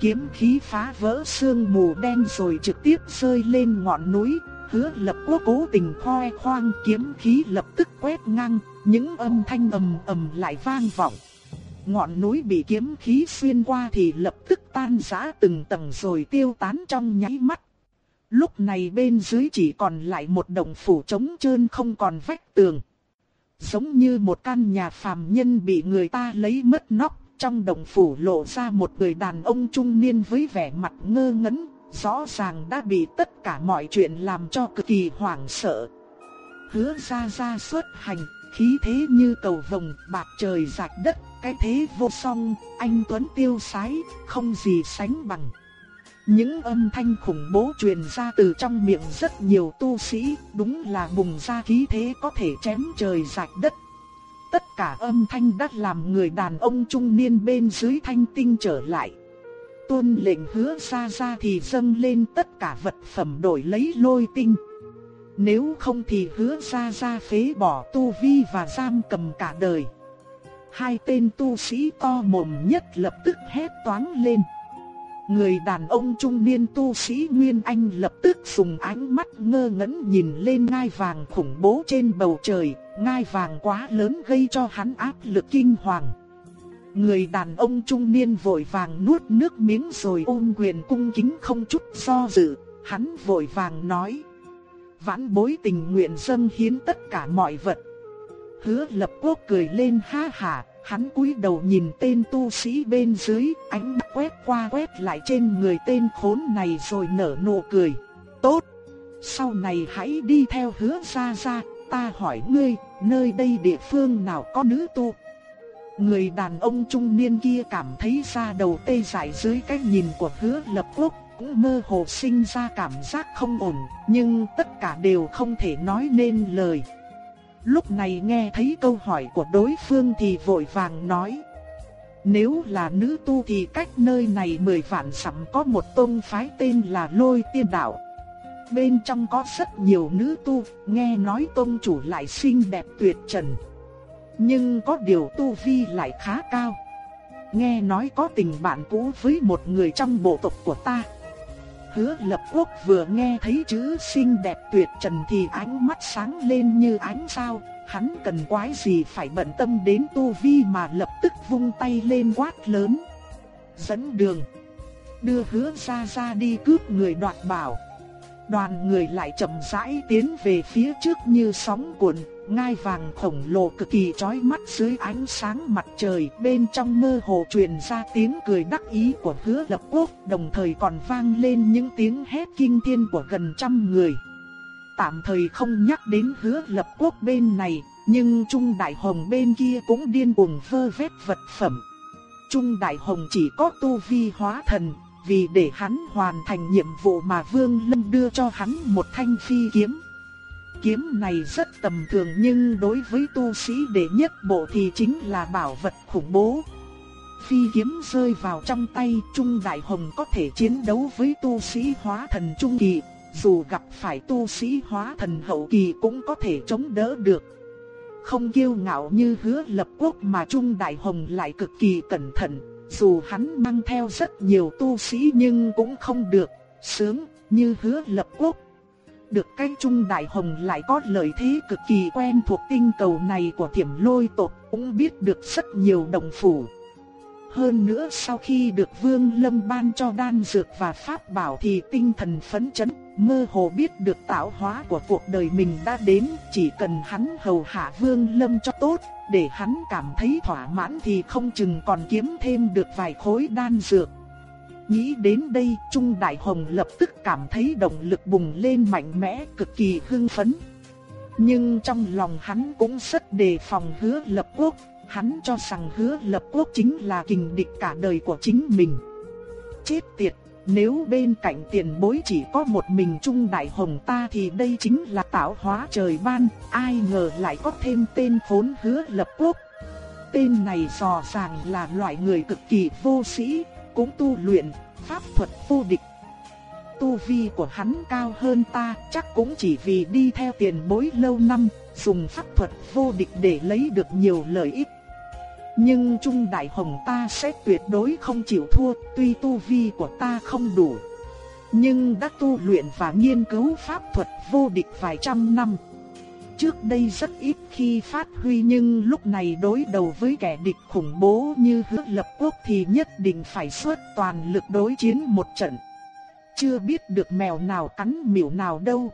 Speaker 1: Kiếm khí phá vỡ sương mù đen rồi trực tiếp rơi lên ngọn núi, hứa lập quốc cố tình khoe khoang kiếm khí lập tức quét ngang, những âm thanh ầm ầm lại vang vọng. Ngọn núi bị kiếm khí xuyên qua thì lập tức tan rã từng tầng rồi tiêu tán trong nháy mắt. Lúc này bên dưới chỉ còn lại một đồng phủ trống trơn không còn vách tường. Giống như một căn nhà phàm nhân bị người ta lấy mất nóc, trong đồng phủ lộ ra một người đàn ông trung niên với vẻ mặt ngơ ngẩn, rõ ràng đã bị tất cả mọi chuyện làm cho cực kỳ hoảng sợ. Hứa ra ra xuất hành, khí thế như cầu vồng bạc trời rạch đất, cái thế vô song, anh Tuấn tiêu sái, không gì sánh bằng. Những âm thanh khủng bố truyền ra từ trong miệng rất nhiều tu sĩ, đúng là bùng ra khí thế có thể chém trời rạch đất. Tất cả âm thanh đã làm người đàn ông trung niên bên dưới thanh tinh trở lại. Tuân lệnh hứa ra ra thì dâng lên tất cả vật phẩm đổi lấy lôi tinh. Nếu không thì hứa ra ra phế bỏ tu vi và giam cầm cả đời. Hai tên tu sĩ to mồm nhất lập tức hét toáng lên. Người đàn ông trung niên tu sĩ Nguyên Anh lập tức dùng ánh mắt ngơ ngẩn nhìn lên ngai vàng khủng bố trên bầu trời, ngai vàng quá lớn gây cho hắn áp lực kinh hoàng. Người đàn ông trung niên vội vàng nuốt nước miếng rồi ôm quyền cung kính không chút do dự, hắn vội vàng nói. Vãn bối tình nguyện dâng hiến tất cả mọi vật. Hứa lập quốc cười lên ha hà, Hắn cúi đầu nhìn tên tu sĩ bên dưới, ánh mắt quét qua quét lại trên người tên khốn này rồi nở nụ cười. Tốt! Sau này hãy đi theo hứa ra ra, ta hỏi ngươi, nơi đây địa phương nào có nữ tu? Người đàn ông trung niên kia cảm thấy da đầu tê dại dưới cái nhìn của hứa lập quốc, cũng mơ hồ sinh ra cảm giác không ổn, nhưng tất cả đều không thể nói nên lời. Lúc này nghe thấy câu hỏi của đối phương thì vội vàng nói. Nếu là nữ tu thì cách nơi này mười vạn dặm có một tôn phái tên là Lôi Tiên Đạo. Bên trong có rất nhiều nữ tu, nghe nói tôn chủ lại xinh đẹp tuyệt trần. Nhưng có điều tu vi lại khá cao. Nghe nói có tình bạn cũ với một người trong bộ tộc của ta. Hứa lập quốc vừa nghe thấy chữ xinh đẹp tuyệt trần thì ánh mắt sáng lên như ánh sao, hắn cần quái gì phải bận tâm đến tu vi mà lập tức vung tay lên quát lớn. Dẫn đường, đưa hứa ra ra đi cướp người đoạt bảo. Đoàn người lại chậm rãi tiến về phía trước như sóng cuộn, ngai vàng khổng lồ cực kỳ chói mắt dưới ánh sáng mặt trời, bên trong mơ hồ truyền ra tiếng cười đắc ý của Hứa Lập Quốc, đồng thời còn vang lên những tiếng hét kinh thiên của gần trăm người. Tạm thời không nhắc đến Hứa Lập Quốc bên này, nhưng Trung Đại Hồng bên kia cũng điên cuồng vơ vét vật phẩm. Trung Đại Hồng chỉ có tu vi hóa thần, vì để hắn hoàn thành nhiệm vụ mà Vương Lâm đưa cho hắn một thanh phi kiếm. Kiếm này rất tầm thường nhưng đối với tu sĩ đệ nhất bộ thì chính là bảo vật khủng bố. Phi kiếm rơi vào trong tay Trung Đại Hồng có thể chiến đấu với tu sĩ hóa thần trung kỳ, dù gặp phải tu sĩ hóa thần hậu kỳ cũng có thể chống đỡ được. Không kiêu ngạo như hứa lập quốc mà Trung Đại Hồng lại cực kỳ cẩn thận, dù hắn mang theo rất nhiều tu sĩ nhưng cũng không được, sướng như hứa lập quốc được cái trung đại hồng lại có lợi thế cực kỳ quen thuộc tinh cầu này của thiểm lôi tộc, cũng biết được rất nhiều đồng phủ. Hơn nữa sau khi được Vương Lâm ban cho đan dược và pháp bảo thì tinh thần phấn chấn, mơ hồ biết được tạo hóa của cuộc đời mình đã đến, chỉ cần hắn hầu hạ Vương Lâm cho tốt, để hắn cảm thấy thỏa mãn thì không chừng còn kiếm thêm được vài khối đan dược. Nghĩ đến đây, Trung Đại Hồng lập tức cảm thấy động lực bùng lên mạnh mẽ, cực kỳ hưng phấn. Nhưng trong lòng hắn cũng rất đề phòng hứa lập quốc, hắn cho rằng hứa lập quốc chính là kình địch cả đời của chính mình. Chết tiệt, nếu bên cạnh tiền bối chỉ có một mình Trung Đại Hồng ta thì đây chính là tạo hóa trời ban, ai ngờ lại có thêm tên phốn hứa lập quốc. Tên này rõ ràng là loại người cực kỳ vô sĩ, cũng tu luyện, pháp thuật vô địch. Tu vi của hắn cao hơn ta, chắc cũng chỉ vì đi theo tiền bối lâu năm, dùng pháp thuật vô địch để lấy được nhiều lợi ích. Nhưng Trung Đại Hồng ta sẽ tuyệt đối không chịu thua, tuy tu vi của ta không đủ. Nhưng đã tu luyện và nghiên cứu pháp thuật vô địch vài trăm năm trước đây rất ít khi phát huy nhưng lúc này đối đầu với kẻ địch khủng bố như hứa lập quốc thì nhất định phải xuất toàn lực đối chiến một trận. Chưa biết được mèo nào cắn miểu nào đâu.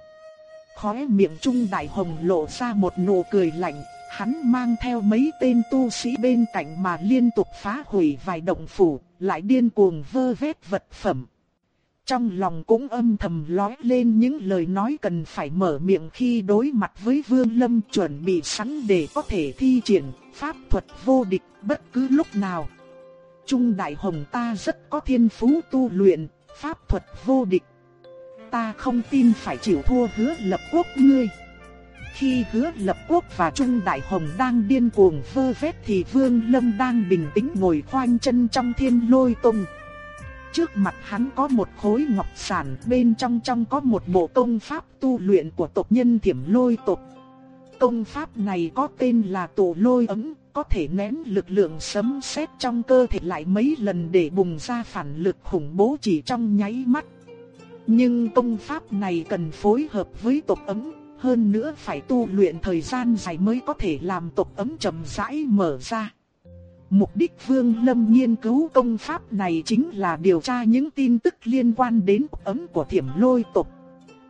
Speaker 1: Khóe miệng Trung Đại Hồng lộ ra một nụ cười lạnh, hắn mang theo mấy tên tu sĩ bên cạnh mà liên tục phá hủy vài động phủ, lại điên cuồng vơ vét vật phẩm. Trong lòng cũng âm thầm lói lên những lời nói cần phải mở miệng khi đối mặt với Vương Lâm chuẩn bị sẵn để có thể thi triển pháp thuật vô địch bất cứ lúc nào. Trung Đại Hồng ta rất có thiên phú tu luyện, pháp thuật vô địch. Ta không tin phải chịu thua hứa lập quốc ngươi. Khi hứa lập quốc và Trung Đại Hồng đang điên cuồng vơ vét thì Vương Lâm đang bình tĩnh ngồi khoanh chân trong thiên lôi tông Trước mặt hắn có một khối ngọc sản, bên trong trong có một bộ công pháp tu luyện của tộc nhân thiểm lôi tộc. Công pháp này có tên là tổ lôi ấm, có thể nén lực lượng sấm sét trong cơ thể lại mấy lần để bùng ra phản lực khủng bố chỉ trong nháy mắt. Nhưng công pháp này cần phối hợp với tộc ấm, hơn nữa phải tu luyện thời gian dài mới có thể làm tộc ấm chậm rãi mở ra. Mục đích Vương Lâm nghiên cứu công pháp này chính là điều tra những tin tức liên quan đến ấm của thiểm lôi tộc.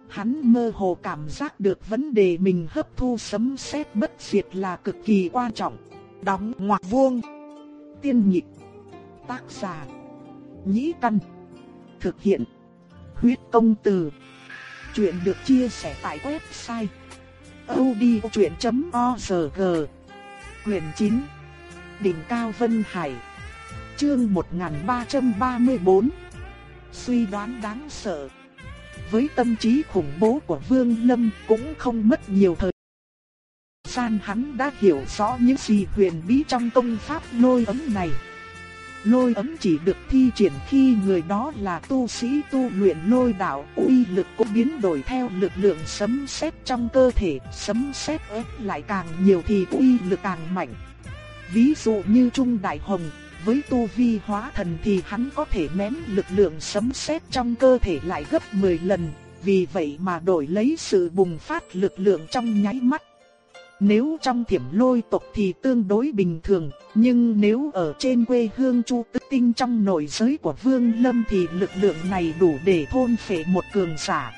Speaker 1: Hắn mơ hồ cảm giác được vấn đề mình hấp thu sấm sét bất diệt là cực kỳ quan trọng. Đóng ngoặc vuông. Tiên nhịp. Tác giả. Nhĩ căn. Thực hiện. Huyết công từ. Chuyện được chia sẻ tại website. odchuyện.org Quyền 9 Đỉnh Cao Vân Hải Chương 1334 Suy đoán đáng sợ Với tâm trí khủng bố của Vương Lâm cũng không mất nhiều thời gian hắn đã hiểu rõ những gì huyền bí trong công pháp lôi ấm này. Lôi ấm chỉ được thi triển khi người đó là tu sĩ tu luyện lôi đạo, uy lực cũng biến đổi theo lực lượng sấm sét trong cơ thể, sấm sét ép lại càng nhiều thì uy lực càng mạnh. Ví dụ như Trung Đại Hồng, với tu vi hóa thần thì hắn có thể ném lực lượng sấm sét trong cơ thể lại gấp 10 lần, vì vậy mà đổi lấy sự bùng phát lực lượng trong nháy mắt. Nếu trong thiểm lôi tộc thì tương đối bình thường, nhưng nếu ở trên quê hương Chu Tức Tinh trong nội giới của Vương Lâm thì lực lượng này đủ để thôn phệ một cường giả.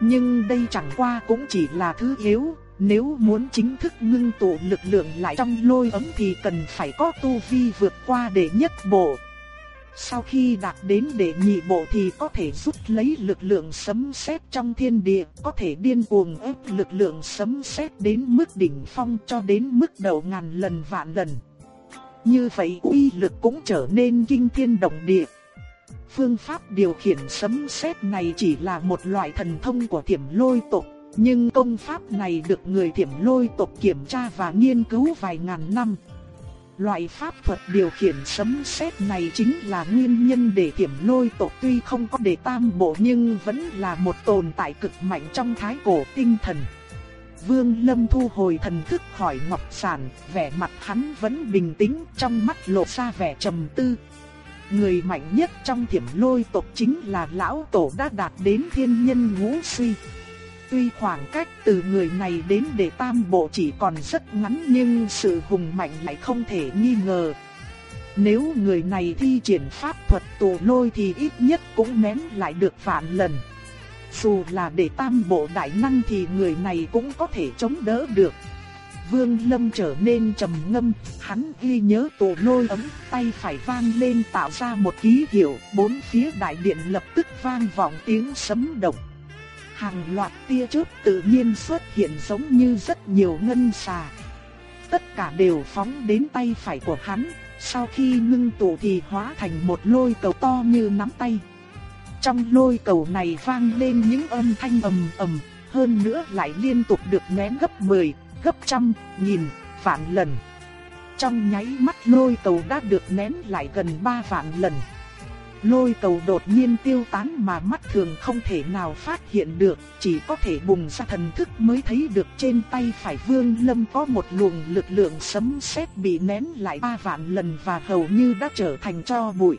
Speaker 1: Nhưng đây chẳng qua cũng chỉ là thứ yếu, nếu muốn chính thức ngưng tụ lực lượng lại trong lôi ấm thì cần phải có tu vi vượt qua để nhất bộ. Sau khi đạt đến đệ nhị bộ thì có thể rút lấy lực lượng sấm sét trong thiên địa, có thể điên cuồng ép lực lượng sấm sét đến mức đỉnh phong cho đến mức đầu ngàn lần vạn lần. Như vậy uy lực cũng trở nên kinh thiên động địa. Phương pháp điều khiển sấm sét này chỉ là một loại thần thông của thiểm lôi tộc, nhưng công pháp này được người thiểm lôi tộc kiểm tra và nghiên cứu vài ngàn năm. Loại pháp thuật điều khiển sấm sét này chính là nguyên nhân để thiểm lôi tộc tuy không có đề tam bộ nhưng vẫn là một tồn tại cực mạnh trong thái cổ tinh thần. Vương Lâm thu hồi thần thức khỏi Ngọc Sản, vẻ mặt hắn vẫn bình tĩnh, trong mắt lộ ra vẻ trầm tư. Người mạnh nhất trong thiểm lôi tộc chính là lão tổ đã đạt đến thiên nhân ngũ suy. Tuy khoảng cách từ người này đến để tam bộ chỉ còn rất ngắn nhưng sự hùng mạnh lại không thể nghi ngờ. Nếu người này thi triển pháp thuật tù lôi thì ít nhất cũng nén lại được vạn lần. Dù là để tam bộ đại năng thì người này cũng có thể chống đỡ được. Vương Lâm trở nên trầm ngâm, hắn ghi nhớ tù lôi ấm, tay phải vang lên tạo ra một ký hiệu, bốn phía đại điện lập tức vang vọng tiếng sấm động hàng loạt tia chớp tự nhiên xuất hiện giống như rất nhiều ngân xà. Tất cả đều phóng đến tay phải của hắn, sau khi ngưng tụ thì hóa thành một lôi cầu to như nắm tay. Trong lôi cầu này vang lên những âm thanh ầm ầm, hơn nữa lại liên tục được nén gấp 10, gấp trăm, nghìn, vạn lần. Trong nháy mắt lôi cầu đã được nén lại gần 3 vạn lần. Lôi cầu đột nhiên tiêu tán mà mắt thường không thể nào phát hiện được, chỉ có thể bùng ra thần thức mới thấy được trên tay phải Vương Lâm có một luồng lực lượng sấm sét bị nén lại ba vạn lần và hầu như đã trở thành cho bụi.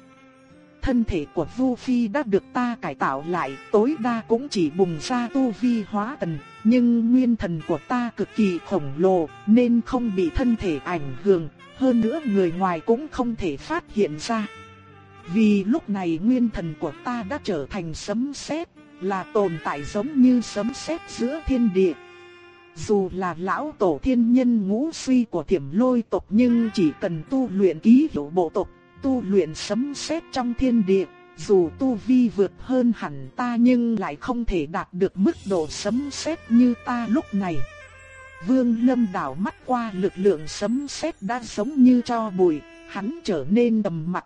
Speaker 1: Thân thể của Vu Phi đã được ta cải tạo lại, tối đa cũng chỉ bùng ra tu vi hóa tần, nhưng nguyên thần của ta cực kỳ khổng lồ nên không bị thân thể ảnh hưởng, hơn nữa người ngoài cũng không thể phát hiện ra. Vì lúc này nguyên thần của ta đã trở thành sấm sét, là tồn tại giống như sấm sét giữa thiên địa. Dù là lão tổ thiên nhân ngũ suy của thiểm lôi tộc nhưng chỉ cần tu luyện ký hiệu bộ tộc, tu luyện sấm sét trong thiên địa, dù tu vi vượt hơn hẳn ta nhưng lại không thể đạt được mức độ sấm sét như ta lúc này. Vương Lâm đảo mắt qua lực lượng sấm sét đã giống như cho bụi, hắn trở nên đầm mặc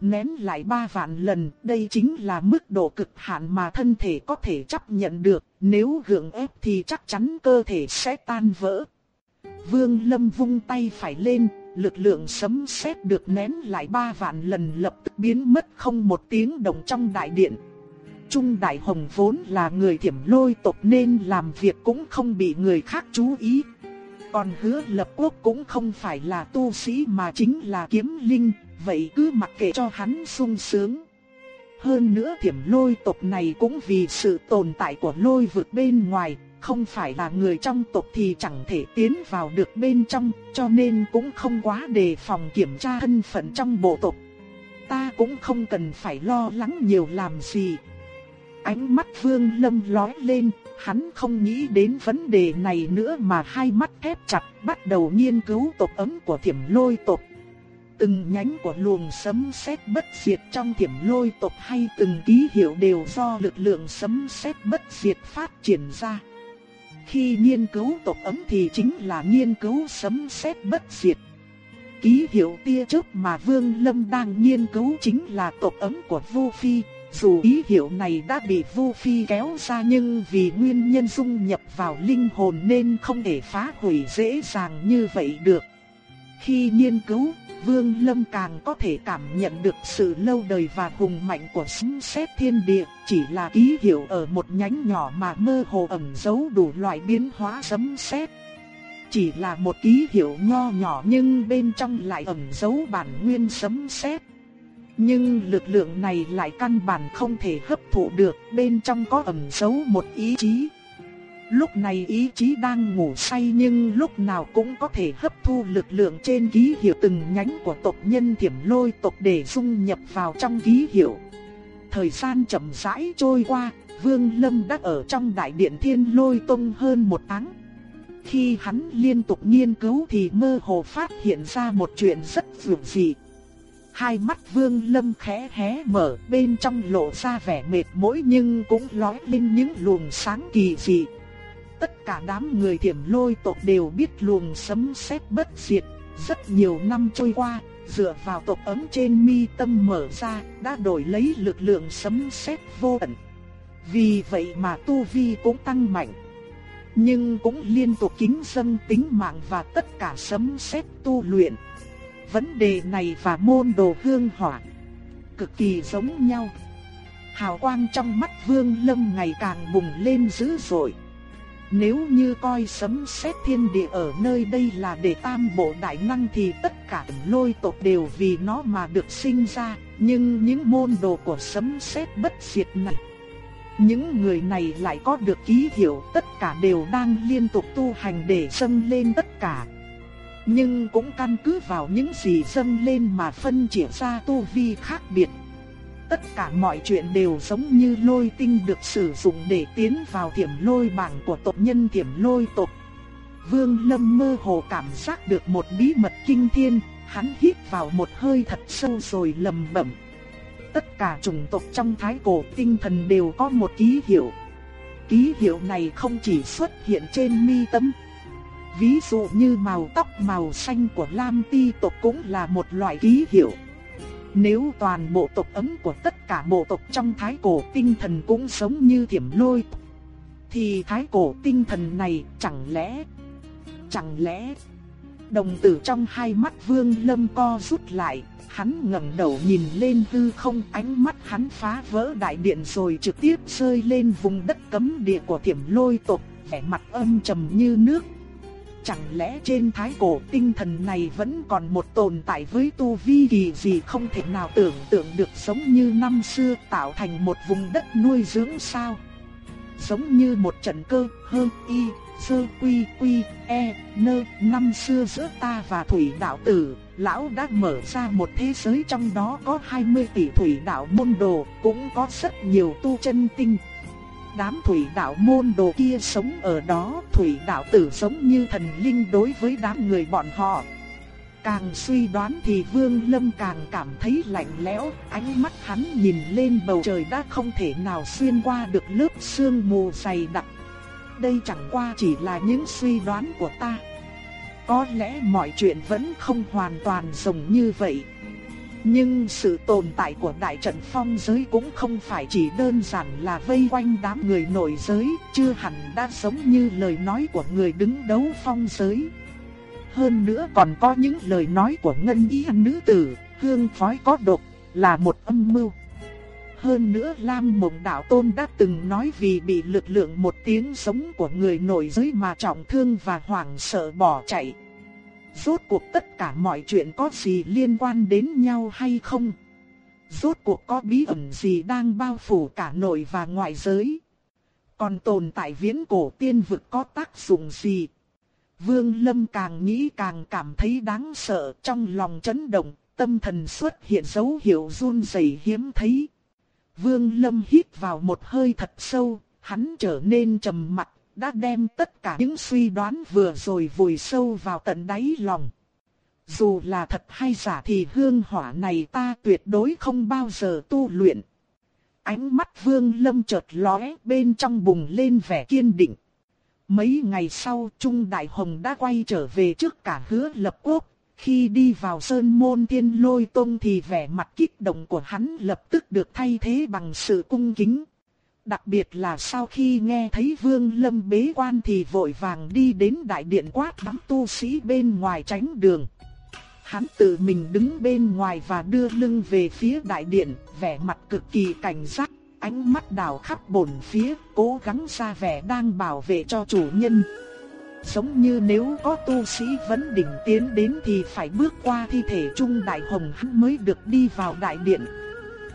Speaker 1: Nén lại ba vạn lần, đây chính là mức độ cực hạn mà thân thể có thể chấp nhận được, nếu gượng ép thì chắc chắn cơ thể sẽ tan vỡ. Vương Lâm vung tay phải lên, lực lượng sấm sét được nén lại ba vạn lần lập tức biến mất không một tiếng động trong đại điện. Trung Đại Hồng vốn là người thiểm lôi tộc nên làm việc cũng không bị người khác chú ý. Còn hứa lập quốc cũng không phải là tu sĩ mà chính là kiếm linh, vậy cứ mặc kệ cho hắn sung sướng. Hơn nữa thiểm lôi tộc này cũng vì sự tồn tại của lôi vực bên ngoài, không phải là người trong tộc thì chẳng thể tiến vào được bên trong, cho nên cũng không quá đề phòng kiểm tra thân phận trong bộ tộc. Ta cũng không cần phải lo lắng nhiều làm gì. ánh mắt Vương Lâm lói lên, hắn không nghĩ đến vấn đề này nữa mà hai mắt thép chặt bắt đầu nghiên cứu tộc ấm của thiểm lôi tộc. Từng nhánh của luồng sấm sét bất diệt trong thiểm lôi tộc hay từng ký hiệu đều do lực lượng sấm sét bất diệt phát triển ra. Khi nghiên cứu tộc ấm thì chính là nghiên cứu sấm sét bất diệt. Ký hiệu tia chớp mà Vương Lâm đang nghiên cứu chính là tộc ấm của Vu Phi, dù ý hiệu này đã bị Vu Phi kéo ra nhưng vì nguyên nhân dung nhập vào linh hồn nên không thể phá hủy dễ dàng như vậy được. Khi nghiên cứu, Vương Lâm càng có thể cảm nhận được sự lâu đời và hùng mạnh của sấm sét thiên địa, chỉ là ký hiệu ở một nhánh nhỏ mà mơ hồ ẩn giấu đủ loại biến hóa sấm sét. Chỉ là một ký hiệu nho nhỏ nhưng bên trong lại ẩn giấu bản nguyên sấm sét. Nhưng lực lượng này lại căn bản không thể hấp thụ được, bên trong có ẩn giấu một ý chí. Lúc này ý chí đang ngủ say nhưng lúc nào cũng có thể hấp thu lực lượng trên ký hiệu từng nhánh của tộc nhân thiểm lôi tộc để dung nhập vào trong ký hiệu. Thời gian chậm rãi trôi qua, Vương Lâm đã ở trong đại điện thiên lôi tông hơn một tháng. Khi hắn liên tục nghiên cứu thì mơ hồ phát hiện ra một chuyện rất dường dị. Hai mắt vương lâm khẽ hé mở bên trong lộ ra vẻ mệt mỏi nhưng cũng lóe lên những luồng sáng kỳ dị. Tất cả đám người thiểm lôi tộc đều biết luồng sấm sét bất diệt. Rất nhiều năm trôi qua, dựa vào tộc ấm trên mi tâm mở ra, đã đổi lấy lực lượng sấm sét vô tận. Vì vậy mà tu vi cũng tăng mạnh. Nhưng cũng liên tục kính dân tính mạng và tất cả sấm sét tu luyện. Vấn đề này và môn đồ hương hỏa cực kỳ giống nhau. Hào quang trong mắt Vương Lâm ngày càng bùng lên dữ dội. Nếu như coi sấm sét thiên địa ở nơi đây là để tam bộ đại năng thì tất cả lôi tộc đều vì nó mà được sinh ra, nhưng những môn đồ của sấm sét bất diệt này những người này lại có được ký hiệu tất cả đều đang liên tục tu hành để dâng lên tất cả. Nhưng cũng căn cứ vào những gì dâng lên mà phân chia ra tu vi khác biệt. Tất cả mọi chuyện đều giống như lôi tinh được sử dụng để tiến vào thiểm lôi bảng của tộc nhân thiểm lôi tộc. Vương Lâm mơ hồ cảm giác được một bí mật kinh thiên, hắn hít vào một hơi thật sâu rồi lầm bẩm tất cả chủng tộc trong thái cổ tinh thần đều có một ký hiệu. Ký hiệu này không chỉ xuất hiện trên mi tâm. Ví dụ như màu tóc màu xanh của Lam Ti tộc cũng là một loại ký hiệu. Nếu toàn bộ tộc ấm của tất cả bộ tộc trong thái cổ tinh thần cũng giống như thiểm lôi, thì thái cổ tinh thần này chẳng lẽ, chẳng lẽ, đồng tử trong hai mắt vương lâm co rút lại, Hắn ngẩng đầu nhìn lên hư không, ánh mắt hắn phá vỡ đại điện rồi trực tiếp rơi lên vùng đất cấm địa của Thiểm Lôi tộc, vẻ mặt âm trầm như nước. Chẳng lẽ trên thái cổ tinh thần này vẫn còn một tồn tại với tu vi kỳ gì không thể nào tưởng tượng được sống như năm xưa tạo thành một vùng đất nuôi dưỡng sao? Giống như một trận cơ, hơn y, sơ quy quy, e, nơ, năm xưa giữa ta và thủy đạo tử, lão đã mở ra một thế giới trong đó có 20 tỷ thủy đạo môn đồ, cũng có rất nhiều tu chân tinh. Đám thủy đạo môn đồ kia sống ở đó, thủy đạo tử giống như thần linh đối với đám người bọn họ. Càng suy đoán thì Vương Lâm càng cảm thấy lạnh lẽo, ánh mắt hắn nhìn lên bầu trời đã không thể nào xuyên qua được lớp sương mù dày đặc. Đây chẳng qua chỉ là những suy đoán của ta. Có lẽ mọi chuyện vẫn không hoàn toàn giống như vậy. Nhưng sự tồn tại của đại trận phong giới cũng không phải chỉ đơn giản là vây quanh đám người nổi giới, chưa hẳn đã giống như lời nói của người đứng đấu phong giới. Hơn nữa còn có những lời nói của ngân y nữ tử, hương phói có độc, là một âm mưu. Hơn nữa Lam Mộng Đạo Tôn đã từng nói vì bị lực lượng một tiếng sống của người nổi giới mà trọng thương và hoảng sợ bỏ chạy. Rốt cuộc tất cả mọi chuyện có gì liên quan đến nhau hay không? Rốt cuộc có bí ẩn gì đang bao phủ cả nội và ngoại giới? Còn tồn tại viễn cổ tiên vực có tác dụng gì? Vương Lâm càng nghĩ càng cảm thấy đáng sợ trong lòng chấn động, tâm thần xuất hiện dấu hiệu run rẩy hiếm thấy. Vương Lâm hít vào một hơi thật sâu, hắn trở nên trầm mặc, đã đem tất cả những suy đoán vừa rồi vùi sâu vào tận đáy lòng. Dù là thật hay giả thì hương hỏa này ta tuyệt đối không bao giờ tu luyện. Ánh mắt Vương Lâm chợt lóe bên trong bùng lên vẻ kiên định. Mấy ngày sau, Trung Đại Hồng đã quay trở về trước cả hứa lập quốc. Khi đi vào sơn môn Thiên lôi tông thì vẻ mặt kích động của hắn lập tức được thay thế bằng sự cung kính. Đặc biệt là sau khi nghe thấy Vương Lâm bế quan thì vội vàng đi đến đại điện quát đám tu sĩ bên ngoài tránh đường. Hắn tự mình đứng bên ngoài và đưa lưng về phía đại điện, vẻ mặt cực kỳ cảnh giác, ánh mắt đảo khắp bổn phía, cố gắng ra vẻ đang bảo vệ cho chủ nhân. Giống như nếu có tu sĩ vấn đỉnh tiến đến thì phải bước qua thi thể trung đại hồng hắn mới được đi vào đại điện.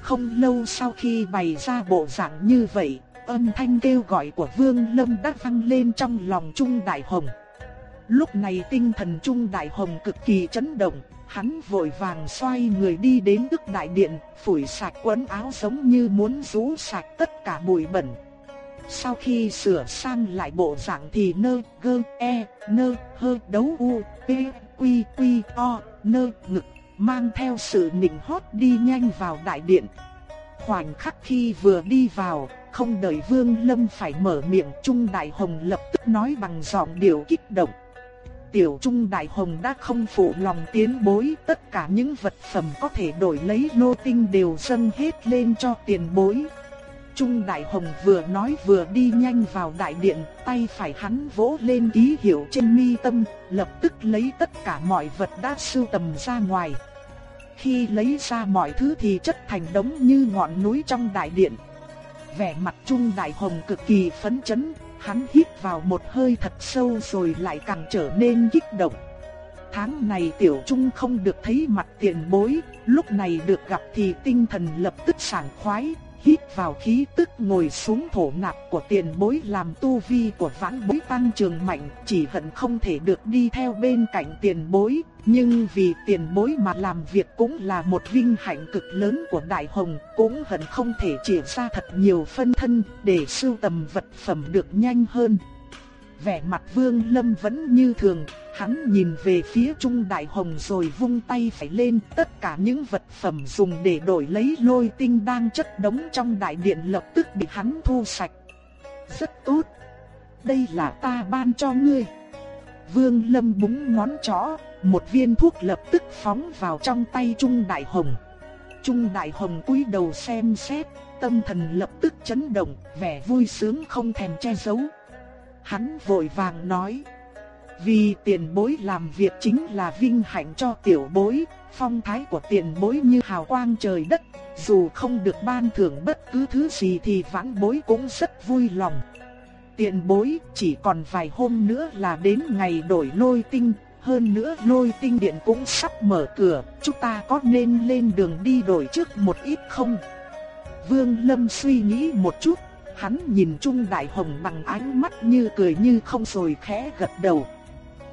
Speaker 1: Không lâu sau khi bày ra bộ dạng như vậy, âm thanh kêu gọi của Vương Lâm đã vang lên trong lòng Trung Đại Hồng. Lúc này tinh thần Trung Đại Hồng cực kỳ chấn động, hắn vội vàng xoay người đi đến Đức Đại Điện, phủi sạch quần áo giống như muốn rũ sạch tất cả bụi bẩn. Sau khi sửa sang lại bộ dạng thì nơ, gơ, e, nơ, hơ, đấu u, p, quy, quy, o, nơ, ngực, mang theo sự nịnh hót đi nhanh vào đại điện. Khoảnh khắc khi vừa đi vào, không đợi Vương Lâm phải mở miệng Trung Đại Hồng lập tức nói bằng giọng điệu kích động tiểu trung đại hồng đã không phụ lòng tiến bối, tất cả những vật phẩm có thể đổi lấy lô tinh đều dâng hết lên cho tiền bối. Trung đại hồng vừa nói vừa đi nhanh vào đại điện, tay phải hắn vỗ lên ký hiệu trên mi tâm, lập tức lấy tất cả mọi vật đã sưu tầm ra ngoài. Khi lấy ra mọi thứ thì chất thành đống như ngọn núi trong đại điện. Vẻ mặt Trung Đại Hồng cực kỳ phấn chấn, Hắn hít vào một hơi thật sâu rồi lại càng trở nên kích động. Tháng này tiểu trung không được thấy mặt tiền bối, lúc này được gặp thì tinh thần lập tức sảng khoái, hít vào khí tức ngồi xuống thổ nạp của tiền bối làm tu vi của vãn bối tăng trường mạnh, chỉ hận không thể được đi theo bên cạnh tiền bối, nhưng vì tiền bối mà làm việc cũng là một vinh hạnh cực lớn của Đại Hồng, cũng hận không thể triển ra thật nhiều phân thân để sưu tầm vật phẩm được nhanh hơn. Vẻ mặt Vương Lâm vẫn như thường, hắn nhìn về phía Trung Đại Hồng rồi vung tay phải lên, tất cả những vật phẩm dùng để đổi lấy lôi tinh đang chất đống trong đại điện lập tức bị hắn thu sạch. Rất tốt, đây là ta ban cho ngươi. Vương Lâm búng ngón trỏ, một viên thuốc lập tức phóng vào trong tay Trung Đại Hồng. Trung Đại Hồng cúi đầu xem xét, tâm thần lập tức chấn động, vẻ vui sướng không thèm che giấu. Hắn vội vàng nói. Vì tiền bối làm việc chính là vinh hạnh cho tiểu bối, phong thái của tiền bối như hào quang trời đất, dù không được ban thưởng bất cứ thứ gì thì vãn bối cũng rất vui lòng. Tiền bối chỉ còn vài hôm nữa là đến ngày đổi lôi tinh, hơn nữa lôi tinh điện cũng sắp mở cửa, chúng ta có nên lên đường đi đổi trước một ít không? Vương Lâm suy nghĩ một chút, Hắn nhìn Trung Đại Hồng bằng ánh mắt như cười như không rồi khẽ gật đầu.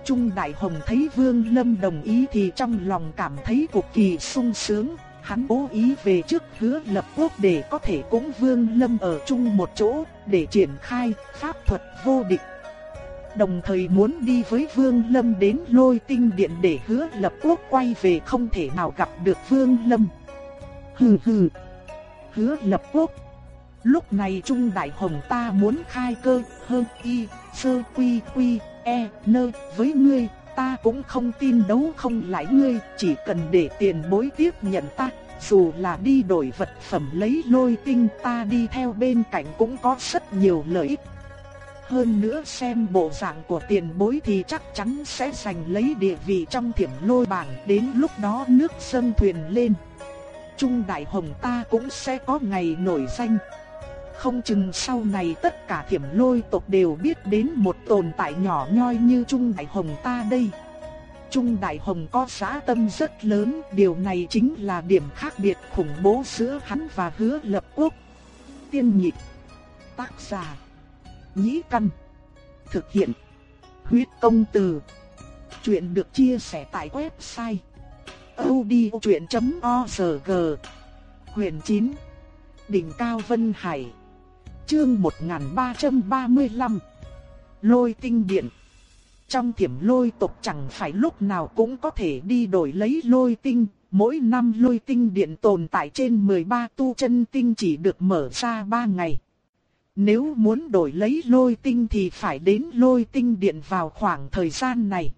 Speaker 1: Trung Đại Hồng thấy Vương Lâm đồng ý thì trong lòng cảm thấy cực kỳ sung sướng. Hắn cố ý về trước hứa lập quốc để có thể cúng Vương Lâm ở chung một chỗ để triển khai pháp thuật vô địch. Đồng thời muốn đi với Vương Lâm đến lôi tinh điện để hứa lập quốc quay về không thể nào gặp được Vương Lâm. Hừ hừ. Hứa lập quốc Lúc này Trung Đại Hồng ta muốn khai cơ, hơn y, sơ quy quy, e, nơ, với ngươi, ta cũng không tin đấu không lại ngươi, chỉ cần để tiền bối tiếp nhận ta, dù là đi đổi vật phẩm lấy lôi tinh ta đi theo bên cạnh cũng có rất nhiều lợi ích. Hơn nữa xem bộ dạng của tiền bối thì chắc chắn sẽ giành lấy địa vị trong thiểm lôi bảng đến lúc đó nước sân thuyền lên. Trung Đại Hồng ta cũng sẽ có ngày nổi danh. Không chừng sau này tất cả thiểm lôi tộc đều biết đến một tồn tại nhỏ nhoi như Trung Đại Hồng ta đây. Trung Đại Hồng có giá tâm rất lớn, điều này chính là điểm khác biệt khủng bố giữa hắn và hứa lập quốc. Tiên nhị tác giả, nhĩ căn, thực hiện, huyết công từ. Chuyện được chia sẻ tại website odchuyện.org, huyền 9 Đỉnh Cao Vân Hải Chương 1335 Lôi tinh điện. Trong thiểm lôi tộc chẳng phải lúc nào cũng có thể đi đổi lấy lôi tinh. Mỗi năm lôi tinh điện tồn tại trên 13 tu chân tinh chỉ được mở ra 3 ngày. Nếu muốn đổi lấy lôi tinh thì phải đến lôi tinh điện vào khoảng thời gian này.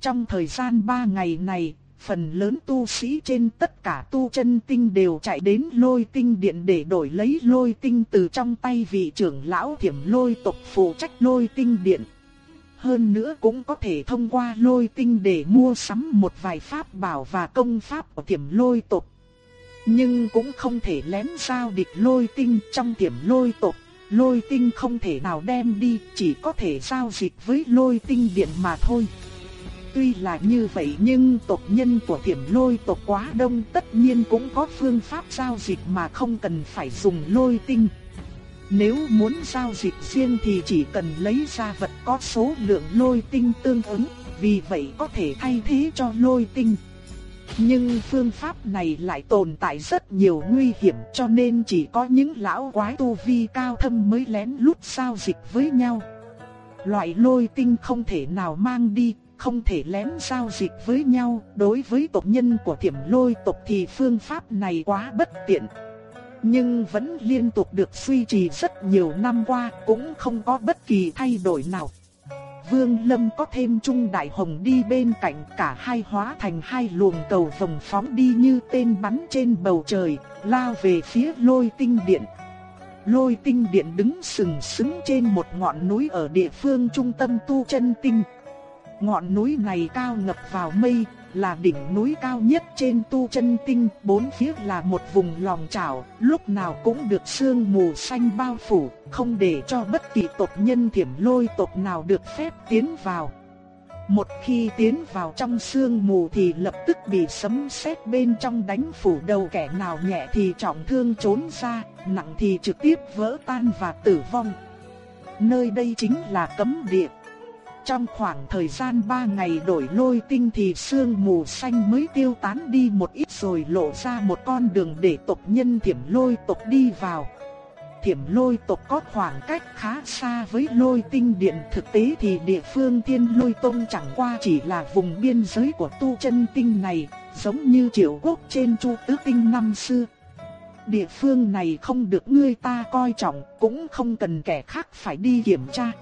Speaker 1: Trong thời gian 3 ngày này phần lớn tu sĩ trên tất cả tu chân tinh đều chạy đến lôi tinh điện để đổi lấy lôi tinh từ trong tay vị trưởng lão thiểm lôi tộc phụ trách lôi tinh điện. Hơn nữa cũng có thể thông qua lôi tinh để mua sắm một vài pháp bảo và công pháp của thiểm lôi tộc. Nhưng cũng không thể lén giao địch lôi tinh trong thiểm lôi tộc. Lôi tinh không thể nào đem đi, chỉ có thể giao dịch với lôi tinh điện mà thôi. Tuy là như vậy nhưng tộc nhân của thiểm lôi tộc quá đông tất nhiên cũng có phương pháp giao dịch mà không cần phải dùng lôi tinh. Nếu muốn giao dịch riêng thì chỉ cần lấy ra vật có số lượng lôi tinh tương ứng, vì vậy có thể thay thế cho lôi tinh. Nhưng phương pháp này lại tồn tại rất nhiều nguy hiểm cho nên chỉ có những lão quái tu vi cao thâm mới lén lút giao dịch với nhau. Loại lôi tinh không thể nào mang đi, không thể lén giao dịch với nhau, đối với tộc nhân của thiểm lôi tộc thì phương pháp này quá bất tiện. Nhưng vẫn liên tục được duy trì rất nhiều năm qua, cũng không có bất kỳ thay đổi nào. Vương Lâm có thêm Trung Đại Hồng đi bên cạnh cả hai hóa thành hai luồng cầu vòng phóng đi như tên bắn trên bầu trời, lao về phía lôi tinh điện. Lôi tinh điện đứng sừng sững trên một ngọn núi ở địa phương trung tâm tu chân tinh. Ngọn núi này cao ngập vào mây, là đỉnh núi cao nhất trên tu chân tinh, bốn phía là một vùng lòng chảo, lúc nào cũng được sương mù xanh bao phủ, không để cho bất kỳ tộc nhân thiểm lôi tộc nào được phép tiến vào. Một khi tiến vào trong sương mù thì lập tức bị sấm sét bên trong đánh phủ đầu kẻ nào nhẹ thì trọng thương trốn ra, nặng thì trực tiếp vỡ tan và tử vong. Nơi đây chính là cấm địa. Trong khoảng thời gian 3 ngày đổi lôi tinh thì sương mù xanh mới tiêu tán đi một ít rồi lộ ra một con đường để tộc nhân thiểm lôi tộc đi vào. Thiểm lôi tộc có khoảng cách khá xa với lôi tinh điện thực tế thì địa phương thiên lôi tông chẳng qua chỉ là vùng biên giới của tu chân tinh này, giống như triệu quốc trên chu tứ tinh năm xưa. Địa phương này không được ngươi ta coi trọng, cũng không cần kẻ khác phải đi kiểm tra.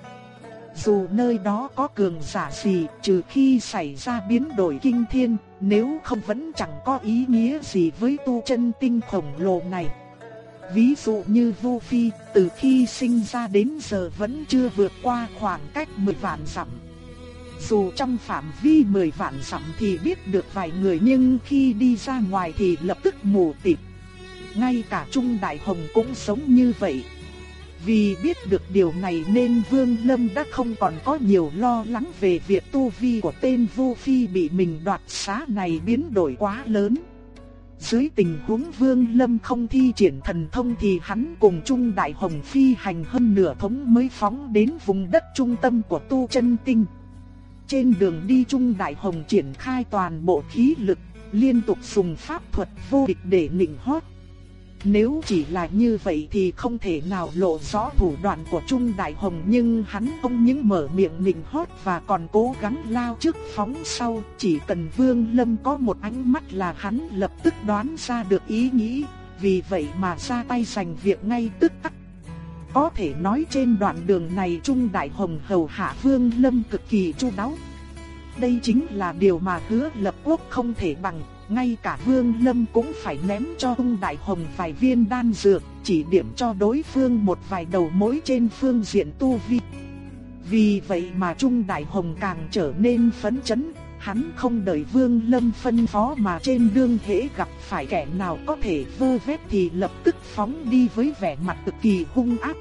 Speaker 1: Dù nơi đó có cường giả gì, trừ khi xảy ra biến đổi kinh thiên, nếu không vẫn chẳng có ý nghĩa gì với tu chân tinh khổng lồ này. Ví dụ như Vu Phi, từ khi sinh ra đến giờ vẫn chưa vượt qua khoảng cách 10 vạn dặm. Dù trong phạm vi 10 vạn dặm thì biết được vài người nhưng khi đi ra ngoài thì lập tức mù tịt. Ngay cả Trung Đại Hồng cũng sống như vậy. Vì biết được điều này nên Vương Lâm đã không còn có nhiều lo lắng về việc tu vi của tên Vu Phi bị mình đoạt xá này biến đổi quá lớn. Dưới tình huống Vương Lâm không thi triển thần thông thì hắn cùng Trung Đại Hồng Phi hành hơn nửa thống mới phóng đến vùng đất trung tâm của tu chân tinh. Trên đường đi Trung Đại Hồng triển khai toàn bộ khí lực, liên tục dùng pháp thuật vô địch để nịnh hót nếu chỉ là như vậy thì không thể nào lộ rõ thủ đoạn của Trung Đại Hồng nhưng hắn không những mở miệng nịnh hót và còn cố gắng lao trước phóng sau. Chỉ cần Vương Lâm có một ánh mắt là hắn lập tức đoán ra được ý nghĩ, vì vậy mà ra tay giành việc ngay tức tắc. Có thể nói trên đoạn đường này Trung Đại Hồng hầu hạ Vương Lâm cực kỳ chu đáo. Đây chính là điều mà hứa lập quốc không thể bằng ngay cả Vương Lâm cũng phải ném cho Ung Đại Hồng vài viên đan dược, chỉ điểm cho đối phương một vài đầu mối trên phương diện tu vi. Vì vậy mà Trung Đại Hồng càng trở nên phấn chấn, hắn không đợi Vương Lâm phân phó mà trên đường hễ gặp phải kẻ nào có thể vơ vét thì lập tức phóng đi với vẻ mặt cực kỳ hung ác.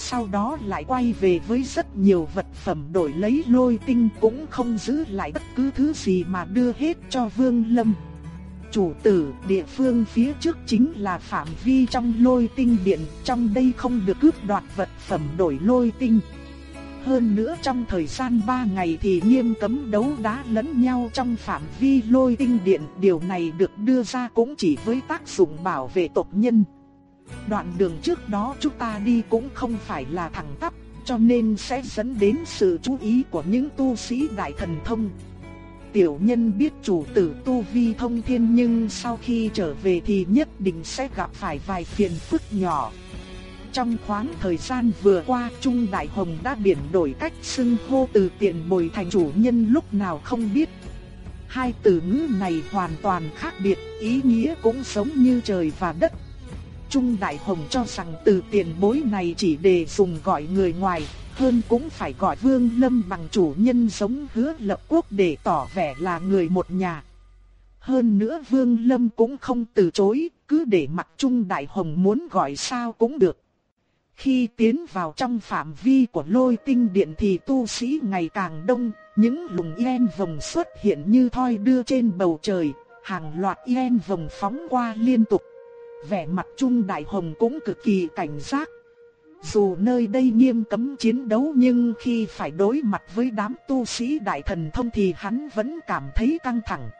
Speaker 1: Sau đó lại quay về với rất nhiều vật phẩm đổi lấy lôi tinh cũng không giữ lại bất cứ thứ gì mà đưa hết cho Vương Lâm. Chủ tử địa phương phía trước chính là phạm vi trong lôi tinh điện, trong đây không được cướp đoạt vật phẩm đổi lôi tinh. Hơn nữa trong thời gian 3 ngày thì nghiêm cấm đấu đá lẫn nhau trong phạm vi lôi tinh điện, điều này được đưa ra cũng chỉ với tác dụng bảo vệ tộc nhân. Đoạn đường trước đó chúng ta đi cũng không phải là thẳng tắp, cho nên sẽ dẫn đến sự chú ý của những tu sĩ đại thần thông. Tiểu nhân biết chủ tử tu vi thông thiên nhưng sau khi trở về thì nhất định sẽ gặp phải vài phiền phức nhỏ. Trong khoảng thời gian vừa qua Trung Đại Hồng đã biển đổi cách xưng hô từ tiện bồi thành chủ nhân lúc nào không biết. Hai từ ngữ này hoàn toàn khác biệt, ý nghĩa cũng giống như trời và đất. Trung Đại Hồng cho rằng từ tiền bối này chỉ để dùng gọi người ngoài, hơn cũng phải gọi Vương Lâm bằng chủ nhân giống hứa lập quốc để tỏ vẻ là người một nhà. Hơn nữa Vương Lâm cũng không từ chối, cứ để mặc Trung Đại Hồng muốn gọi sao cũng được. Khi tiến vào trong phạm vi của lôi tinh điện thì tu sĩ ngày càng đông, những lùng yên vòng xuất hiện như thoi đưa trên bầu trời, hàng loạt yên vòng phóng qua liên tục. Vẻ mặt Trung Đại Hồng cũng cực kỳ cảnh giác. Dù nơi đây nghiêm cấm chiến đấu nhưng khi phải đối mặt với đám tu sĩ đại thần thông thì hắn vẫn cảm thấy căng thẳng.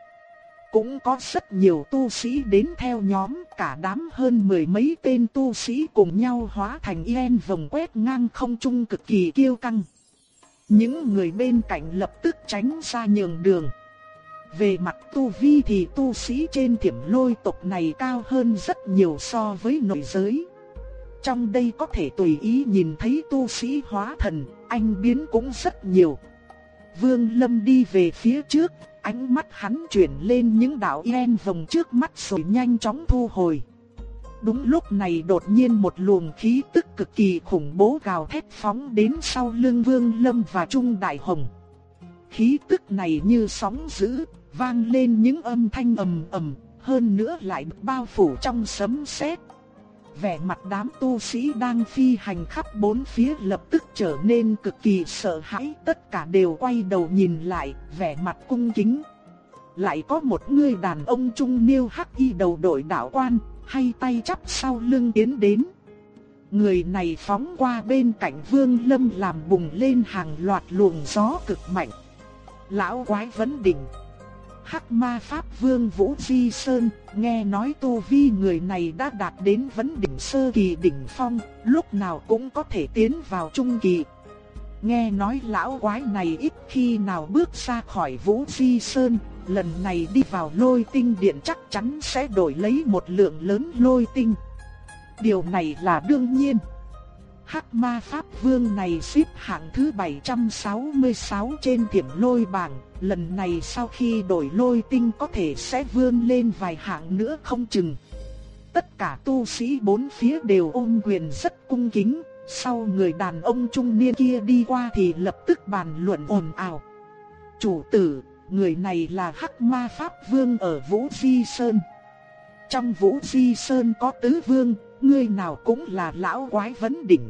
Speaker 1: Cũng có rất nhiều tu sĩ đến theo nhóm, cả đám hơn mười mấy tên tu sĩ cùng nhau hóa thành yên vòng quét ngang không trung cực kỳ kiêu căng. Những người bên cạnh lập tức tránh ra nhường đường. Về mặt tu vi thì tu sĩ trên thiểm lôi tộc này cao hơn rất nhiều so với nội giới. Trong đây có thể tùy ý nhìn thấy tu sĩ hóa thần, anh biến cũng rất nhiều. Vương Lâm đi về phía trước, ánh mắt hắn chuyển lên những đạo yên vòng trước mắt rồi nhanh chóng thu hồi. Đúng lúc này đột nhiên một luồng khí tức cực kỳ khủng bố gào thét phóng đến sau lưng Vương Lâm và Trung Đại Hồng. Khí tức này như sóng dữ, vang lên những âm thanh ầm ầm, hơn nữa lại bao phủ trong sấm sét. Vẻ mặt đám tu sĩ đang phi hành khắp bốn phía lập tức trở nên cực kỳ sợ hãi, tất cả đều quay đầu nhìn lại, vẻ mặt cung kính. Lại có một người đàn ông trung niên hắc y đầu đội đạo quan, hay tay chắp sau lưng tiến đến. Người này phóng qua bên cạnh Vương Lâm làm bùng lên hàng loạt luồng gió cực mạnh. Lão quái vấn đỉnh. Hắc ma pháp vương Vũ Di Sơn, nghe nói tu vi người này đã đạt đến vấn đỉnh sơ kỳ đỉnh phong, lúc nào cũng có thể tiến vào trung kỳ. Nghe nói lão quái này ít khi nào bước ra khỏi Vũ Di Sơn, lần này đi vào lôi tinh điện chắc chắn sẽ đổi lấy một lượng lớn lôi tinh. Điều này là đương nhiên. Hắc ma pháp vương này xếp hạng thứ 766 trên tiệm lôi bảng, lần này sau khi đổi lôi tinh có thể sẽ vươn lên vài hạng nữa không chừng. Tất cả tu sĩ bốn phía đều ôm quyền rất cung kính, sau người đàn ông trung niên kia đi qua thì lập tức bàn luận ồn ào. Chủ tử, người này là Hắc Ma Pháp Vương ở Vũ Di Sơn. Trong Vũ Di Sơn có tứ vương, người nào cũng là lão quái vấn đỉnh.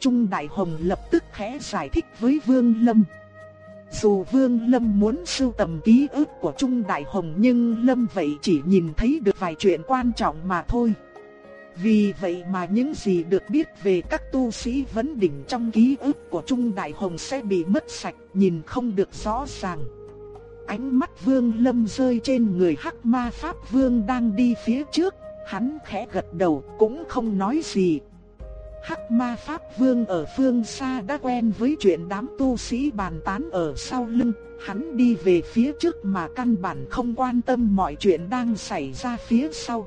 Speaker 1: Trung Đại Hồng lập tức khẽ giải thích với Vương Lâm. Dù Vương Lâm muốn sưu tầm ký ức của Trung Đại Hồng nhưng Lâm vậy chỉ nhìn thấy được vài chuyện quan trọng mà thôi. Vì vậy mà những gì được biết về các tu sĩ vấn đỉnh trong ký ức của Trung Đại Hồng sẽ bị mất sạch, nhìn không được rõ ràng. Ánh mắt Vương Lâm rơi trên người Hắc Ma Pháp Vương đang đi phía trước, hắn khẽ gật đầu cũng không nói gì, Hắc ma pháp vương ở phương xa đã quen với chuyện đám tu sĩ bàn tán ở sau lưng, hắn đi về phía trước mà căn bản không quan tâm mọi chuyện đang xảy ra phía sau.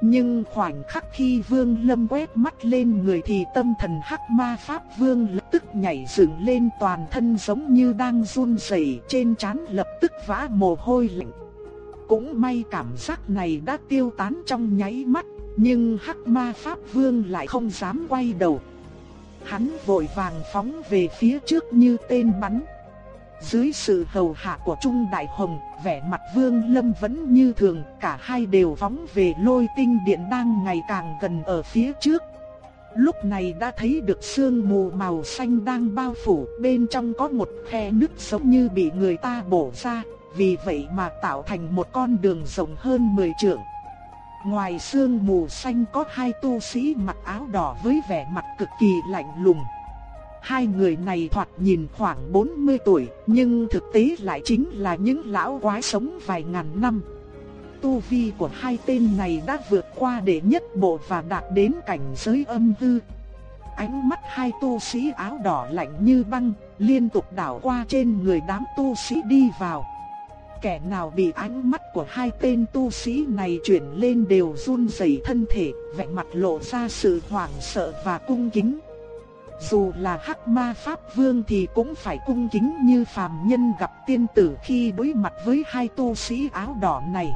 Speaker 1: Nhưng khoảnh khắc khi vương lâm quét mắt lên người thì tâm thần hắc ma pháp vương lập tức nhảy dựng lên toàn thân giống như đang run rẩy trên trán lập tức vã mồ hôi lạnh. Cũng may cảm giác này đã tiêu tán trong nháy mắt nhưng Hắc Ma Pháp Vương lại không dám quay đầu. Hắn vội vàng phóng về phía trước như tên bắn. Dưới sự hầu hạ của Trung Đại Hồng, vẻ mặt Vương Lâm vẫn như thường, cả hai đều phóng về lôi tinh điện đang ngày càng gần ở phía trước. Lúc này đã thấy được sương mù màu xanh đang bao phủ, bên trong có một khe nứt giống như bị người ta bổ ra, vì vậy mà tạo thành một con đường rộng hơn 10 trượng. Ngoài sương mù xanh có hai tu sĩ mặc áo đỏ với vẻ mặt cực kỳ lạnh lùng. Hai người này thoạt nhìn khoảng 40 tuổi, nhưng thực tế lại chính là những lão quái sống vài ngàn năm. tu vi của hai tên này đã vượt qua đệ nhất bộ và đạt đến cảnh giới âm hư. Ánh mắt hai tu sĩ áo đỏ lạnh như băng, liên tục đảo qua trên người đám tu sĩ đi vào. Kẻ nào bị ánh mắt của hai tên tu sĩ này chuyển lên đều run rẩy thân thể, vẻ mặt lộ ra sự hoảng sợ và cung kính. Dù là hắc ma pháp vương thì cũng phải cung kính như phàm nhân gặp tiên tử khi đối mặt với hai tu sĩ áo đỏ này.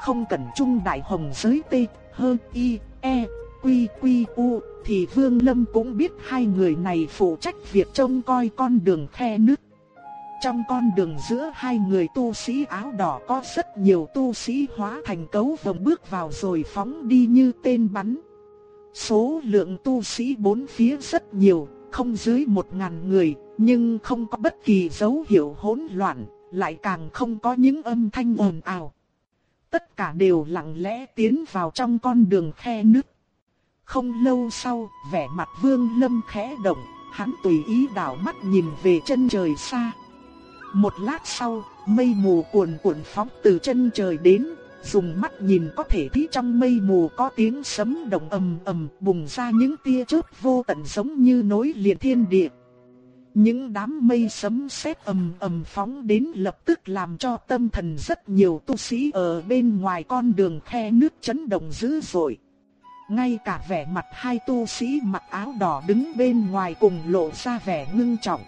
Speaker 1: Không cần trung đại hồng giới tê, hơn y, e, quy quy u, thì vương lâm cũng biết hai người này phụ trách việc trông coi con đường khe nước. Trong con đường giữa hai người tu sĩ áo đỏ có rất nhiều tu sĩ hóa thành cấu vòng bước vào rồi phóng đi như tên bắn. Số lượng tu sĩ bốn phía rất nhiều, không dưới một ngàn người, nhưng không có bất kỳ dấu hiệu hỗn loạn, lại càng không có những âm thanh ồn ào. Tất cả đều lặng lẽ tiến vào trong con đường khe nước. Không lâu sau, vẻ mặt Vương Lâm khẽ động, hắn tùy ý đảo mắt nhìn về chân trời xa. Một lát sau, mây mù cuồn cuộn phóng từ chân trời đến, dùng mắt nhìn có thể thấy trong mây mù có tiếng sấm động ầm ầm bùng ra những tia chớp vô tận giống như nối liền thiên địa. Những đám mây sấm sét ầm ầm phóng đến lập tức làm cho tâm thần rất nhiều tu sĩ ở bên ngoài con đường khe nước chấn động dữ dội. Ngay cả vẻ mặt hai tu sĩ mặc áo đỏ đứng bên ngoài cùng lộ ra vẻ ngưng trọng.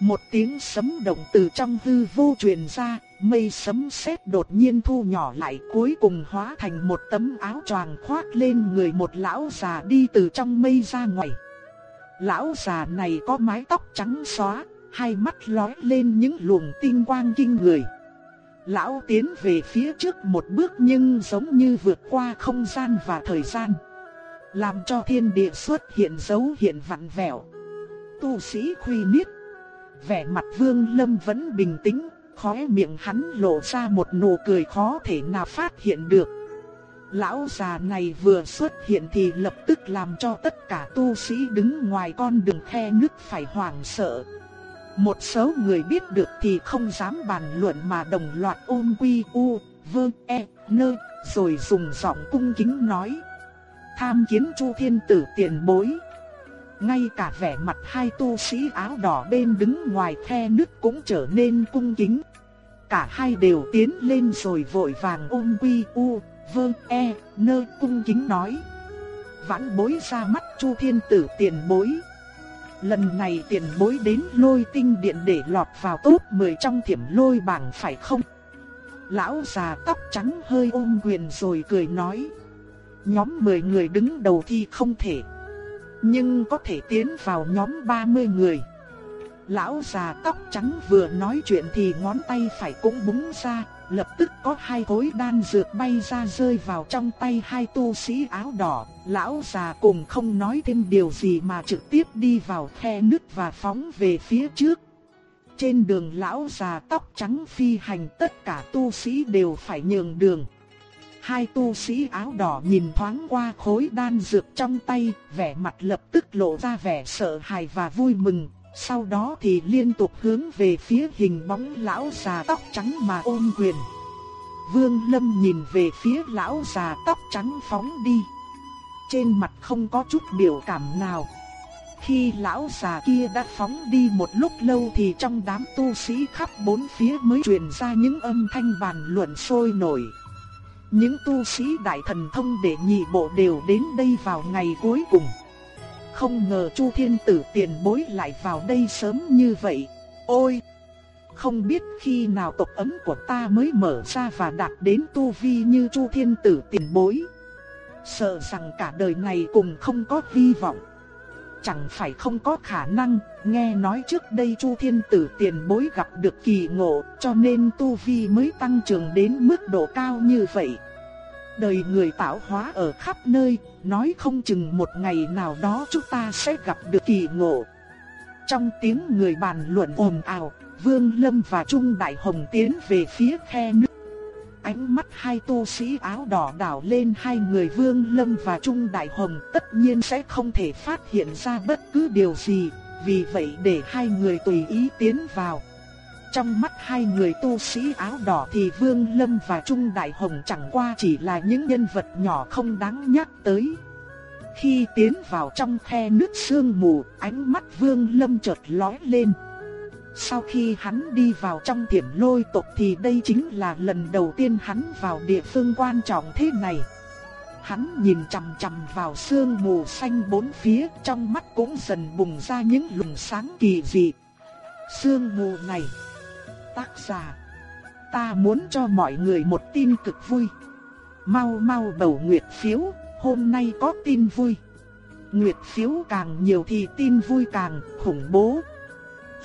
Speaker 1: Một tiếng sấm động từ trong hư vô truyền ra, mây sấm sét đột nhiên thu nhỏ lại cuối cùng hóa thành một tấm áo choàng khoác lên người một lão già đi từ trong mây ra ngoài. Lão già này có mái tóc trắng xóa, hai mắt lóe lên những luồng tinh quang kinh người. Lão tiến về phía trước một bước nhưng giống như vượt qua không gian và thời gian. Làm cho thiên địa xuất hiện dấu hiện vặn vẹo. Tu sĩ khuy niết. Vẻ mặt vương lâm vẫn bình tĩnh, khóe miệng hắn lộ ra một nụ cười khó thể nào phát hiện được. Lão già này vừa xuất hiện thì lập tức làm cho tất cả tu sĩ đứng ngoài con đường khe nước phải hoảng sợ. Một số người biết được thì không dám bàn luận mà đồng loạt ôm quy u, vơ, e, nơ, rồi dùng giọng cung kính nói. Tham kiến chu thiên tử tiền bối. Ngay cả vẻ mặt hai tu sĩ áo đỏ bên đứng ngoài khe nước cũng trở nên cung kính. Cả hai đều tiến lên rồi vội vàng ôm quy u, vơ, e, nơ cung kính nói. Vãn bối ra mắt chu thiên tử tiền bối. Lần này tiền bối đến lôi tinh điện để lọt vào top 10 trong thiểm lôi bảng phải không? Lão già tóc trắng hơi ôm quyền rồi cười nói. Nhóm 10 người đứng đầu thì không thể. Nhưng có thể tiến vào nhóm 30 người. Lão già tóc trắng vừa nói chuyện thì ngón tay phải cũng búng ra, lập tức có hai khối đan dược bay ra rơi vào trong tay hai tu sĩ áo đỏ. Lão già cùng không nói thêm điều gì mà trực tiếp đi vào khe nứt và phóng về phía trước. Trên đường lão già tóc trắng phi hành tất cả tu sĩ đều phải nhường đường. Hai tu sĩ áo đỏ nhìn thoáng qua khối đan dược trong tay, vẻ mặt lập tức lộ ra vẻ sợ hãi và vui mừng, sau đó thì liên tục hướng về phía hình bóng lão già tóc trắng mà ôm quyền. Vương Lâm nhìn về phía lão già tóc trắng phóng đi. Trên mặt không có chút biểu cảm nào. Khi lão già kia đã phóng đi một lúc lâu thì trong đám tu sĩ khắp bốn phía mới truyền ra những âm thanh bàn luận sôi nổi. Những tu sĩ đại thần thông để nhị bộ đều đến đây vào ngày cuối cùng. Không ngờ Chu Thiên Tử tiền bối lại vào đây sớm như vậy. Ôi! Không biết khi nào tộc ấm của ta mới mở ra và đạt đến tu vi như Chu Thiên Tử tiền bối. Sợ rằng cả đời này cùng không có hy vọng. Chẳng phải không có khả năng, nghe nói trước đây Chu Thiên Tử tiền bối gặp được kỳ ngộ, cho nên tu vi mới tăng trưởng đến mức độ cao như vậy. Đời người tạo hóa ở khắp nơi, nói không chừng một ngày nào đó chúng ta sẽ gặp được kỳ ngộ. Trong tiếng người bàn luận ồn ào, Vương Lâm và Trung Đại Hồng tiến về phía khe nước. Ánh mắt hai tu sĩ áo đỏ đảo lên hai người Vương Lâm và Trung Đại Hồng tất nhiên sẽ không thể phát hiện ra bất cứ điều gì, vì vậy để hai người tùy ý tiến vào. trong mắt hai người tu sĩ áo đỏ thì Vương Lâm và Trung Đại Hồng chẳng qua chỉ là những nhân vật nhỏ không đáng nhắc tới. Khi tiến vào trong khe nước sương mù, ánh mắt Vương Lâm chợt lóe lên. Sau khi hắn đi vào trong thiểm lôi tộc thì đây chính là lần đầu tiên hắn vào địa phương quan trọng thế này. Hắn nhìn chằm chằm vào sương mù xanh bốn phía, trong mắt cũng dần bùng ra những luồng sáng kỳ dị. Sương mù này, tác giả, ta muốn cho mọi người một tin cực vui. Mau mau bầu nguyệt phiếu, hôm nay có tin vui. Nguyệt phiếu càng nhiều thì tin vui càng khủng bố.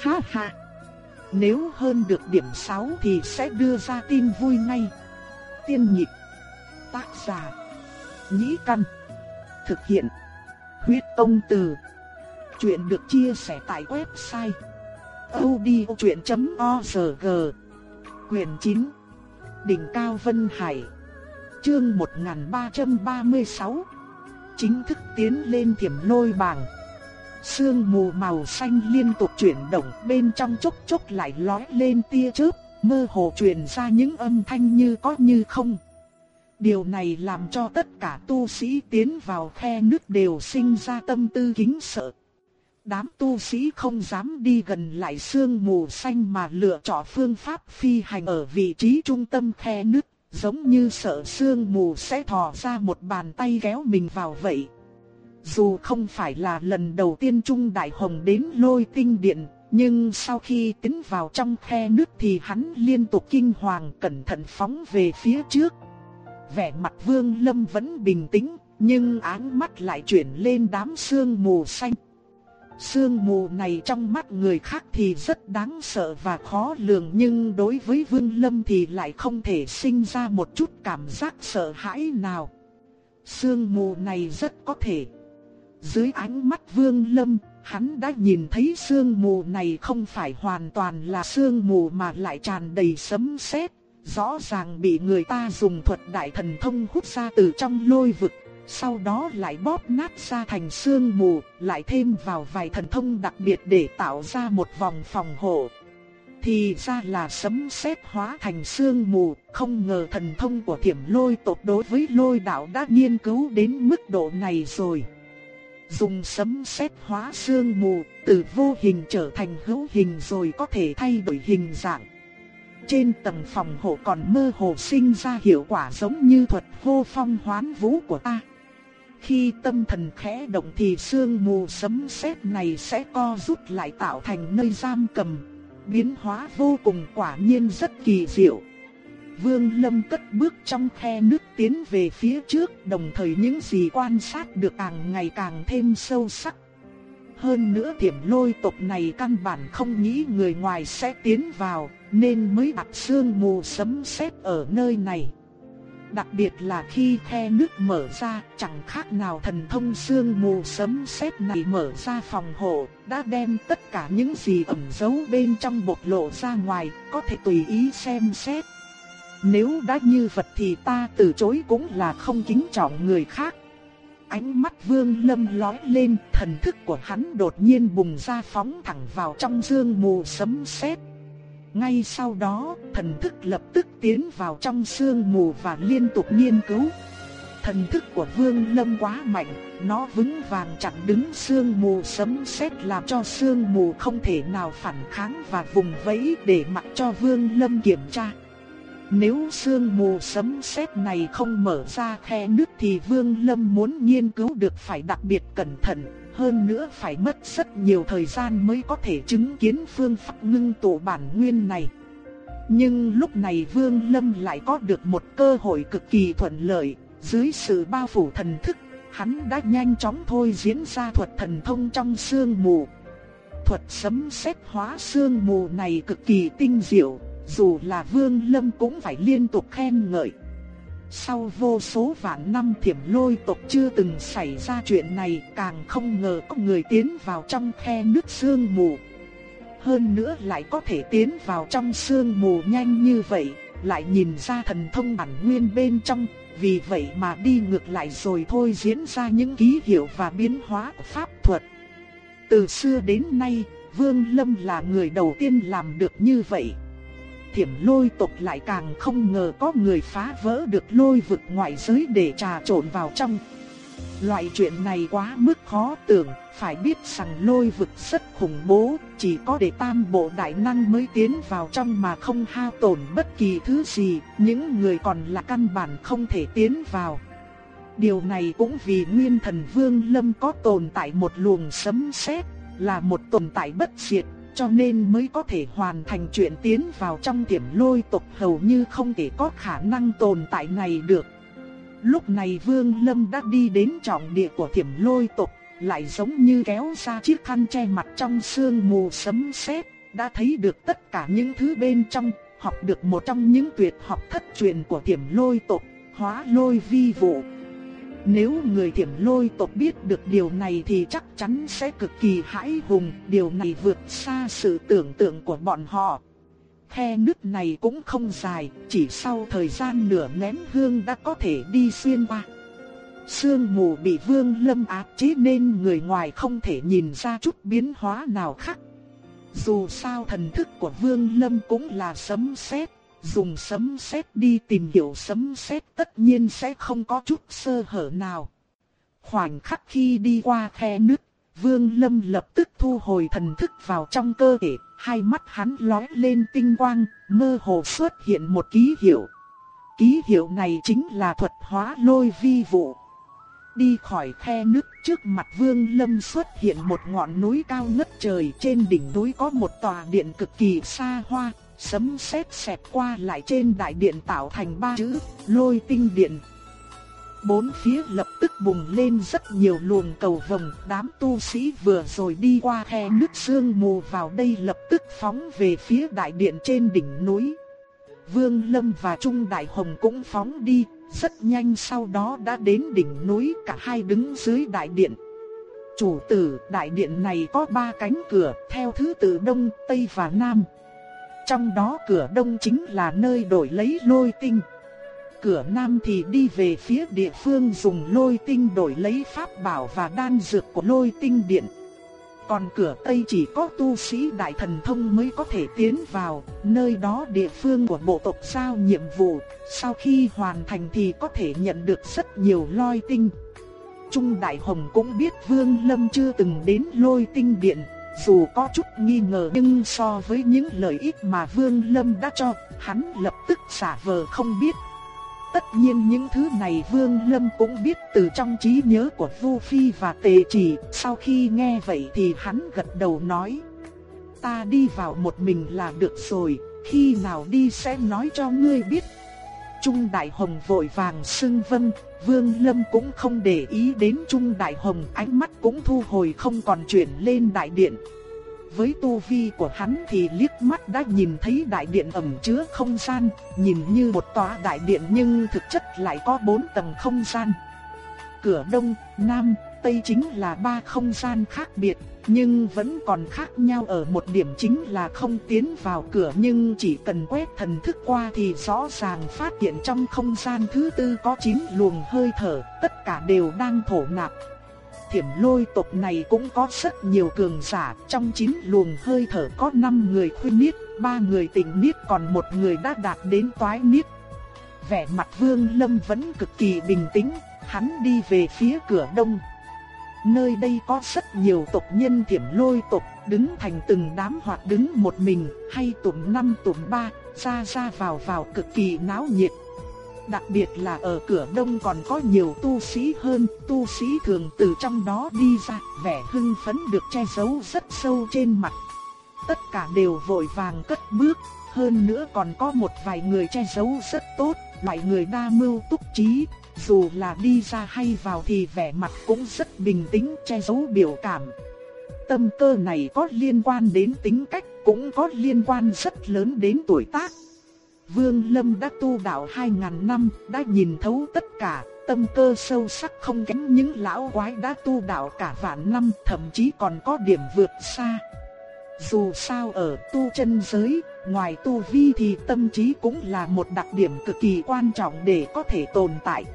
Speaker 1: Ha ha. Nếu hơn được điểm 6 thì sẽ đưa ra tin vui ngay. Tiên nhịp. Tác giả. Nhĩ căn. Thực hiện. Huyết công từ. Chuyện được chia sẻ tại website. odchuyện.org Quyền 9. Đỉnh Cao Vân Hải. Chương 1336. Chính thức tiến lên thiểm lôi bảng. Sương mù màu xanh liên tục chuyển động bên trong chốc chốc lại lói lên tia chớp, mơ hồ truyền ra những âm thanh như có như không. Điều này làm cho tất cả tu sĩ tiến vào khe nước đều sinh ra tâm tư kính sợ. Đám tu sĩ không dám đi gần lại sương mù xanh mà lựa chọn phương pháp phi hành ở vị trí trung tâm khe nước, giống như sợ sương mù sẽ thò ra một bàn tay kéo mình vào vậy. Dù không phải là lần đầu tiên Trung Đại Hồng đến lôi tinh điện, nhưng sau khi tiến vào trong khe nước thì hắn liên tục kinh hoàng cẩn thận phóng về phía trước. Vẻ mặt Vương Lâm vẫn bình tĩnh, nhưng áng mắt lại chuyển lên đám sương mù xanh. Sương mù này trong mắt người khác thì rất đáng sợ và khó lường nhưng đối với Vương Lâm thì lại không thể sinh ra một chút cảm giác sợ hãi nào. Sương mù này rất có thể dưới ánh mắt Vương Lâm, hắn đã nhìn thấy sương mù này không phải hoàn toàn là sương mù mà lại tràn đầy sấm sét, rõ ràng bị người ta dùng thuật đại thần thông hút ra từ trong lôi vực, sau đó lại bóp nát ra thành sương mù, lại thêm vào vài thần thông đặc biệt để tạo ra một vòng phòng hộ. Thì ra là sấm sét hóa thành sương mù, không ngờ thần thông của thiểm lôi tột đối với lôi đạo đã nghiên cứu đến mức độ này rồi dùng sấm sét hóa xương mù, từ vô hình trở thành hữu hình rồi có thể thay đổi hình dạng. Trên tầng phòng hộ còn mơ hồ sinh ra hiệu quả giống như thuật hô phong hoán vũ của ta. Khi tâm thần khẽ động thì xương mù sấm sét này sẽ co rút lại tạo thành nơi giam cầm, biến hóa vô cùng quả nhiên rất kỳ diệu. Vương Lâm cất bước trong khe nước tiến về phía trước, đồng thời những gì quan sát được càng ngày càng thêm sâu sắc. Hơn nữa tiềm lôi tộc này căn bản không nghĩ người ngoài sẽ tiến vào, nên mới đặt sương mù sấm sét ở nơi này. Đặc biệt là khi khe nước mở ra, chẳng khác nào thần thông sương mù sấm sét này mở ra phòng hộ, đã đem tất cả những gì ẩn giấu bên trong bộc lộ ra ngoài, có thể tùy ý xem xét. Nếu đã như vật thì ta từ chối cũng là không kính trọng người khác. Ánh mắt vương lâm lói lên, thần thức của hắn đột nhiên bùng ra phóng thẳng vào trong dương mù sấm sét. Ngay sau đó, thần thức lập tức tiến vào trong sương mù và liên tục nghiên cứu. Thần thức của Vương Lâm quá mạnh, nó vững vàng chặn đứng sương mù sấm sét làm cho sương mù không thể nào phản kháng và vùng vẫy để mặc cho Vương Lâm kiểm tra. Nếu sương mù sấm sét này không mở ra khe nước thì Vương Lâm muốn nghiên cứu được phải đặc biệt cẩn thận, hơn nữa phải mất rất nhiều thời gian mới có thể chứng kiến phương pháp ngưng tụ bản nguyên này. Nhưng lúc này Vương Lâm lại có được một cơ hội cực kỳ thuận lợi, dưới sự bao phủ thần thức, hắn đã nhanh chóng thôi diễn ra thuật thần thông trong sương mù. Thuật sấm sét hóa sương mù này cực kỳ tinh diệu, dù là Vương Lâm cũng phải liên tục khen ngợi. Sau vô số vạn năm thiểm lôi tộc chưa từng xảy ra chuyện này, càng không ngờ có người tiến vào trong khe nước sương mù. Hơn nữa lại có thể tiến vào trong sương mù nhanh như vậy, lại nhìn ra thần thông bản nguyên bên trong, vì vậy mà đi ngược lại rồi thôi diễn ra những ký hiệu và biến hóa của pháp thuật. Từ xưa đến nay, Vương Lâm là người đầu tiên làm được như vậy. Thiểm lôi tộc lại càng không ngờ có người phá vỡ được lôi vực ngoại giới để trà trộn vào trong. Loại chuyện này quá mức khó tưởng, phải biết rằng lôi vực rất khủng bố, chỉ có để tam bộ đại năng mới tiến vào trong mà không hao tổn bất kỳ thứ gì, những người còn là căn bản không thể tiến vào. Điều này cũng vì Nguyên Thần Vương Lâm có tồn tại một luồng sấm sét, là một tồn tại bất diệt, cho nên mới có thể hoàn thành chuyện tiến vào trong tiềm lôi tộc hầu như không thể có khả năng tồn tại này được. Lúc này Vương Lâm đã đi đến trọng địa của thiểm lôi tộc, lại giống như kéo ra chiếc khăn che mặt trong sương mù sấm sét, đã thấy được tất cả những thứ bên trong, học được một trong những tuyệt học thất truyền của thiểm lôi tộc, hóa lôi vi vụ. Nếu người thiểm lôi tộc biết được điều này thì chắc chắn sẽ cực kỳ hãi hùng, điều này vượt xa sự tưởng tượng của bọn họ. Khe nứt này cũng không dài, chỉ sau thời gian nửa nén hương đã có thể đi xuyên qua. Sương mù bị vương lâm áp chế nên người ngoài không thể nhìn ra chút biến hóa nào khác. Dù sao thần thức của vương lâm cũng là sấm sét, dùng sấm sét đi tìm hiểu sấm sét tất nhiên sẽ không có chút sơ hở nào. Khoảnh khắc khi đi qua khe nứt, vương lâm lập tức thu hồi thần thức vào trong cơ thể, hai mắt hắn lóe lên tinh quang, mơ hồ xuất hiện một ký hiệu. Ký hiệu này chính là thuật hóa lôi vi vụ. Đi khỏi khe nước trước mặt Vương Lâm xuất hiện một ngọn núi cao ngất trời trên đỉnh núi có một tòa điện cực kỳ xa hoa, sấm sét xẹt qua lại trên đại điện tạo thành ba chữ lôi tinh điện Bốn phía lập tức bùng lên rất nhiều luồng cầu vồng, đám tu sĩ vừa rồi đi qua khe nước sương mù vào đây lập tức phóng về phía đại điện trên đỉnh núi. Vương Lâm và Trung Đại Hồng cũng phóng đi, rất nhanh sau đó đã đến đỉnh núi cả hai đứng dưới đại điện. Chủ tử, đại điện này có ba cánh cửa, theo thứ tự Đông, Tây và Nam. Trong đó cửa Đông chính là nơi đổi lấy lôi tinh cửa nam thì đi về phía địa phương dùng lôi tinh đổi lấy pháp bảo và đan dược của lôi tinh điện. Còn cửa Tây chỉ có tu sĩ đại thần thông mới có thể tiến vào, nơi đó địa phương của bộ tộc giao nhiệm vụ, sau khi hoàn thành thì có thể nhận được rất nhiều lôi tinh. Trung Đại Hồng cũng biết Vương Lâm chưa từng đến lôi tinh điện, dù có chút nghi ngờ nhưng so với những lợi ích mà Vương Lâm đã cho, hắn lập tức giả vờ không biết. Tất nhiên những thứ này Vương Lâm cũng biết từ trong trí nhớ của Vu Phi và Tề Chỉ, sau khi nghe vậy thì hắn gật đầu nói. Ta đi vào một mình là được rồi, khi nào đi sẽ nói cho ngươi biết. Trung Đại Hồng vội vàng xưng vâng, Vương Lâm cũng không để ý đến Trung Đại Hồng, ánh mắt cũng thu hồi không còn chuyển lên đại điện với tu vi của hắn thì liếc mắt đã nhìn thấy đại điện ẩm chứa không gian, nhìn như một tòa đại điện nhưng thực chất lại có bốn tầng không gian. Cửa đông, nam, tây chính là ba không gian khác biệt, nhưng vẫn còn khác nhau ở một điểm chính là không tiến vào cửa nhưng chỉ cần quét thần thức qua thì rõ ràng phát hiện trong không gian thứ tư có chín luồng hơi thở, tất cả đều đang thổ nạp thiểm lôi tộc này cũng có rất nhiều cường giả, trong chín luồng hơi thở có 5 người khuyên niết, 3 người tỉnh niết còn một người đã đạt đến toái niết. Vẻ mặt vương lâm vẫn cực kỳ bình tĩnh, hắn đi về phía cửa đông. Nơi đây có rất nhiều tộc nhân thiểm lôi tộc, đứng thành từng đám hoặc đứng một mình, hay tụm năm tụm ba, ra ra vào vào cực kỳ náo nhiệt. Đặc biệt là ở cửa đông còn có nhiều tu sĩ hơn, tu sĩ thường từ trong đó đi ra, vẻ hưng phấn được che giấu rất sâu trên mặt. Tất cả đều vội vàng cất bước, hơn nữa còn có một vài người che giấu rất tốt, loại người đa mưu túc trí, dù là đi ra hay vào thì vẻ mặt cũng rất bình tĩnh che giấu biểu cảm. Tâm cơ này có liên quan đến tính cách, cũng có liên quan rất lớn đến tuổi tác. Vương Lâm đã tu đạo 2.000 năm, đã nhìn thấu tất cả, tâm cơ sâu sắc không kém những lão quái đã tu đạo cả vạn năm, thậm chí còn có điểm vượt xa. Dù sao ở tu chân giới, ngoài tu vi thì tâm trí cũng là một đặc điểm cực kỳ quan trọng để có thể tồn tại.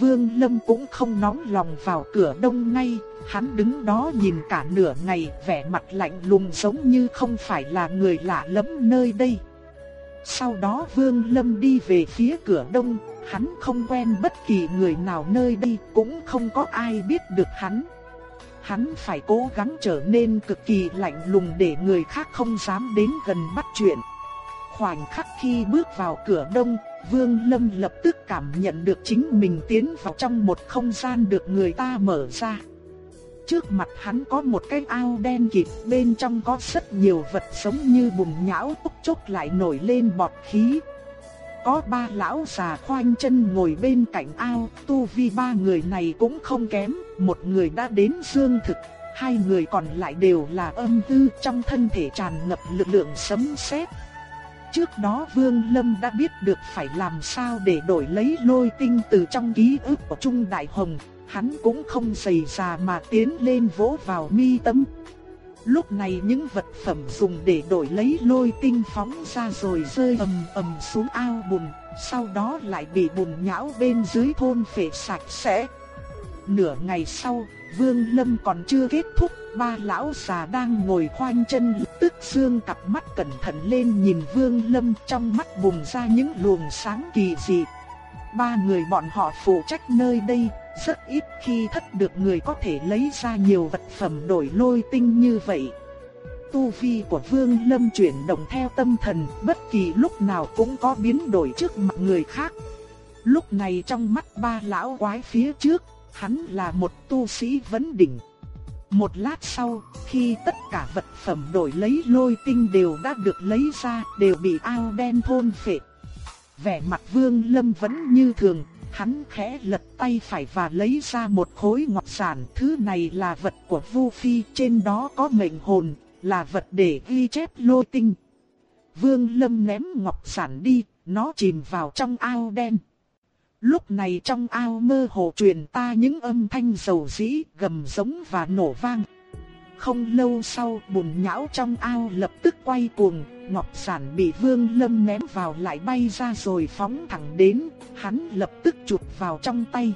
Speaker 1: Vương Lâm cũng không nóng lòng vào cửa đông ngay, hắn đứng đó nhìn cả nửa ngày, vẻ mặt lạnh lùng giống như không phải là người lạ lẫm nơi đây. Sau đó Vương Lâm đi về phía cửa đông, hắn không quen bất kỳ người nào nơi đây, cũng không có ai biết được hắn. Hắn phải cố gắng trở nên cực kỳ lạnh lùng để người khác không dám đến gần bắt chuyện. Khoảnh khắc khi bước vào cửa đông, Vương Lâm lập tức cảm nhận được chính mình tiến vào trong một không gian được người ta mở ra. Trước mặt hắn có một cái ao đen kịt, bên trong có rất nhiều vật sống như bùn nhão túc chốc lại nổi lên bọt khí. Có ba lão già khoanh chân ngồi bên cạnh ao, tu vi ba người này cũng không kém, một người đã đến dương thực, hai người còn lại đều là âm tư trong thân thể tràn ngập lực lượng sấm sét. Trước đó Vương Lâm đã biết được phải làm sao để đổi lấy lôi tinh từ trong ký ức của Trung Đại Hồng, hắn cũng không dày già mà tiến lên vỗ vào mi tâm. Lúc này những vật phẩm dùng để đổi lấy lôi tinh phóng ra rồi rơi ầm ầm xuống ao bùn, sau đó lại bị bùn nhão bên dưới thôn phệ sạch sẽ. Nửa ngày sau, Vương Lâm còn chưa kết thúc, ba lão già đang ngồi khoanh chân tức xương cặp mắt cẩn thận lên nhìn Vương Lâm trong mắt bùng ra những luồng sáng kỳ dị. Ba người bọn họ phụ trách nơi đây, rất ít khi thất được người có thể lấy ra nhiều vật phẩm đổi lôi tinh như vậy. Tu vi của Vương Lâm chuyển động theo tâm thần, bất kỳ lúc nào cũng có biến đổi trước mặt người khác. Lúc này trong mắt ba lão quái phía trước, hắn là một tu sĩ vấn đỉnh. Một lát sau, khi tất cả vật phẩm đổi lấy lôi tinh đều đã được lấy ra, đều bị ao đen thôn phệ. Vẻ mặt Vương Lâm vẫn như thường, hắn khẽ lật tay phải và lấy ra một khối ngọc sản. Thứ này là vật của Vu Phi, trên đó có mệnh hồn, là vật để ghi chép lôi tinh. Vương Lâm ném ngọc sản đi, nó chìm vào trong ao đen. Lúc này trong ao mơ hồ truyền ta những âm thanh dầu dĩ, gầm giống và nổ vang. Không lâu sau, bùn nhão trong ao lập tức quay cuồng, ngọc sản bị Vương Lâm ném vào lại bay ra rồi phóng thẳng đến, hắn lập tức chụp vào trong tay.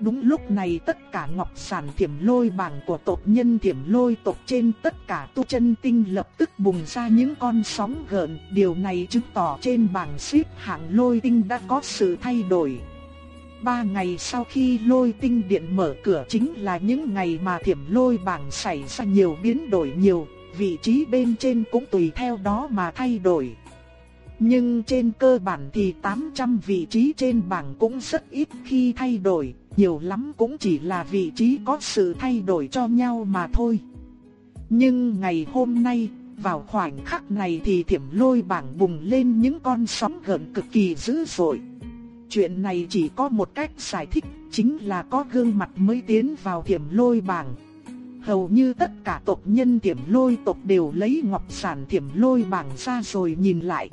Speaker 1: Đúng lúc này tất cả ngọc sản thiểm lôi bảng của tộc nhân thiểm lôi tộc trên tất cả tu chân tinh lập tức bùng ra những con sóng gợn. Điều này chứng tỏ trên bảng xếp hạng lôi tinh đã có sự thay đổi. Ba ngày sau khi lôi tinh điện mở cửa chính là những ngày mà thiểm lôi bảng xảy ra nhiều biến đổi nhiều, vị trí bên trên cũng tùy theo đó mà thay đổi. Nhưng trên cơ bản thì 800 vị trí trên bảng cũng rất ít khi thay đổi, nhiều lắm cũng chỉ là vị trí có sự thay đổi cho nhau mà thôi. Nhưng ngày hôm nay, vào khoảnh khắc này thì thiểm lôi bảng bùng lên những con sóng gần cực kỳ dữ dội. Chuyện này chỉ có một cách giải thích, chính là có gương mặt mới tiến vào thiểm lôi bảng. Hầu như tất cả tộc nhân thiểm lôi tộc đều lấy ngọc sản thiểm lôi bảng ra rồi nhìn lại.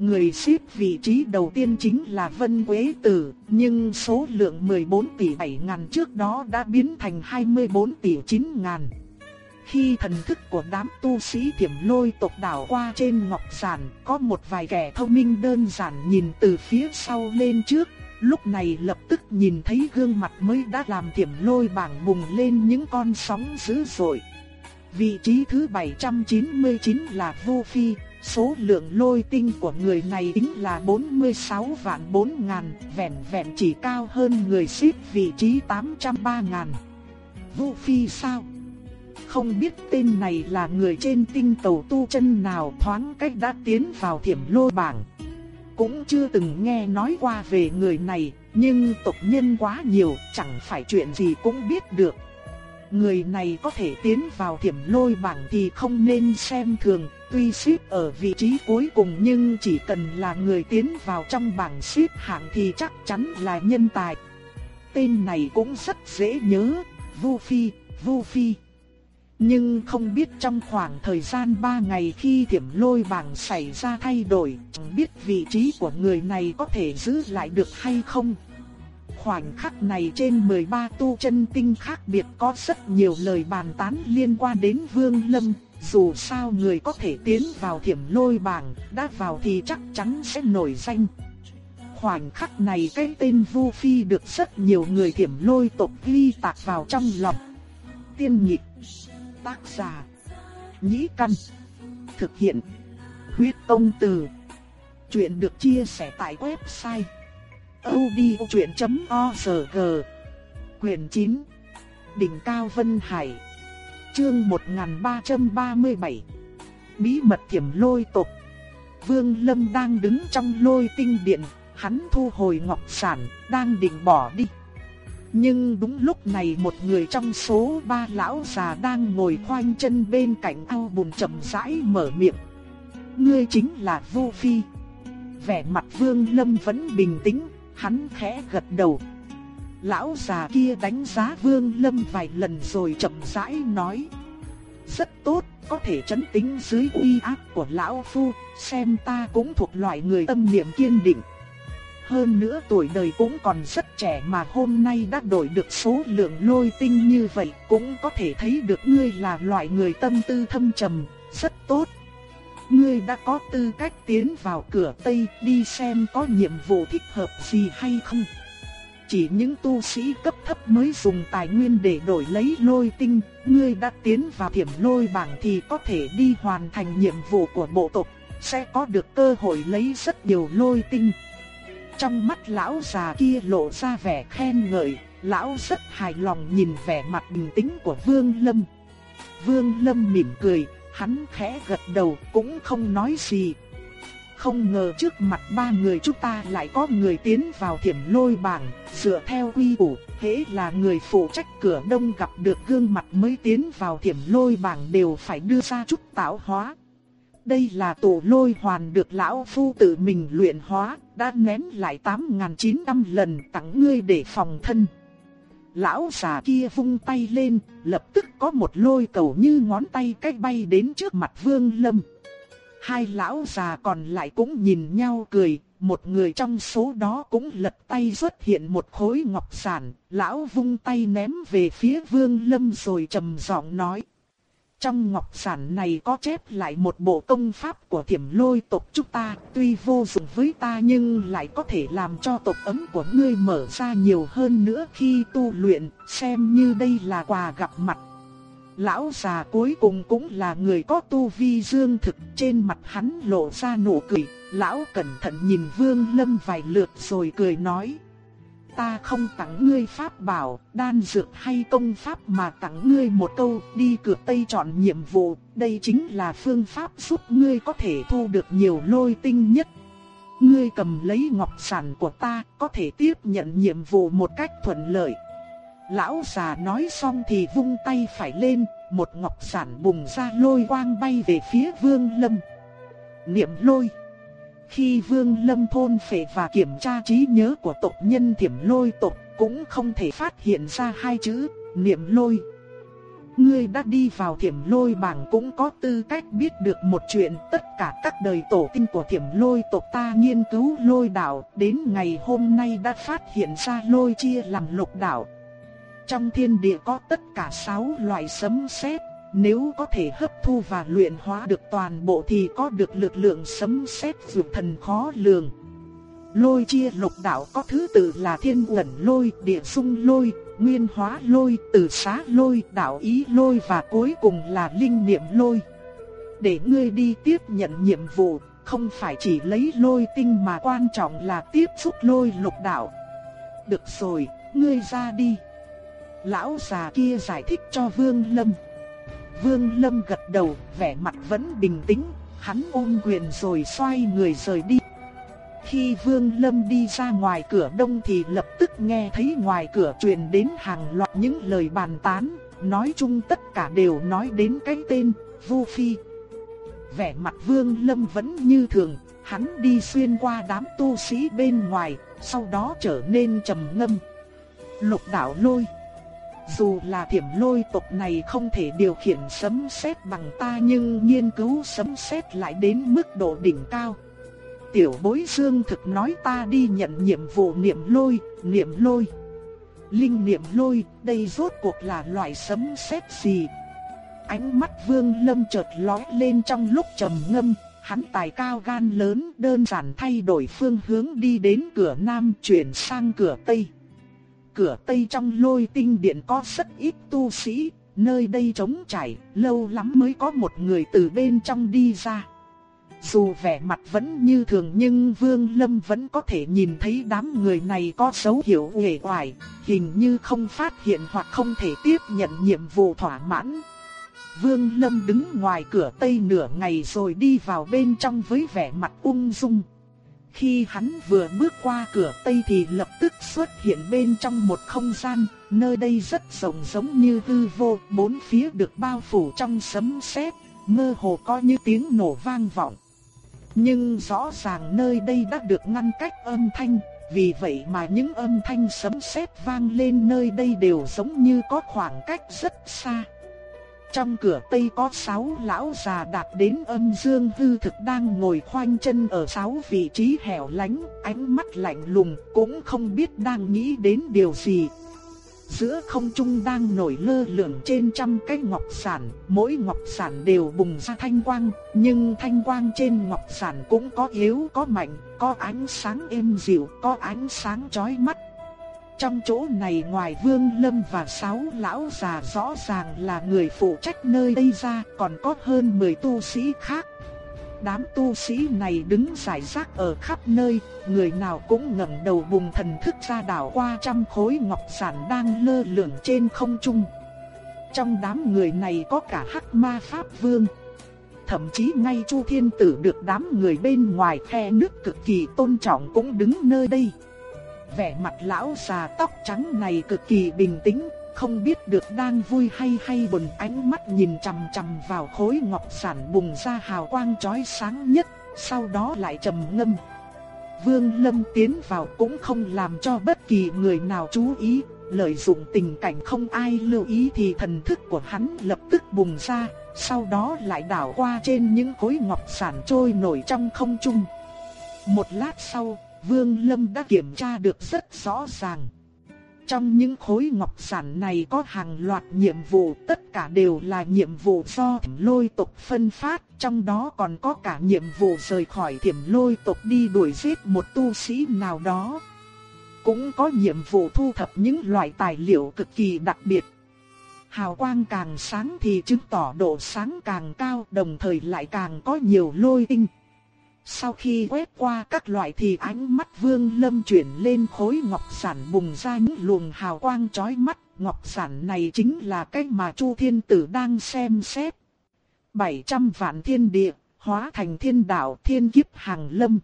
Speaker 1: Người xếp vị trí đầu tiên chính là Vân Quế Tử, nhưng số lượng 14 tỷ 7 ngàn trước đó đã biến thành 24 tỷ 9 ngàn. Khi thần thức của đám tu sĩ thiểm lôi tộc đảo qua trên ngọc giản, có một vài kẻ thông minh đơn giản nhìn từ phía sau lên trước, lúc này lập tức nhìn thấy gương mặt mới đã làm thiểm lôi bảng bùng lên những con sóng dữ dội. Vị trí thứ 799 là vô Phi, Số lượng lôi tinh của người này tính là 46 vạn 4 ngàn, vẹn vẹn chỉ cao hơn người ship vị trí 803 ngàn. Vũ Phi sao? Không biết tên này là người trên tinh tàu tu chân nào thoáng cách đã tiến vào thiểm lôi bảng. Cũng chưa từng nghe nói qua về người này, nhưng tộc nhân quá nhiều, chẳng phải chuyện gì cũng biết được. Người này có thể tiến vào thiểm lôi bảng thì không nên xem thường, tuy xếp ở vị trí cuối cùng nhưng chỉ cần là người tiến vào trong bảng xếp hạng thì chắc chắn là nhân tài. Tên này cũng rất dễ nhớ, Vu Phi, Vu Phi. Nhưng không biết trong khoảng thời gian 3 ngày khi thiểm lôi bảng xảy ra thay đổi, chẳng biết vị trí của người này có thể giữ lại được hay không. Khoảnh khắc này trên 13 tu chân tinh khác biệt có rất nhiều lời bàn tán liên quan đến Vương Lâm, dù sao người có thể tiến vào thiểm lôi bảng, đã vào thì chắc chắn sẽ nổi danh. khoảnh khắc này cái tên Vu Phi được rất nhiều người thiểm lôi tộc ghi tạc vào trong lòng. Tiên nhị tác giả, nhĩ căn, thực hiện, huyết công từ. Chuyện được chia sẻ tại website odchuyện.org Quyền 9 Đỉnh Cao Vân Hải Chương 1337 Bí mật kiểm lôi tộc Vương Lâm đang đứng trong lôi tinh điện, hắn thu hồi ngọc sản, đang định bỏ đi. Nhưng đúng lúc này một người trong số ba lão già đang ngồi khoanh chân bên cạnh ao bùn chậm rãi mở miệng. Ngươi chính là vô Phi. Vẻ mặt Vương Lâm vẫn bình tĩnh, hắn khẽ gật đầu. Lão già kia đánh giá Vương Lâm vài lần rồi chậm rãi nói. Rất tốt, có thể chấn tĩnh dưới uy áp của lão phu, xem ta cũng thuộc loại người tâm niệm kiên định. Hơn nữa tuổi đời cũng còn rất trẻ mà hôm nay đã đổi được số lượng lôi tinh như vậy cũng có thể thấy được ngươi là loại người tâm tư thâm trầm, rất tốt. Ngươi đã có tư cách tiến vào cửa Tây đi xem có nhiệm vụ thích hợp gì hay không. Chỉ những tu sĩ cấp thấp mới dùng tài nguyên để đổi lấy lôi tinh, ngươi đã tiến vào thiểm lôi bảng thì có thể đi hoàn thành nhiệm vụ của bộ tộc, sẽ có được cơ hội lấy rất nhiều lôi tinh. Trong mắt lão già kia lộ ra vẻ khen ngợi, lão rất hài lòng nhìn vẻ mặt bình tĩnh của Vương Lâm. Vương Lâm mỉm cười, hắn khẽ gật đầu cũng không nói gì, không ngờ trước mặt ba người chúng ta lại có người tiến vào thiểm lôi bảng, dựa theo quy củ, hễ là người phụ trách cửa đông gặp được gương mặt mới tiến vào thiểm lôi bảng đều phải đưa ra chút tạo hóa. Đây là tổ lôi hoàn được lão phu tự mình luyện hóa, đã ném lại 8.900 lần tặng ngươi để phòng thân. Lão già kia vung tay lên, lập tức có một lôi cầu như ngón tay cách bay đến trước mặt vương lâm. Hai lão già còn lại cũng nhìn nhau cười, một người trong số đó cũng lật tay xuất hiện một khối ngọc sản, lão vung tay ném về phía vương lâm rồi trầm giọng nói. Trong ngọc sản này có chép lại một bộ công pháp của thiểm lôi tộc chúng ta, tuy vô dụng với ta nhưng lại có thể làm cho tộc ấm của ngươi mở ra nhiều hơn nữa khi tu luyện, xem như đây là quà gặp mặt Lão già cuối cùng cũng là người có tu vi dương thực, trên mặt hắn lộ ra nụ cười, lão cẩn thận nhìn Vương Lâm vài lượt rồi cười nói: "Ta không tặng ngươi pháp bảo, đan dược hay công pháp mà tặng ngươi một câu, đi cửa Tây chọn nhiệm vụ, đây chính là phương pháp giúp ngươi có thể thu được nhiều lôi tinh nhất." Ngươi cầm lấy ngọc sản của ta, có thể tiếp nhận nhiệm vụ một cách thuận lợi. Lão già nói xong thì vung tay phải lên, một ngọc sản bùng ra lôi quang bay về phía vương lâm. Niệm lôi Khi vương lâm thôn phệ và kiểm tra trí nhớ của tộc nhân thiểm lôi tộc cũng không thể phát hiện ra hai chữ niệm lôi. Ngươi đã đi vào thiểm lôi bảng cũng có tư cách biết được một chuyện tất cả các đời tổ tiên của thiểm lôi tộc ta nghiên cứu lôi đạo đến ngày hôm nay đã phát hiện ra lôi chia làm lục đạo trong thiên địa có tất cả 6 loại sấm sét, nếu có thể hấp thu và luyện hóa được toàn bộ thì có được lực lượng sấm sét vượt thần khó lường. Lôi chia lục đạo có thứ tự là thiên uẩn lôi, địa sung lôi, nguyên hóa lôi, tử xá lôi, đạo ý lôi và cuối cùng là linh niệm lôi. Để ngươi đi tiếp nhận nhiệm vụ, không phải chỉ lấy lôi tinh mà quan trọng là tiếp xúc lôi lục đạo. Được rồi, ngươi ra đi. Lão già kia giải thích cho Vương Lâm. Vương Lâm gật đầu, vẻ mặt vẫn bình tĩnh, hắn ôm quyền rồi xoay người rời đi. Khi Vương Lâm đi ra ngoài cửa đông thì lập tức nghe thấy ngoài cửa truyền đến hàng loạt những lời bàn tán, nói chung tất cả đều nói đến cái tên Vu Phi. Vẻ mặt Vương Lâm vẫn như thường, hắn đi xuyên qua đám tu sĩ bên ngoài, sau đó trở nên trầm ngâm. Lục đạo lôi dù là thiểm lôi tộc này không thể điều khiển sấm sét bằng ta nhưng nghiên cứu sấm sét lại đến mức độ đỉnh cao. Tiểu bối dương thực nói ta đi nhận nhiệm vụ niệm lôi, niệm lôi. Linh niệm lôi, đây rốt cuộc là loại sấm sét gì? Ánh mắt vương lâm chợt lóe lên trong lúc trầm ngâm, hắn tài cao gan lớn đơn giản thay đổi phương hướng đi đến cửa nam chuyển sang cửa tây. Cửa tây trong lôi tinh điện có rất ít tu sĩ, nơi đây trống trải, lâu lắm mới có một người từ bên trong đi ra. Dù vẻ mặt vẫn như thường nhưng Vương Lâm vẫn có thể nhìn thấy đám người này có dấu hiệu uể oải, hình như không phát hiện hoặc không thể tiếp nhận nhiệm vụ thỏa mãn. Vương Lâm đứng ngoài cửa tây nửa ngày rồi đi vào bên trong với vẻ mặt ung dung. Khi hắn vừa bước qua cửa tây thì lập tức xuất hiện bên trong một không gian, nơi đây rất rộng giống như hư vô, bốn phía được bao phủ trong sấm sét, mơ hồ có như tiếng nổ vang vọng. Nhưng rõ ràng nơi đây đã được ngăn cách âm thanh, vì vậy mà những âm thanh sấm sét vang lên nơi đây đều giống như có khoảng cách rất xa. Trong cửa Tây có sáu lão già đạt đến âm dương hư thực đang ngồi khoanh chân ở sáu vị trí hẻo lánh, ánh mắt lạnh lùng, cũng không biết đang nghĩ đến điều gì. Giữa không trung đang nổi lơ lửng trên trăm cái ngọc sản, mỗi ngọc sản đều bùng ra thanh quang, nhưng thanh quang trên ngọc sản cũng có yếu có mạnh, có ánh sáng êm dịu, có ánh sáng chói mắt, trong chỗ này ngoài Vương Lâm và sáu lão già rõ ràng là người phụ trách nơi đây ra, còn có hơn 10 tu sĩ khác. Đám tu sĩ này đứng rải rác ở khắp nơi, người nào cũng ngẩng đầu bùng thần thức ra đảo qua trăm khối ngọc sản đang lơ lửng trên không trung. Trong đám người này có cả Hắc Ma Pháp Vương. Thậm chí ngay Chu Thiên Tử được đám người bên ngoài khe nước cực kỳ tôn trọng cũng đứng nơi đây. Vẻ mặt lão già tóc trắng này cực kỳ bình tĩnh, không biết được đang vui hay hay buồn ánh mắt nhìn chằm chằm vào khối ngọc sản bùng ra hào quang chói sáng nhất, sau đó lại trầm ngâm. Vương Lâm tiến vào cũng không làm cho bất kỳ người nào chú ý, lợi dụng tình cảnh không ai lưu ý thì thần thức của hắn lập tức bùng ra, sau đó lại đảo qua trên những khối ngọc sản trôi nổi trong không trung. Một lát sau, Vương Lâm đã kiểm tra được rất rõ ràng. Trong những khối ngọc sản này có hàng loạt nhiệm vụ, tất cả đều là nhiệm vụ do thiểm lôi tộc phân phát, trong đó còn có cả nhiệm vụ rời khỏi thiểm lôi tộc đi đuổi giết một tu sĩ nào đó. Cũng có nhiệm vụ thu thập những loại tài liệu cực kỳ đặc biệt. Hào quang càng sáng thì chứng tỏ độ sáng càng cao, đồng thời lại càng có nhiều lôi tinh. Sau khi quét qua các loại thì ánh mắt Vương Lâm chuyển lên khối ngọc sản bùng ra những luồng hào quang chói mắt. Ngọc sản này chính là cái mà Chu Thiên Tử đang xem xét. 700 vạn thiên địa, hóa thành thiên đạo thiên kiếp hàng lâm.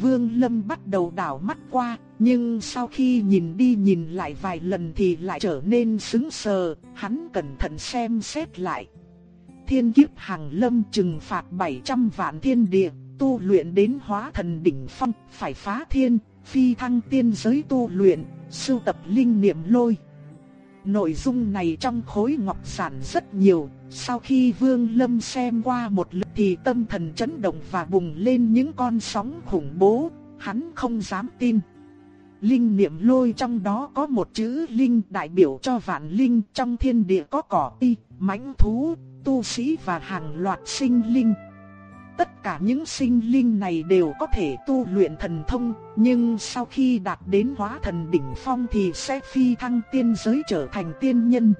Speaker 1: Vương Lâm bắt đầu đảo mắt qua, nhưng sau khi nhìn đi nhìn lại vài lần thì lại trở nên sững sờ, hắn cẩn thận xem xét lại. Thiên kiếp hàng lâm trừng phạt 700 vạn thiên địa, tu luyện đến hóa thần đỉnh phong, phải phá thiên, phi thăng tiên giới tu luyện, sưu tập linh niệm lôi. Nội dung này trong khối ngọc sản rất nhiều, sau khi Vương Lâm xem qua một lượt thì tâm thần chấn động và bùng lên những con sóng khủng bố, hắn không dám tin. Linh niệm lôi trong đó có một chữ linh đại biểu cho vạn linh trong thiên địa có cỏ y, mãnh thú, tu sĩ và hàng loạt sinh linh. Tất cả những sinh linh này đều có thể tu luyện thần thông, nhưng sau khi đạt đến hóa thần đỉnh phong thì sẽ phi thăng tiên giới trở thành tiên nhân.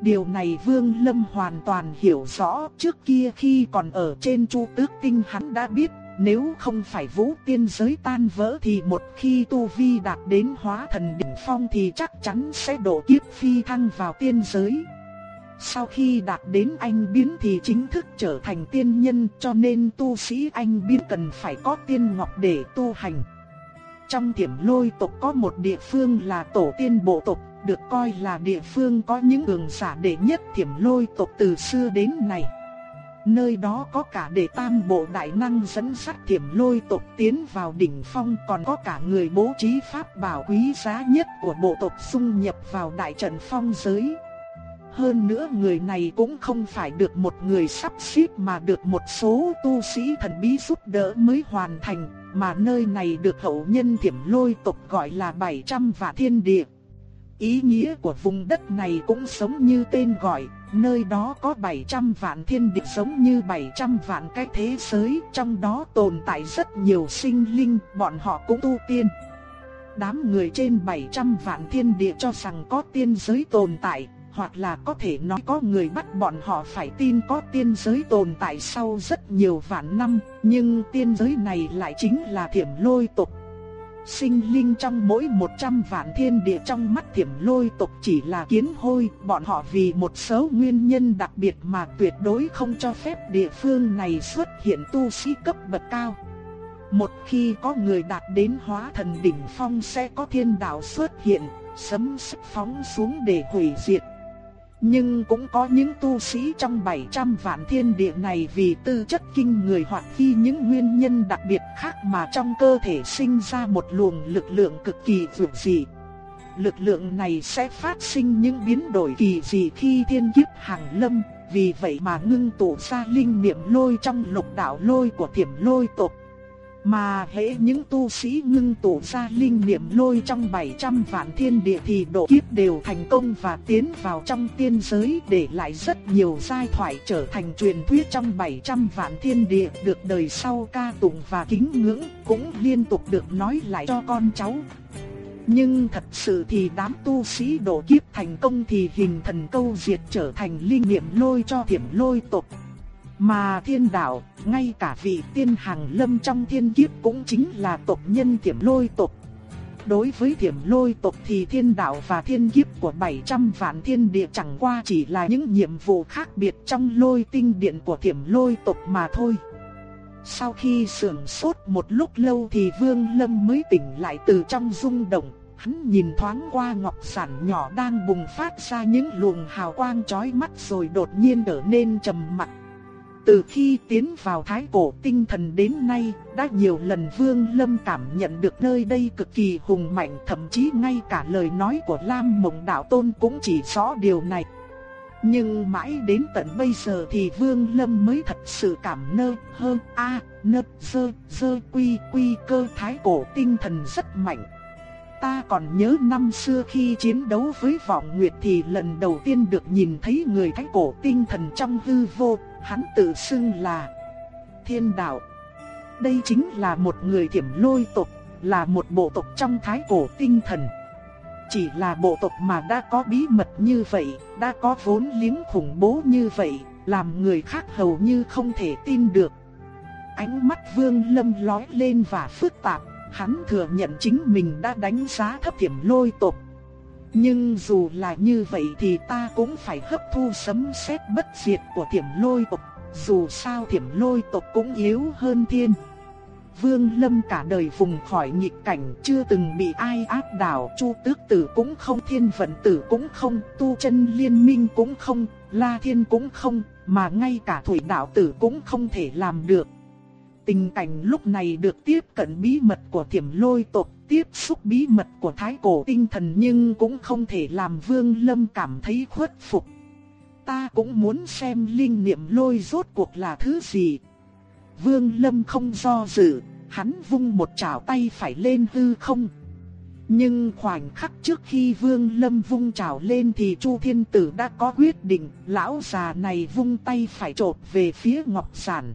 Speaker 1: Điều này Vương Lâm hoàn toàn hiểu rõ trước kia khi còn ở trên Chu Tước Tinh hắn đã biết nếu không phải vũ tiên giới tan vỡ thì một khi tu vi đạt đến hóa thần đỉnh phong thì chắc chắn sẽ độ kiếp phi thăng vào tiên giới. Sau khi đạt đến anh biến thì chính thức trở thành tiên nhân cho nên tu sĩ anh biến cần phải có tiên ngọc để tu hành. Trong thiểm lôi tộc có một địa phương là tổ tiên bộ tộc, được coi là địa phương có những cường giả đệ nhất thiểm lôi tộc từ xưa đến nay. Nơi đó có cả đệ tam bộ đại năng dẫn sát thiểm lôi tộc tiến vào đỉnh phong còn có cả người bố trí pháp bảo quý giá nhất của bộ tộc xung nhập vào đại trận phong giới. Hơn nữa người này cũng không phải được một người sắp xếp mà được một số tu sĩ thần bí giúp đỡ mới hoàn thành, mà nơi này được hậu nhân thiểm lôi tộc gọi là 700 vạn thiên địa. Ý nghĩa của vùng đất này cũng giống như tên gọi, nơi đó có 700 vạn thiên địa giống như 700 vạn cái thế giới, trong đó tồn tại rất nhiều sinh linh, bọn họ cũng tu tiên. Đám người trên 700 vạn thiên địa cho rằng có tiên giới tồn tại, hoặc là có thể nói có người bắt bọn họ phải tin có tiên giới tồn tại sau rất nhiều vạn năm, nhưng tiên giới này lại chính là thiểm lôi tộc. Sinh linh trong mỗi 100 vạn thiên địa trong mắt thiểm lôi tộc chỉ là kiến hôi, bọn họ vì một số nguyên nhân đặc biệt mà tuyệt đối không cho phép địa phương này xuất hiện tu sĩ cấp bậc cao. Một khi có người đạt đến hóa thần đỉnh phong sẽ có thiên đạo xuất hiện, sấm sét phóng xuống để hủy diệt. Nhưng cũng có những tu sĩ trong 700 vạn thiên địa này vì tư chất kinh người hoặc khi những nguyên nhân đặc biệt khác mà trong cơ thể sinh ra một luồng lực lượng cực kỳ vượt dị. Lực lượng này sẽ phát sinh những biến đổi kỳ dị khi thiên kiếp hàng lâm, vì vậy mà ngưng tụ ra linh niệm lôi trong lục đạo lôi của thiểm lôi tộc. Mà hễ những tu sĩ ngưng tụ ra linh niệm lôi trong 700 vạn thiên địa thì độ kiếp đều thành công và tiến vào trong tiên giới để lại rất nhiều giai thoại trở thành truyền thuyết trong 700 vạn thiên địa được đời sau ca tụng và kính ngưỡng cũng liên tục được nói lại cho con cháu. Nhưng thật sự thì đám tu sĩ độ kiếp thành công thì hình thần câu diệt trở thành linh niệm lôi cho thiểm lôi tộc. Mà thiên đạo, ngay cả vị tiên hàng lâm trong thiên kiếp cũng chính là tộc nhân thiểm lôi tộc. Đối với thiểm lôi tộc thì thiên đạo và thiên kiếp của 700 vạn thiên địa chẳng qua chỉ là những nhiệm vụ khác biệt trong lôi tinh điện của thiểm lôi tộc mà thôi. Sau khi sưởng sốt một lúc lâu thì Vương Lâm mới tỉnh lại từ trong rung động. Hắn nhìn thoáng qua ngọc sản nhỏ đang bùng phát ra những luồng hào quang chói mắt rồi đột nhiên trở nên trầm mặc. Từ khi tiến vào thái cổ tinh thần đến nay, đã nhiều lần Vương Lâm cảm nhận được nơi đây cực kỳ hùng mạnh, thậm chí ngay cả lời nói của Lam Mộng Đạo Tôn cũng chỉ rõ điều này. Nhưng mãi đến tận bây giờ thì Vương Lâm mới thật sự cảm nơ hơn a à, nơ dơ dơ quy quy cơ thái cổ tinh thần rất mạnh. Ta còn nhớ năm xưa khi chiến đấu với vọng nguyệt thì lần đầu tiên được nhìn thấy người thái cổ tinh thần trong hư vô, hắn tự xưng là thiên đạo. Đây chính là một người thiểm lôi tộc, là một bộ tộc trong thái cổ tinh thần. Chỉ là bộ tộc mà đã có bí mật như vậy, đã có vốn liếng khủng bố như vậy, làm người khác hầu như không thể tin được. Ánh mắt vương lâm lói lên và phức tạp, hắn thừa nhận chính mình đã đánh giá thấp thiểm lôi tộc. Nhưng dù là như vậy thì ta cũng phải hấp thu sấm sét bất diệt của thiểm lôi tộc, dù sao thiểm lôi tộc cũng yếu hơn thiên. Vương Lâm cả đời vùng khỏi nghịch cảnh chưa từng bị ai áp đảo, Chu Tước Tử cũng không, Thiên Vận Tử cũng không, Tu Chân Liên Minh cũng không, La Thiên cũng không, mà ngay cả Thủy Đạo Tử cũng không thể làm được. Tình cảnh lúc này được tiếp cận bí mật của thiểm lôi tộc, tiếp xúc bí mật của thái cổ tinh thần nhưng cũng không thể làm Vương Lâm cảm thấy khuất phục. Ta cũng muốn xem linh niệm lôi rốt cuộc là thứ gì. Vương Lâm không do dự, hắn vung một chảo tay phải lên hư không. Nhưng khoảnh khắc trước khi Vương Lâm vung chảo lên thì Chu Thiên Tử đã có quyết định, lão già này vung tay phải trột về phía Ngọc Sản.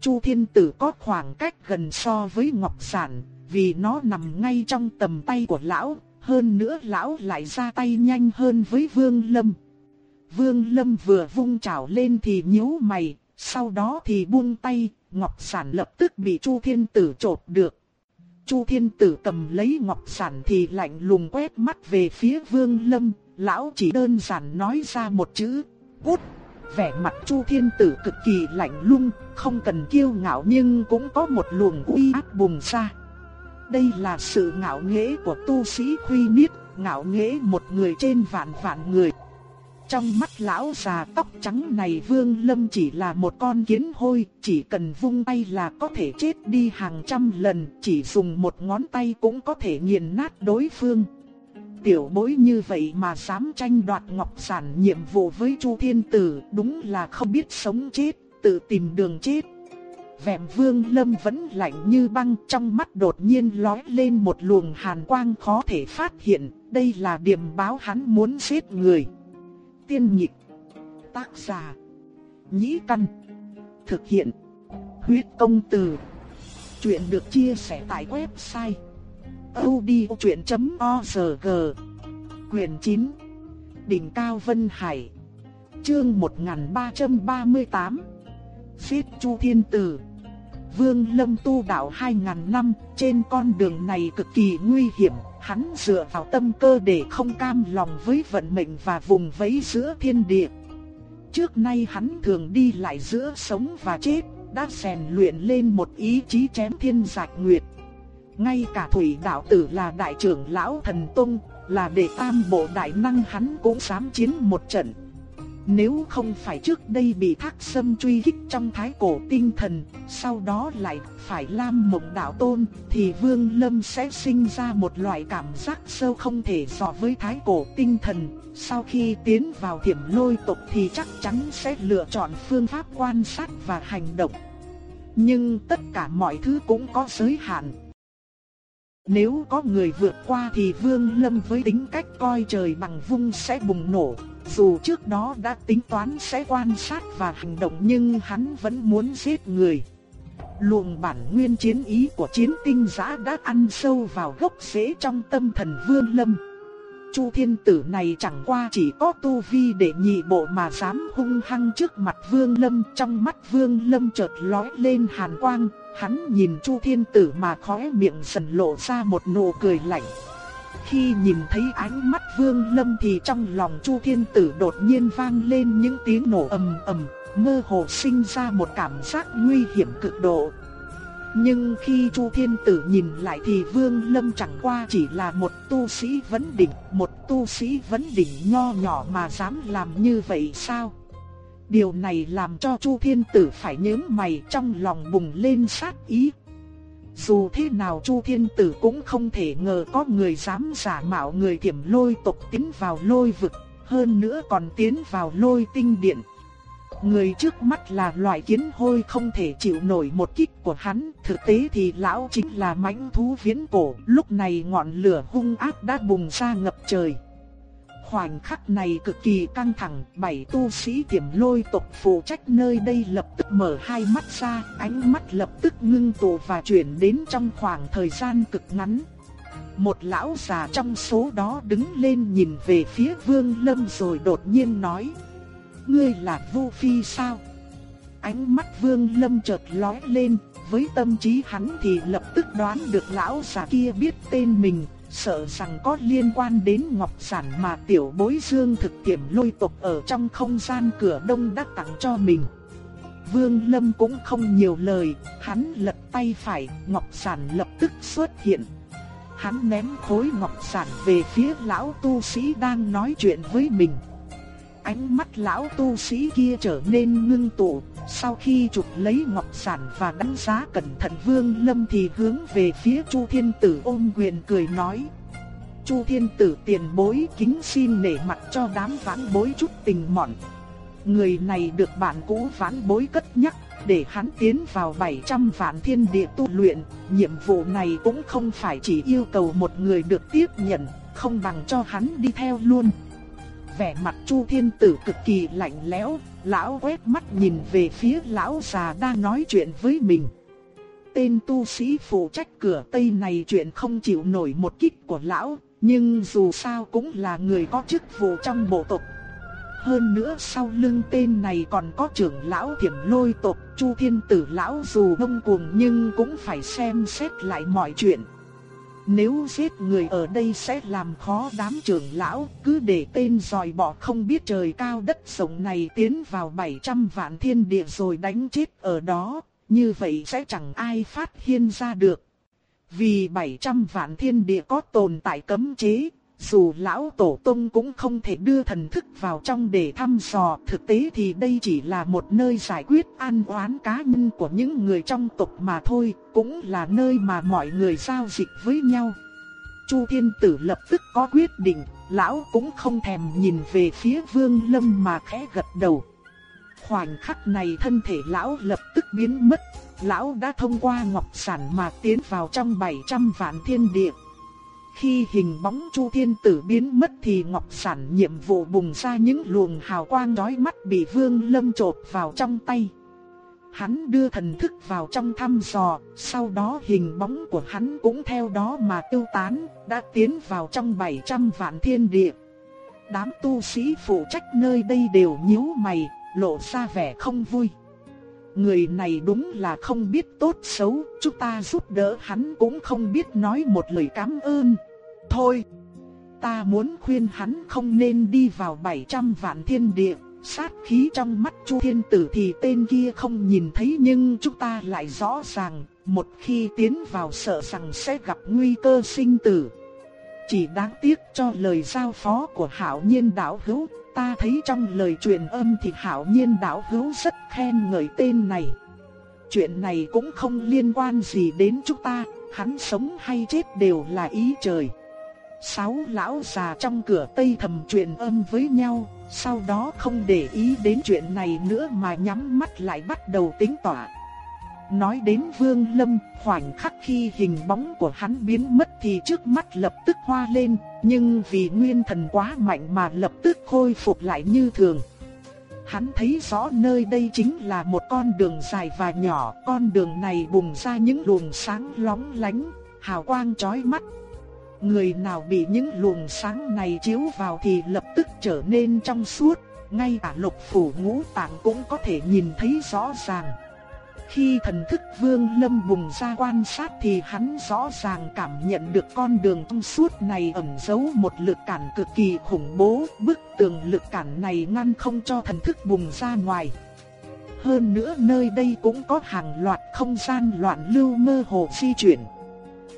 Speaker 1: Chu Thiên Tử có khoảng cách gần so với Ngọc Giản, vì nó nằm ngay trong tầm tay của lão, hơn nữa lão lại ra tay nhanh hơn với Vương Lâm. Vương Lâm vừa vung chảo lên thì nhíu mày, sau đó thì buông tay, Ngọc Giản lập tức bị Chu Thiên Tử chộp được. Chu Thiên Tử cầm lấy Ngọc Giản thì lạnh lùng quét mắt về phía Vương Lâm, lão chỉ đơn giản nói ra một chữ, cút. Vẻ mặt Chu Thiên Tử cực kỳ lạnh lùng, không cần kiêu ngạo nhưng cũng có một luồng uy áp bùng ra. Đây là sự ngạo nghễ của tu sĩ Huy Niết, ngạo nghễ một người trên vạn vạn người. Trong mắt lão già tóc trắng này Vương Lâm chỉ là một con kiến hôi, chỉ cần vung tay là có thể chết đi hàng trăm lần, chỉ dùng một ngón tay cũng có thể nghiền nát đối phương. Tiểu bối như vậy mà dám tranh đoạt ngọc sản nhiệm vụ với Chu Thiên Tử, đúng là không biết sống chết, tự tìm đường chết. Vẹm vương lâm vẫn lạnh như băng trong mắt đột nhiên lói lên một luồng hàn quang khó thể phát hiện, đây là điểm báo hắn muốn giết người. Tiên nhịp, tác giả, nhĩ căn, thực hiện, huyết công từ. Chuyện được chia sẻ tại website odchuyện.org Quyền 9 Đỉnh Cao Vân Hải. Chương 1338 Phiết Chu Thiên Tử. Vương Lâm tu đạo 2000 năm, trên con đường này cực kỳ nguy hiểm, hắn dựa vào tâm cơ để không cam lòng với vận mệnh và vùng vẫy giữa thiên địa. Trước nay hắn thường đi lại giữa sống và chết, đã rèn luyện lên một ý chí chém thiên giạch nguyệt. Ngay cả Thủy đạo tử là đại trưởng lão thần tông, là đệ tam bộ đại năng hắn cũng dám chiến một trận. Nếu không phải trước đây bị thác sâm truy kích trong thái cổ tinh thần, sau đó lại phải lam mộng đạo tôn, thì Vương Lâm sẽ sinh ra một loại cảm giác sâu không thể dò với thái cổ tinh thần. Sau khi tiến vào thiểm lôi tộc thì chắc chắn sẽ lựa chọn phương pháp quan sát và hành động. Nhưng tất cả mọi thứ cũng có giới hạn, nếu có người vượt qua thì Vương Lâm với tính cách coi trời bằng vung sẽ bùng nổ. Dù trước đó đã tính toán sẽ quan sát và hành động nhưng hắn vẫn muốn giết người. Luồng bản nguyên chiến ý của chiến tinh giã đã ăn sâu vào gốc rễ trong tâm thần Vương Lâm. Chu thiên tử này chẳng qua chỉ có tu vi để nhị bộ mà dám hung hăng trước mặt Vương Lâm. Trong mắt Vương Lâm chợt lóe lên hàn quang, hắn nhìn Chu thiên tử mà khóe miệng dần lộ ra một nụ cười lạnh. Khi nhìn thấy ánh mắt Vương Lâm thì trong lòng Chu thiên tử đột nhiên vang lên những tiếng nổ ầm ầm, mơ hồ sinh ra một cảm giác nguy hiểm cực độ. Nhưng khi Chu Thiên Tử nhìn lại thì Vương Lâm chẳng qua chỉ là một tu sĩ vấn đỉnh, một tu sĩ vấn đỉnh nho nhỏ mà dám làm như vậy sao? Điều này làm cho Chu Thiên Tử phải nhướng mày trong lòng bùng lên sát ý. Dù thế nào Chu Thiên Tử cũng không thể ngờ có người dám giả mạo người thiểm lôi tộc tiến vào lôi vực, hơn nữa còn tiến vào lôi tinh điện. Người trước mắt là loại kiến hôi không thể chịu nổi một kích của hắn, thực tế thì lão chính là mãnh thú viễn cổ, lúc này ngọn lửa hung ác đã bùng ra ngập trời. Khoảnh khắc này cực kỳ căng thẳng, bảy tu sĩ tiềm lôi tộc phụ trách nơi đây lập tức mở hai mắt ra, ánh mắt lập tức ngưng tụ và chuyển đến trong khoảng thời gian cực ngắn. Một lão già trong số đó đứng lên nhìn về phía vương lâm rồi đột nhiên nói ngươi là Vu Phi sao? Ánh mắt Vương Lâm chợt lóe lên, với tâm trí hắn thì lập tức đoán được lão già kia biết tên mình, sợ rằng có liên quan đến ngọc sản mà tiểu bối dương thực tiềm lôi tộc ở trong không gian cửa đông đã tặng cho mình. Vương Lâm cũng không nhiều lời, hắn lật tay phải, ngọc sản lập tức xuất hiện. Hắn ném khối ngọc sản về phía lão tu sĩ đang nói chuyện với mình ánh mắt lão tu sĩ kia trở nên ngưng tụ, sau khi chụp lấy ngọc sản và đánh giá cẩn thận Vương Lâm thì hướng về phía Chu Thiên Tử ôm quyền cười nói: "Chu Thiên Tử tiền bối kính xin nể mặt cho đám vãn bối chút tình mọn." Người này được bạn cũ vãn bối cất nhắc để hắn tiến vào 700 vạn thiên địa tu luyện, nhiệm vụ này cũng không phải chỉ yêu cầu một người được tiếp nhận, không bằng cho hắn đi theo luôn vẻ mặt Chu Thiên Tử cực kỳ lạnh lẽo, lão quét mắt nhìn về phía lão già đang nói chuyện với mình. Tên tu sĩ phụ trách cửa Tây này chuyện không chịu nổi một kích của lão, nhưng dù sao cũng là người có chức vụ trong bộ tộc. Hơn nữa sau lưng tên này còn có trưởng lão thiểm lôi tộc Chu Thiên Tử lão dù ngông cuồng nhưng cũng phải xem xét lại mọi chuyện. Nếu giết người ở đây sẽ làm khó đám trưởng lão, cứ để tên dòi bỏ không biết trời cao đất rộng này tiến vào 700 vạn thiên địa rồi đánh chết ở đó, như vậy sẽ chẳng ai phát hiện ra được. Vì 700 vạn thiên địa có tồn tại cấm chế, dù lão tổ tông cũng không thể đưa thần thức vào trong để thăm dò, thực tế thì đây chỉ là một nơi giải quyết an oán cá nhân của những người trong tộc mà thôi, cũng là nơi mà mọi người giao dịch với nhau. Chu Thiên Tử lập tức có quyết định, lão cũng không thèm nhìn về phía Vương Lâm mà khẽ gật đầu. Khoảnh khắc này thân thể lão lập tức biến mất, lão đã thông qua ngọc sản mà tiến vào trong 700 vạn thiên địa. Khi hình bóng Chu Thiên Tử biến mất thì Ngọc Sản nhiệm vụ bùng ra những luồng hào quang đói mắt bị Vương Lâm trộp vào trong tay. Hắn đưa thần thức vào trong thăm dò, sau đó hình bóng của hắn cũng theo đó mà tiêu tán, đã tiến vào trong 700 vạn thiên địa. Đám tu sĩ phụ trách nơi đây đều nhíu mày, lộ ra vẻ không vui. Người này đúng là không biết tốt xấu, chúng ta giúp đỡ hắn cũng không biết nói một lời cảm ơn. Thôi, ta muốn khuyên hắn không nên đi vào 700 vạn thiên địa, sát khí trong mắt Chu Thiên Tử thì tên kia không nhìn thấy nhưng chúng ta lại rõ ràng, một khi tiến vào sợ rằng sẽ gặp nguy cơ sinh tử. Chỉ đáng tiếc cho lời giao phó của Hạo Nhiên đạo hữu, ta thấy trong lời truyền âm thì Hạo Nhiên đạo hữu rất khen ngợi tên này. Chuyện này cũng không liên quan gì đến chúng ta, hắn sống hay chết đều là ý trời. Sáu lão già trong cửa Tây thầm truyền âm với nhau, sau đó không để ý đến chuyện này nữa mà nhắm mắt lại bắt đầu tính tỏa. Nói đến Vương Lâm, khoảnh khắc khi hình bóng của hắn biến mất thì trước mắt lập tức hoa lên, nhưng vì nguyên thần quá mạnh mà lập tức khôi phục lại như thường. Hắn thấy rõ nơi đây chính là một con đường dài và nhỏ, con đường này bùng ra những luồng sáng lóng lánh, hào quang chói mắt. Người nào bị những luồng sáng này chiếu vào thì lập tức trở nên trong suốt, ngay cả lục phủ ngũ tạng cũng có thể nhìn thấy rõ ràng. Khi thần thức vương lâm bùng ra quan sát thì hắn rõ ràng cảm nhận được con đường trong suốt này ẩn giấu một lực cản cực kỳ khủng bố. Bức tường lực cản này ngăn không cho thần thức bùng ra ngoài. Hơn nữa nơi đây cũng có hàng loạt không gian loạn lưu mơ hồ di chuyển.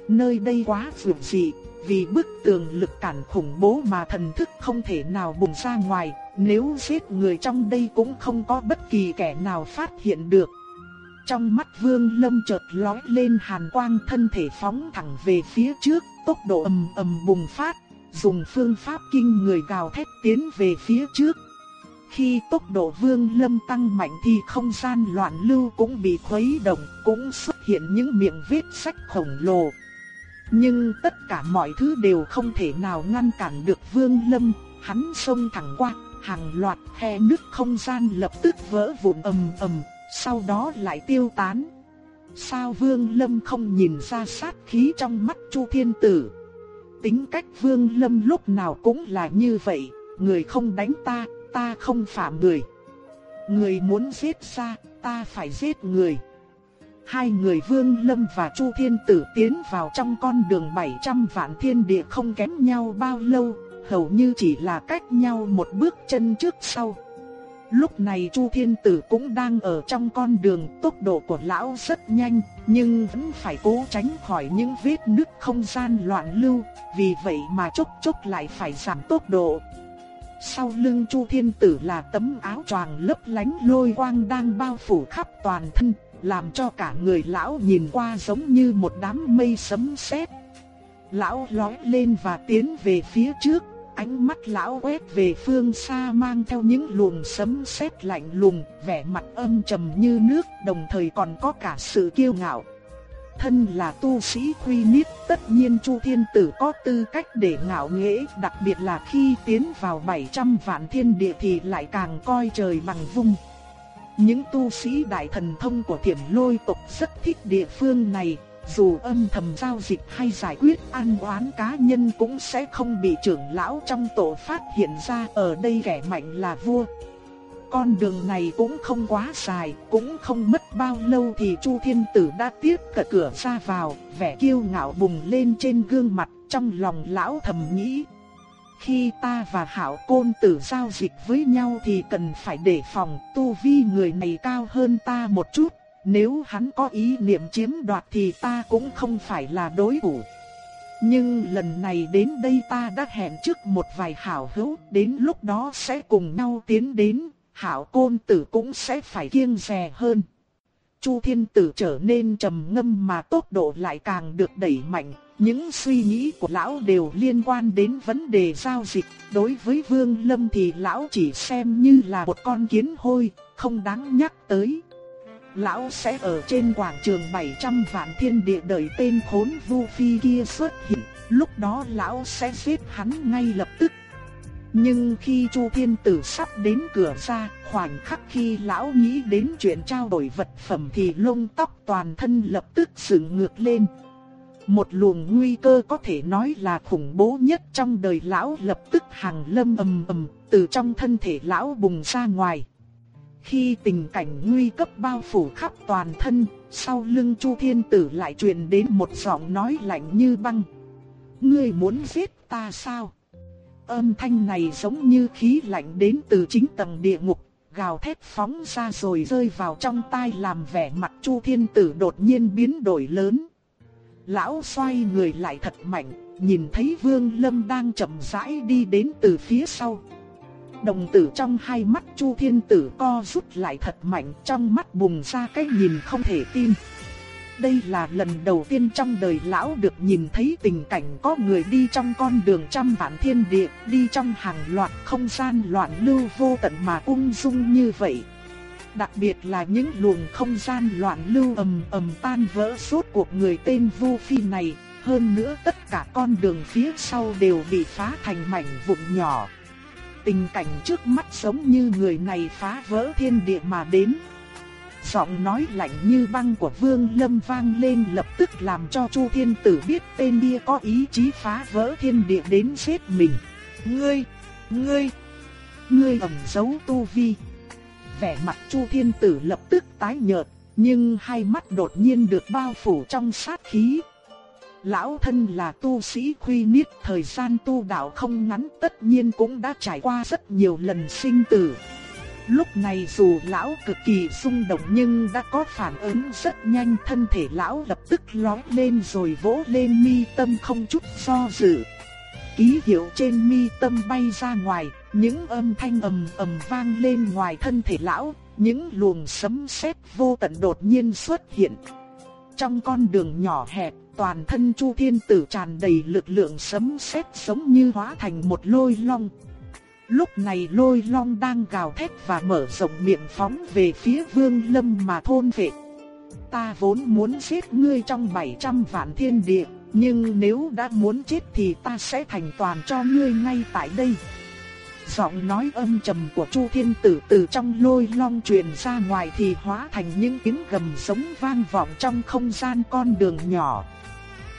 Speaker 1: Nơi đây quá vượt dị, vì bức tường lực cản khủng bố mà thần thức không thể nào bùng ra ngoài, nếu giết người trong đây cũng không có bất kỳ kẻ nào phát hiện được. Trong mắt Vương Lâm chợt lóe lên hàn quang thân thể phóng thẳng về phía trước, tốc độ ầm ầm bùng phát, dùng phương pháp kinh người gào thét tiến về phía trước. Khi tốc độ Vương Lâm tăng mạnh thì không gian loạn lưu cũng bị khuấy động, cũng xuất hiện những miệng vết sách khổng lồ. Nhưng tất cả mọi thứ đều không thể nào ngăn cản được Vương Lâm, hắn xông thẳng qua, hàng loạt khe nứt không gian lập tức vỡ vụn ầm ầm, sau đó lại tiêu tán. Sao Vương Lâm không nhìn ra sát khí trong mắt Chu Thiên Tử? Tính cách Vương Lâm lúc nào cũng là như vậy, người không đánh ta, ta không phạm người. Người muốn giết ta, ta phải giết người. Hai người Vương Lâm và Chu Thiên Tử tiến vào trong con đường 700 vạn thiên địa không kém nhau bao lâu, hầu như chỉ là cách nhau một bước chân trước sau. Lúc này Chu Thiên Tử cũng đang ở trong con đường, tốc độ của lão rất nhanh, nhưng vẫn phải cố tránh khỏi những vết nứt không gian loạn lưu, vì vậy mà chốc chốc lại phải giảm tốc độ. Sau lưng Chu Thiên Tử là tấm áo choàng lấp lánh lôi quang đang bao phủ khắp toàn thân, làm cho cả người lão nhìn qua giống như một đám mây sấm sét. Lão lói lên và tiến về phía trước, ánh mắt lão quét về phương xa mang theo những luồng sấm sét lạnh lùng, vẻ mặt âm trầm như nước, đồng thời còn có cả sự kiêu ngạo. Thân là tu sĩ quy niết, tất nhiên Chu Thiên Tử có tư cách để ngạo nghễ, đặc biệt là khi tiến vào 700 vạn thiên địa thì lại càng coi trời bằng vung. Những tu sĩ đại thần thông của thiểm lôi tộc rất thích địa phương này, dù âm thầm giao dịch hay giải quyết an oán cá nhân cũng sẽ không bị trưởng lão trong tổ phát hiện ra ở đây kẻ mạnh là vua. Con đường này cũng không quá dài, cũng không mất bao lâu thì Chu Thiên Tử đã tiếp cận cửa ra vào, vẻ kiêu ngạo bùng lên trên gương mặt, trong lòng lão thầm nghĩ. Khi ta và hảo côn tử giao dịch với nhau thì cần phải đề phòng tu vi người này cao hơn ta một chút, nếu hắn có ý niệm chiếm đoạt thì ta cũng không phải là đối thủ. Nhưng lần này đến đây ta đã hẹn trước một vài hảo hữu, đến lúc đó sẽ cùng nhau tiến đến, hảo côn tử cũng sẽ phải kiêng dè hơn. Chu thiên tử trở nên trầm ngâm mà tốc độ lại càng được đẩy mạnh, những suy nghĩ của lão đều liên quan đến vấn đề giao dịch, đối với Vương Lâm thì lão chỉ xem như là một con kiến hôi, không đáng nhắc tới. lão sẽ ở trên quảng trường 700 vạn thiên địa đợi tên khốn vu phi kia xuất hiện, lúc đó lão sẽ giết hắn ngay lập tức. Nhưng khi Chu Thiên Tử sắp đến cửa ra, khoảnh khắc khi lão nghĩ đến chuyện trao đổi vật phẩm thì lông tóc toàn thân lập tức dựng ngược lên. Một luồng nguy cơ có thể nói là khủng bố nhất trong đời lão lập tức hàng lâm ầm ầm từ trong thân thể lão bùng ra ngoài. Khi tình cảnh nguy cấp bao phủ khắp toàn thân, sau lưng Chu Thiên Tử lại truyền đến một giọng nói lạnh như băng. Ngươi muốn giết ta sao? Âm thanh này giống như khí lạnh đến từ chính tầng địa ngục, gào thét phóng ra rồi rơi vào trong tai làm vẻ mặt Chu Thiên Tử đột nhiên biến đổi lớn. Lão xoay người lại thật mạnh, nhìn thấy Vương Lâm đang chậm rãi đi đến từ phía sau. Đồng tử trong hai mắt Chu Thiên Tử co rút lại thật mạnh trong mắt bùng ra cái nhìn không thể tin. Đây là lần đầu tiên trong đời lão được nhìn thấy tình cảnh có người đi trong con đường trăm vạn thiên địa, đi trong hàng loạt không gian loạn lưu vô tận mà ung dung như vậy. Đặc biệt là những luồng không gian loạn lưu ầm ầm tan vỡ suốt cuộc người tên Vu Phi này, hơn nữa tất cả con đường phía sau đều bị phá thành mảnh vụn nhỏ. Tình cảnh trước mắt giống như người này phá vỡ thiên địa mà đến. Giọng nói lạnh như băng của Vương Lâm vang lên lập tức làm cho Chu Thiên Tử biết tên kia có ý chí phá vỡ thiên địa đến giết mình. Ngươi, ngươi, ngươi ẩn giấu tu vi. Vẻ mặt Chu Thiên Tử lập tức tái nhợt, nhưng hai mắt đột nhiên được bao phủ trong sát khí. Lão thân là tu sĩ khuy niết, thời gian tu đạo không ngắn tất nhiên cũng đã trải qua rất nhiều lần sinh tử. Lúc này dù lão cực kỳ xung động nhưng đã có phản ứng rất nhanh thân thể lão lập tức lói lên rồi vỗ lên mi tâm không chút do dự. Ký hiệu trên mi tâm bay ra ngoài, những âm thanh ầm ầm vang lên ngoài thân thể lão, những luồng sấm sét vô tận đột nhiên xuất hiện. Trong con đường nhỏ hẹp, toàn thân Chu Thiên Tử tràn đầy lực lượng sấm sét giống như hóa thành một lôi long. Lúc này lôi long đang gào thét và mở rộng miệng phóng về phía vương lâm mà thôn vệ. Ta vốn muốn giết ngươi trong 700 vạn thiên địa, nhưng nếu đã muốn chết thì ta sẽ thành toàn cho ngươi ngay tại đây. Giọng nói âm trầm của Chu Thiên Tử từ trong lôi long truyền ra ngoài thì hóa thành những tiếng gầm sống vang vọng trong không gian con đường nhỏ.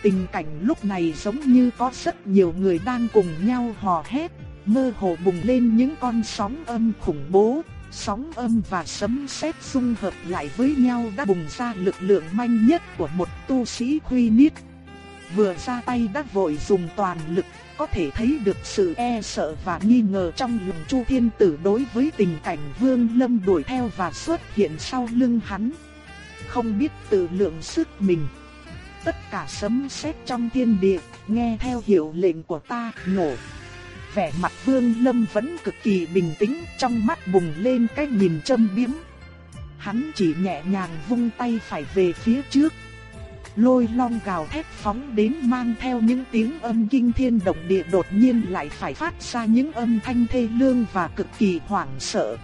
Speaker 1: Tình cảnh lúc này giống như có rất nhiều người đang cùng nhau hò hét, mơ hồ bùng lên những con sóng âm khủng bố, sóng âm và sấm sét xung hợp lại với nhau đã bùng ra lực lượng manh nhất của một tu sĩ quy niết. Vừa ra tay đã vội dùng toàn lực, có thể thấy được sự e sợ và nghi ngờ trong lòng Chu Thiên Tử đối với tình cảnh Vương Lâm đuổi theo và xuất hiện sau lưng hắn. Không biết tự lượng sức mình. Tất cả sấm sét trong thiên địa, nghe theo hiệu lệnh của ta, nổ vẻ mặt Vương Lâm vẫn cực kỳ bình tĩnh, trong mắt bùng lên cái nhìn châm biếm. Hắn chỉ nhẹ nhàng vung tay phải về phía trước. Lôi long gào thét phóng đến mang theo những tiếng âm kinh thiên động địa đột nhiên lại phải phát ra những âm thanh thê lương và cực kỳ hoảng sợ.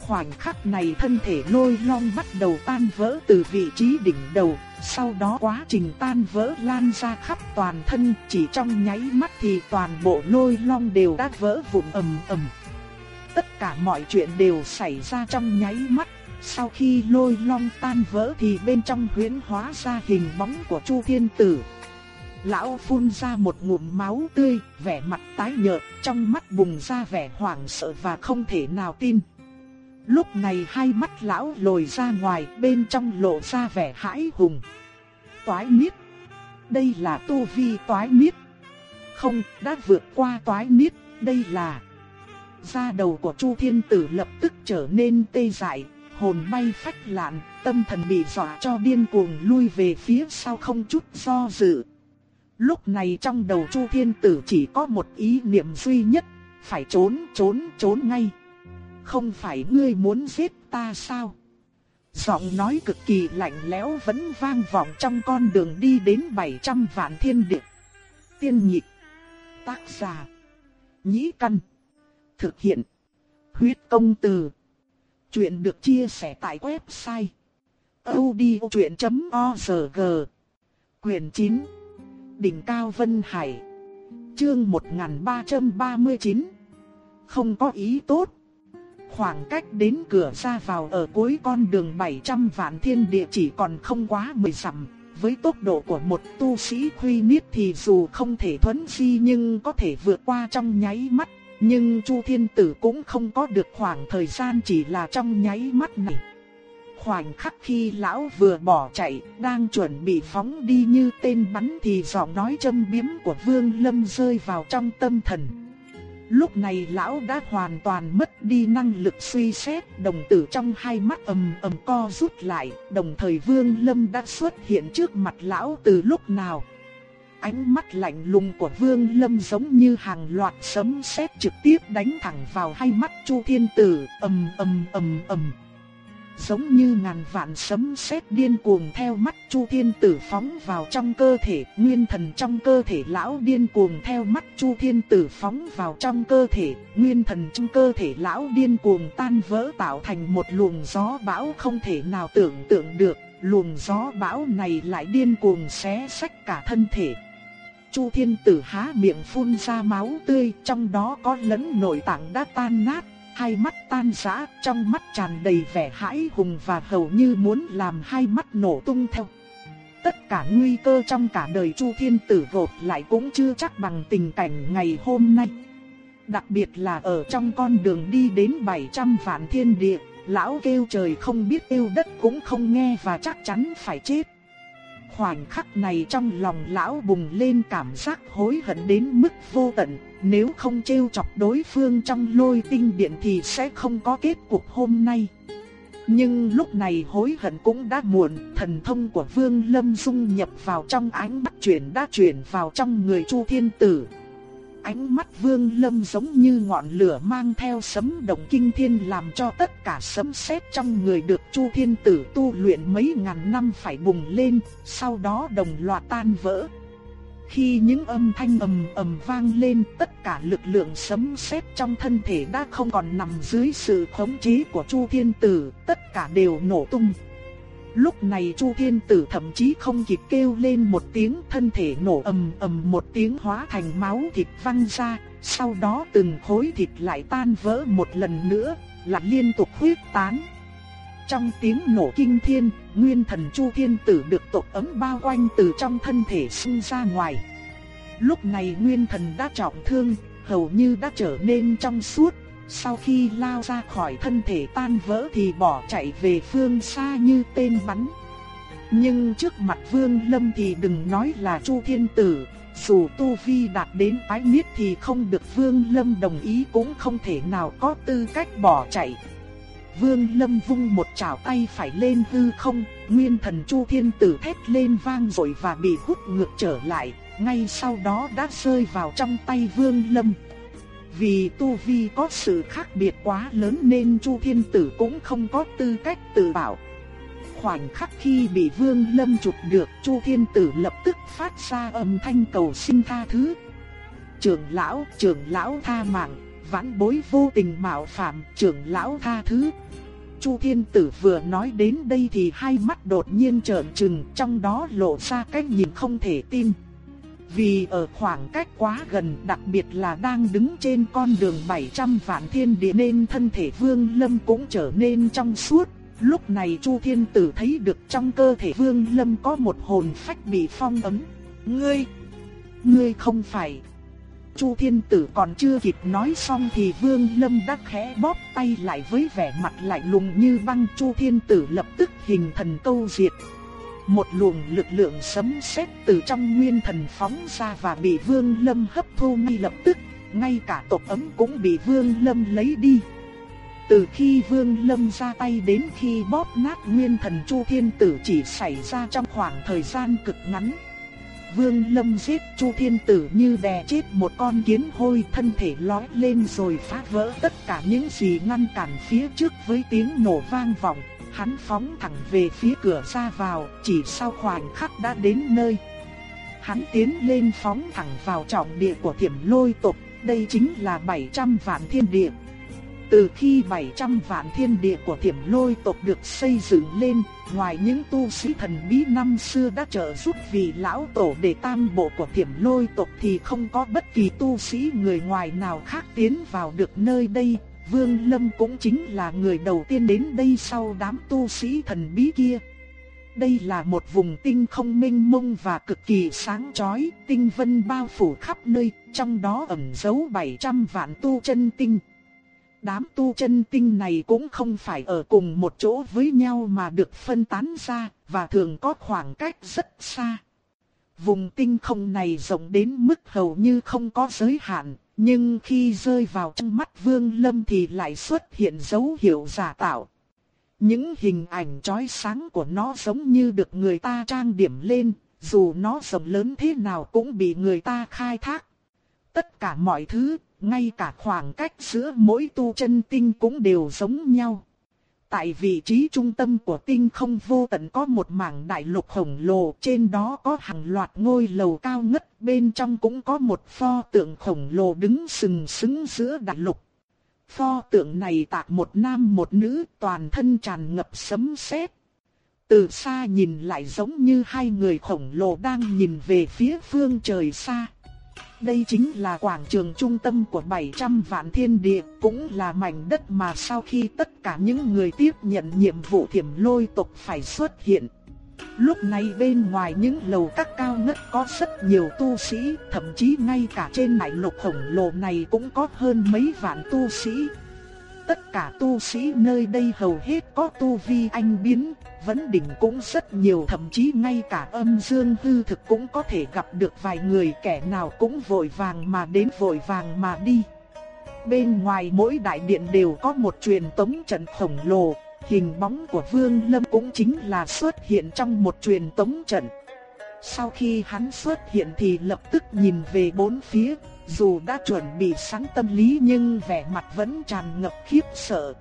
Speaker 1: Khoảnh khắc này thân thể lôi long bắt đầu tan vỡ từ vị trí đỉnh đầu, sau đó quá trình tan vỡ lan ra khắp toàn thân, chỉ trong nháy mắt thì toàn bộ lôi long đều đã vỡ vụn ầm ầm. Tất cả mọi chuyện đều xảy ra trong nháy mắt, sau khi lôi long tan vỡ thì bên trong huyễn hóa ra hình bóng của Chu Thiên Tử. Lão phun ra một ngụm máu tươi, vẻ mặt tái nhợt, trong mắt bùng ra vẻ hoảng sợ và không thể nào tin. Lúc này hai mắt lão lồi ra ngoài bên trong lộ ra vẻ hãi hùng. Toái niết. Đây là tu vi toái niết. Không, đã vượt qua toái niết, đây là... Da đầu của Chu Thiên Tử lập tức trở nên tê dại, hồn bay phách lạn, tâm thần bị dọa cho điên cuồng lui về phía sau không chút do dự. Lúc này trong đầu Chu Thiên Tử chỉ có một ý niệm duy nhất, phải trốn trốn trốn ngay không phải ngươi muốn giết ta sao? Giọng nói cực kỳ lạnh lẽo vẫn vang vọng trong con đường đi đến 700 vạn thiên địa. Tiên nhịp, tác giả, nhĩ căn, thực hiện, huyết công từ. Chuyện được chia sẻ tại website audiochuyện.org Quyền 9 Đỉnh Cao Vân Hải Chương 1339 Không có ý tốt Khoảng cách đến cửa ra vào ở cuối con đường 700 vạn thiên địa chỉ còn không quá 10 dặm. Với tốc độ của một tu sĩ khuy niết thì dù không thể thuấn di nhưng có thể vượt qua trong nháy mắt. Nhưng Chu Thiên Tử cũng không có được khoảng thời gian chỉ là trong nháy mắt này. Khoảnh khắc khi lão vừa bỏ chạy, đang chuẩn bị phóng đi như tên bắn thì giọng nói châm biếm của Vương Lâm rơi vào trong tâm thần. Lúc này lão đã hoàn toàn mất đi năng lực suy xét, đồng tử trong hai mắt ầm ầm co rút lại, đồng thời Vương Lâm đã xuất hiện trước mặt lão từ lúc nào. Ánh mắt lạnh lùng của Vương Lâm giống như hàng loạt sấm sét trực tiếp đánh thẳng vào hai mắt Chu Thiên Tử, ầm ầm ầm ầm giống như ngàn vạn sấm sét điên cuồng theo mắt Chu Thiên Tử phóng vào trong cơ thể, nguyên thần trong cơ thể lão điên cuồng theo mắt Chu Thiên Tử phóng vào trong cơ thể, nguyên thần trong cơ thể lão điên cuồng tan vỡ tạo thành một luồng gió bão không thể nào tưởng tượng được, luồng gió bão này lại điên cuồng xé sách cả thân thể. Chu Thiên Tử há miệng phun ra máu tươi, trong đó có lẫn nội tạng đã tan nát, hai mắt tan rã, trong mắt tràn đầy vẻ hãi hùng và hầu như muốn làm hai mắt nổ tung theo. Tất cả nguy cơ trong cả đời Chu Thiên Tử gột lại cũng chưa chắc bằng tình cảnh ngày hôm nay. Đặc biệt là ở trong con đường đi đến 700 vạn thiên địa, lão kêu trời không biết yêu đất cũng không nghe và chắc chắn phải chết. Khoảnh khắc này trong lòng lão bùng lên cảm giác hối hận đến mức vô tận, nếu không trêu chọc đối phương trong lôi tinh điện thì sẽ không có kết cục hôm nay. Nhưng lúc này hối hận cũng đã muộn, thần thông của Vương Lâm dung nhập vào trong ánh mắt chuyển đã chuyển vào trong người Chu Thiên Tử. Ánh mắt Vương Lâm giống như ngọn lửa mang theo sấm động kinh thiên làm cho tất cả sấm sét trong người được Chu Thiên Tử tu luyện mấy ngàn năm phải bùng lên, sau đó đồng loạt tan vỡ. Khi những âm thanh ầm ầm vang lên, tất cả lực lượng sấm sét trong thân thể đã không còn nằm dưới sự khống chế của Chu Thiên Tử, tất cả đều nổ tung. Lúc này Chu Thiên Tử thậm chí không kịp kêu lên một tiếng thân thể nổ ầm ầm một tiếng hóa thành máu thịt văng ra, sau đó từng khối thịt lại tan vỡ một lần nữa, là liên tục huyết tán. Trong tiếng nổ kinh thiên, nguyên thần Chu Thiên Tử được tộc ấm bao quanh từ trong thân thể sinh ra ngoài. Lúc này nguyên thần đã trọng thương, hầu như đã trở nên trong suốt, sau khi lao ra khỏi thân thể tan vỡ thì bỏ chạy về phương xa như tên bắn. Nhưng trước mặt Vương Lâm thì đừng nói là Chu Thiên Tử, dù Tu Vi đạt đến ái miết thì không được Vương Lâm đồng ý cũng không thể nào có tư cách bỏ chạy. Vương Lâm vung một chảo tay phải lên hư không, nguyên thần Chu Thiên Tử thét lên vang rồi và bị hút ngược trở lại, ngay sau đó đã rơi vào trong tay Vương Lâm. Vì Tu Vi có sự khác biệt quá lớn nên Chu Thiên Tử cũng không có tư cách tự bảo. Khoảnh khắc khi bị Vương Lâm chụp được, Chu Thiên Tử lập tức phát ra âm thanh cầu xin tha thứ. Trưởng lão, trưởng lão tha mạng, vãn bối vô tình mạo phạm, trưởng lão tha thứ. Chu Thiên Tử vừa nói đến đây thì hai mắt đột nhiên trợn trừng, trong đó lộ ra cái nhìn không thể tin. Vì ở khoảng cách quá gần đặc biệt là đang đứng trên con đường 700 vạn thiên địa nên thân thể Vương Lâm cũng trở nên trong suốt. Lúc này Chu Thiên Tử thấy được trong cơ thể Vương Lâm có một hồn phách bị phong ấn. Ngươi, ngươi không phải... Chu Thiên Tử còn chưa kịp nói xong thì Vương Lâm đã khẽ bóp tay lại với vẻ mặt lạnh lùng như băng. Chu Thiên Tử lập tức hình thần câu diệt, một luồng lực lượng sấm sét từ trong nguyên thần phóng ra và bị Vương Lâm hấp thu ngay lập tức, ngay cả tộc ấm cũng bị Vương Lâm lấy đi. Từ khi Vương Lâm ra tay đến khi bóp nát nguyên thần Chu Thiên Tử chỉ xảy ra trong khoảng thời gian cực ngắn. Vương Lâm giết Chu Thiên Tử như đè chết một con kiến hôi thân thể lói lên rồi phá vỡ tất cả những gì ngăn cản phía trước với tiếng nổ vang vọng hắn phóng thẳng về phía cửa ra vào, chỉ sau khoảnh khắc đã đến nơi. Hắn tiến lên phóng thẳng vào trọng địa của thiểm lôi tộc, đây chính là 700 vạn thiên địa. Từ khi 700 vạn thiên địa của thiểm lôi tộc được xây dựng lên, ngoài những tu sĩ thần bí năm xưa đã trợ giúp vì lão tổ để tam bộ của thiểm lôi tộc thì không có bất kỳ tu sĩ người ngoài nào khác tiến vào được nơi đây. Vương Lâm cũng chính là người đầu tiên đến đây sau đám tu sĩ thần bí kia. Đây là một vùng tinh không minh mông và cực kỳ sáng chói, tinh vân bao phủ khắp nơi, trong đó ẩn giấu 700 vạn tu chân tinh. Đám tu chân tinh này cũng không phải ở cùng một chỗ với nhau mà được phân tán ra, và thường có khoảng cách rất xa. Vùng tinh không này rộng đến mức hầu như không có giới hạn, nhưng khi rơi vào trong mắt Vương Lâm thì lại xuất hiện dấu hiệu giả tạo. Những hình ảnh chói sáng của nó giống như được người ta trang điểm lên, dù nó rộng lớn thế nào cũng bị người ta khai thác. Tất cả mọi thứ, ngay cả khoảng cách giữa mỗi tu chân tinh cũng đều giống nhau. Tại vị trí trung tâm của tinh không vô tận có một mảng đại lục khổng lồ, trên đó có hàng loạt ngôi lầu cao ngất, bên trong cũng có một pho tượng khổng lồ đứng sừng sững giữa đại lục. Pho tượng này tạc một nam một nữ, toàn thân tràn ngập sấm sét. Từ xa nhìn lại giống như hai người khổng lồ đang nhìn về phía phương trời xa. Đây chính là quảng trường trung tâm của 700 vạn thiên địa, cũng là mảnh đất mà sau khi tất cả những người tiếp nhận nhiệm vụ thiểm lôi tộc phải xuất hiện. Lúc này bên ngoài những lầu các cao ngất có rất nhiều tu sĩ, thậm chí ngay cả trên đại lục khổng lồ này cũng có hơn mấy vạn tu sĩ. Tất cả tu sĩ nơi đây hầu hết có tu vi anh biến, vấn đỉnh cũng rất nhiều thậm chí ngay cả âm dương hư thực cũng có thể gặp được vài người kẻ nào cũng vội vàng mà đến vội vàng mà đi. Bên ngoài mỗi đại điện đều có một truyền tống trận khổng lồ, hình bóng của Vương Lâm cũng chính là xuất hiện trong một truyền tống trận. Sau khi hắn xuất hiện thì lập tức nhìn về bốn phía, dù đã chuẩn bị sẵn tâm lý nhưng vẻ mặt vẫn tràn ngập khiếp sợ.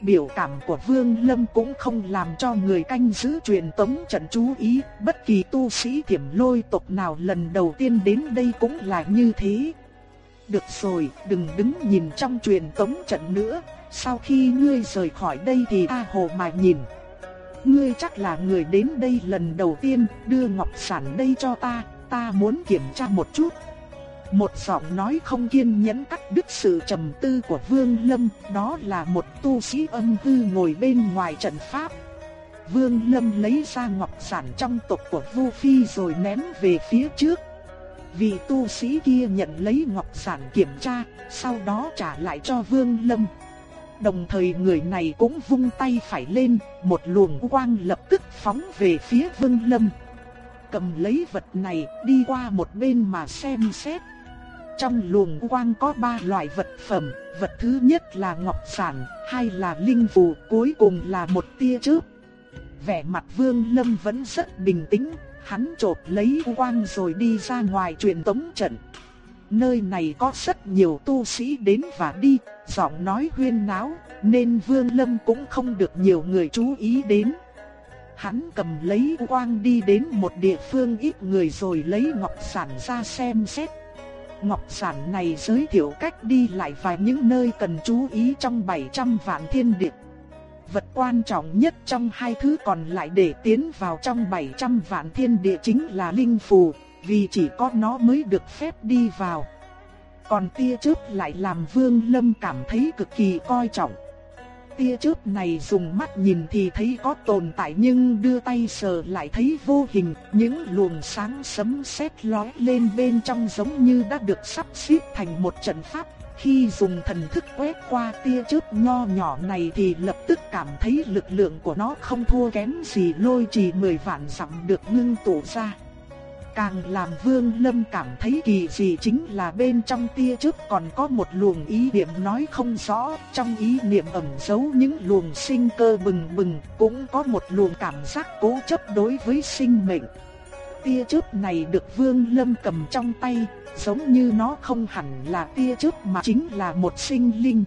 Speaker 1: Biểu cảm của Vương Lâm cũng không làm cho người canh giữ truyền tống trận chú ý, bất kỳ tu sĩ thiểm lôi tộc nào lần đầu tiên đến đây cũng là như thế. Được rồi, đừng đứng nhìn trong truyền tống trận nữa, sau khi ngươi rời khỏi đây thì ta hồ mà nhìn. Ngươi chắc là người đến đây lần đầu tiên, đưa ngọc sản đây cho ta, ta muốn kiểm tra một chút. Một giọng nói không kiên nhẫn cắt đứt sự trầm tư của Vương Lâm, đó là một tu sĩ âm hư ngồi bên ngoài trận pháp. Vương Lâm lấy ra ngọc sản trong tộc của Vu Phi rồi ném về phía trước. Vị tu sĩ kia nhận lấy ngọc sản kiểm tra, sau đó trả lại cho Vương Lâm. Đồng thời người này cũng vung tay phải lên, một luồng quang lập tức phóng về phía Vương Lâm. Cầm lấy vật này, đi qua một bên mà xem xét. Trong luồng quang có ba loại vật phẩm, vật thứ nhất là ngọc sản, hai là linh phù, cuối cùng là một tia chớp. Vẻ mặt Vương Lâm vẫn rất bình tĩnh, hắn chộp lấy quang rồi đi ra ngoài truyền tống trận. Nơi này có rất nhiều tu sĩ đến và đi, giọng nói huyên náo, nên Vương Lâm cũng không được nhiều người chú ý đến. Hắn cầm lấy quang đi đến một địa phương ít người rồi lấy ngọc sản ra xem xét. Ngọc giản này giới thiệu cách đi lại và những nơi cần chú ý trong 700 vạn thiên địa. Vật quan trọng nhất trong hai thứ còn lại để tiến vào trong 700 vạn thiên địa chính là linh phù, vì chỉ có nó mới được phép đi vào. Còn tia chớp lại làm Vương Lâm cảm thấy cực kỳ coi trọng. Tia chớp này dùng mắt nhìn thì thấy có tồn tại nhưng đưa tay sờ lại thấy vô hình, những luồng sáng sấm sét lóe lên bên trong giống như đã được sắp xếp thành một trận pháp. Khi dùng thần thức quét qua tia chớp nho nhỏ này thì lập tức cảm thấy lực lượng của nó không thua kém gì lôi trì 10 vạn dặm được ngưng tụ ra. Càng làm Vương Lâm cảm thấy kỳ dị chính là bên trong tia chớp còn có một luồng ý niệm nói không rõ, trong ý niệm ẩn giấu những luồng sinh cơ bừng bừng, cũng có một luồng cảm giác cố chấp đối với sinh mệnh. Tia chớp này được Vương Lâm cầm trong tay, giống như nó không hẳn là tia chớp mà chính là một sinh linh.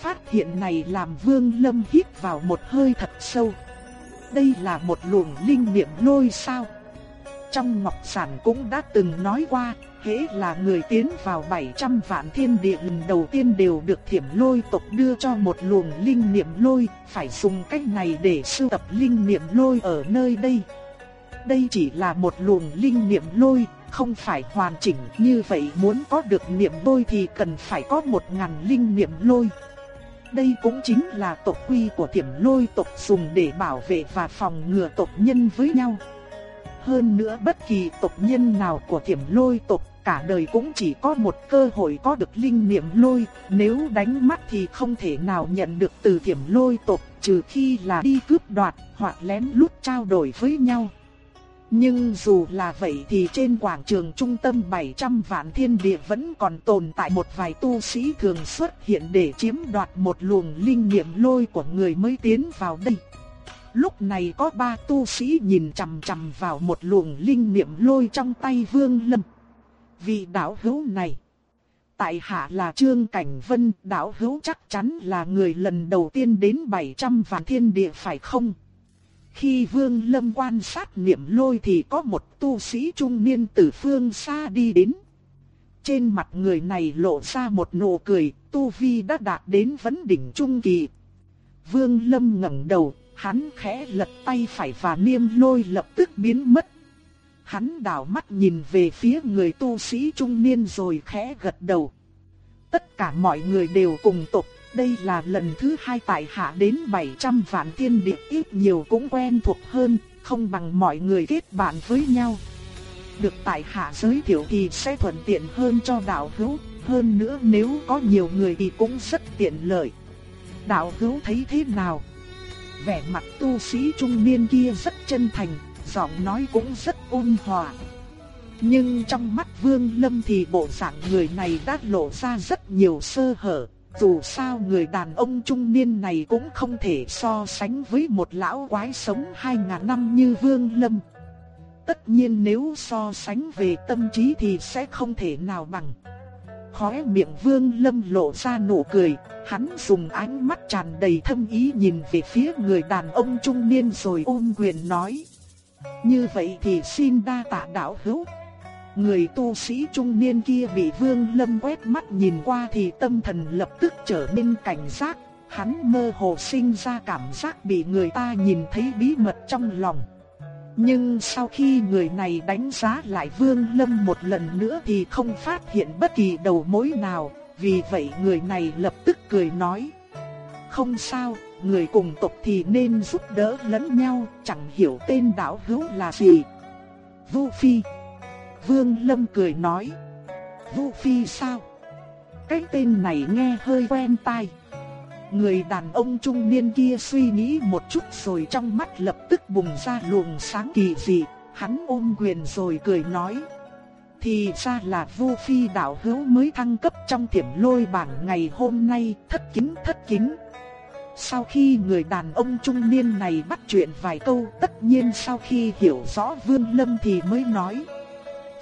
Speaker 1: Phát hiện này làm Vương Lâm hít vào một hơi thật sâu. Đây là một luồng linh niệm lôi sao? Trong Ngọc Sản cũng đã từng nói qua, hễ là người tiến vào 700 vạn thiên địa lần đầu tiên đều được thiểm lôi tộc đưa cho một luồng linh niệm lôi, phải dùng cách này để sưu tập linh niệm lôi ở nơi đây. Đây chỉ là một luồng linh niệm lôi, không phải hoàn chỉnh như vậy muốn có được niệm lôi thì cần phải có một ngàn linh niệm lôi. Đây cũng chính là tộc quy của thiểm lôi tộc dùng để bảo vệ và phòng ngừa tộc nhân với nhau. Hơn nữa bất kỳ tộc nhân nào của thiểm lôi tộc cả đời cũng chỉ có một cơ hội có được linh niệm lôi, nếu đánh mắt thì không thể nào nhận được từ thiểm lôi tộc trừ khi là đi cướp đoạt hoặc lén lút trao đổi với nhau. Nhưng dù là vậy thì trên quảng trường trung tâm 700 vạn thiên địa vẫn còn tồn tại một vài tu sĩ thường xuất hiện để chiếm đoạt một luồng linh niệm lôi của người mới tiến vào đây. Lúc này có ba tu sĩ nhìn chằm chằm vào một luồng linh niệm lôi trong tay Vương Lâm. Vị đạo hữu này, tại hạ là Trương Cảnh Vân, đạo hữu chắc chắn là người lần đầu tiên đến 700 vạn thiên địa phải không? Khi Vương Lâm quan sát niệm lôi thì có một tu sĩ trung niên từ phương xa đi đến. Trên mặt người này lộ ra một nụ cười, tu vi đã đạt đến vấn đỉnh trung kỳ. Vương Lâm ngẩng đầu, hắn khẽ lật tay phải và niêm lôi lập tức biến mất. Hắn đảo mắt nhìn về phía người tu sĩ trung niên rồi khẽ gật đầu. Tất cả mọi người đều cùng tộc, đây là lần thứ hai tại hạ đến 700 vạn tiên địa ít nhiều cũng quen thuộc hơn, không bằng mọi người kết bạn với nhau. Được tại hạ giới thiệu thì sẽ thuận tiện hơn cho đạo hữu, hơn nữa nếu có nhiều người thì cũng rất tiện lợi. Đạo hữu thấy thế nào? Vẻ mặt tu sĩ trung niên kia rất chân thành, giọng nói cũng rất ôn hòa. Nhưng trong mắt Vương Lâm thì bộ dạng người này đã lộ ra rất nhiều sơ hở, dù sao người đàn ông trung niên này cũng không thể so sánh với một lão quái sống hai ngàn năm như Vương Lâm. Tất nhiên nếu so sánh về tâm trí thì sẽ không thể nào bằng. Khóe miệng Vương Lâm lộ ra nụ cười, hắn dùng ánh mắt tràn đầy thâm ý nhìn về phía người đàn ông trung niên rồi ôm quyền nói. Như vậy thì xin đa tạ đạo hữu. Người tu sĩ trung niên kia bị Vương Lâm quét mắt nhìn qua thì tâm thần lập tức trở nên cảnh giác, hắn mơ hồ sinh ra cảm giác bị người ta nhìn thấy bí mật trong lòng. Nhưng sau khi người này đánh giá lại Vương Lâm một lần nữa thì không phát hiện bất kỳ đầu mối nào, vì vậy người này lập tức cười nói. Không sao, người cùng tộc thì nên giúp đỡ lẫn nhau, chẳng hiểu tên đạo hữu là gì. Vu Phi Vương Lâm cười nói. Vu Phi sao? Cái tên này nghe hơi quen tai. Người đàn ông trung niên kia suy nghĩ một chút rồi trong mắt lập tức bùng ra luồng sáng kỳ dị. Hắn ôm quyền rồi cười nói. Thì ra là Vu Phi đạo hữu mới thăng cấp trong thiểm lôi bảng ngày hôm nay, thất kính thất kính. Sau khi người đàn ông trung niên này bắt chuyện vài câu, tất nhiên sau khi hiểu rõ Vương Lâm thì mới nói.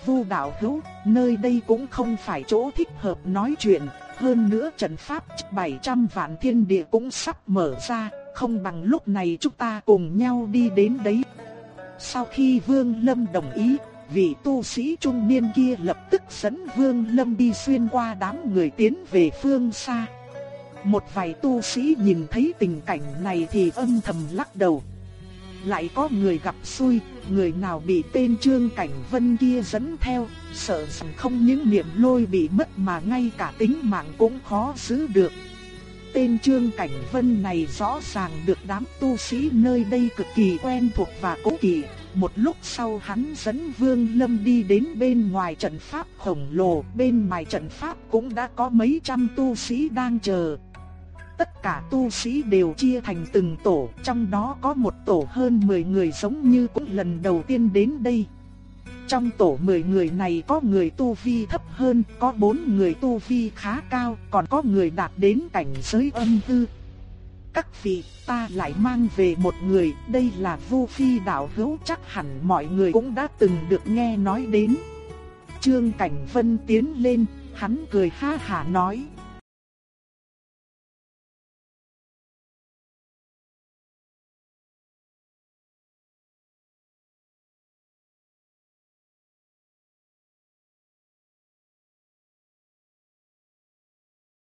Speaker 1: Vu đạo hữu, nơi đây cũng không phải chỗ thích hợp nói chuyện, hơn nữa trận pháp 700 vạn thiên địa cũng sắp mở ra, không bằng lúc này chúng ta cùng nhau đi đến đấy. Sau khi Vương Lâm đồng ý, vị tu sĩ trung niên kia lập tức dẫn Vương Lâm đi xuyên qua đám người tiến về phương xa. Một vài tu sĩ nhìn thấy tình cảnh này thì âm thầm lắc đầu. Lại có người gặp xui, người nào bị tên Trương Cảnh Vân kia dẫn theo, sợ rằng không những niệm lôi bị mất mà ngay cả tính mạng cũng khó giữ được. Tên Trương Cảnh Vân này rõ ràng được đám tu sĩ nơi đây cực kỳ quen thuộc và cố kỵ. Một lúc sau hắn dẫn Vương Lâm đi đến bên ngoài trận pháp khổng lồ, bên ngoài trận pháp cũng đã có mấy trăm tu sĩ đang chờ. Tất cả tu sĩ đều chia thành từng tổ, trong đó có một tổ hơn 10 người giống như cũng lần đầu tiên đến đây. Trong tổ 10 người này có người tu vi thấp hơn, có 4 người tu vi khá cao, còn có người đạt đến cảnh giới âm hư. Các vị, ta lại mang về một người, đây là Vu Phi đạo hữu chắc hẳn mọi người cũng đã từng được nghe nói đến. Trương Cảnh Vân tiến lên, hắn cười ha hả nói.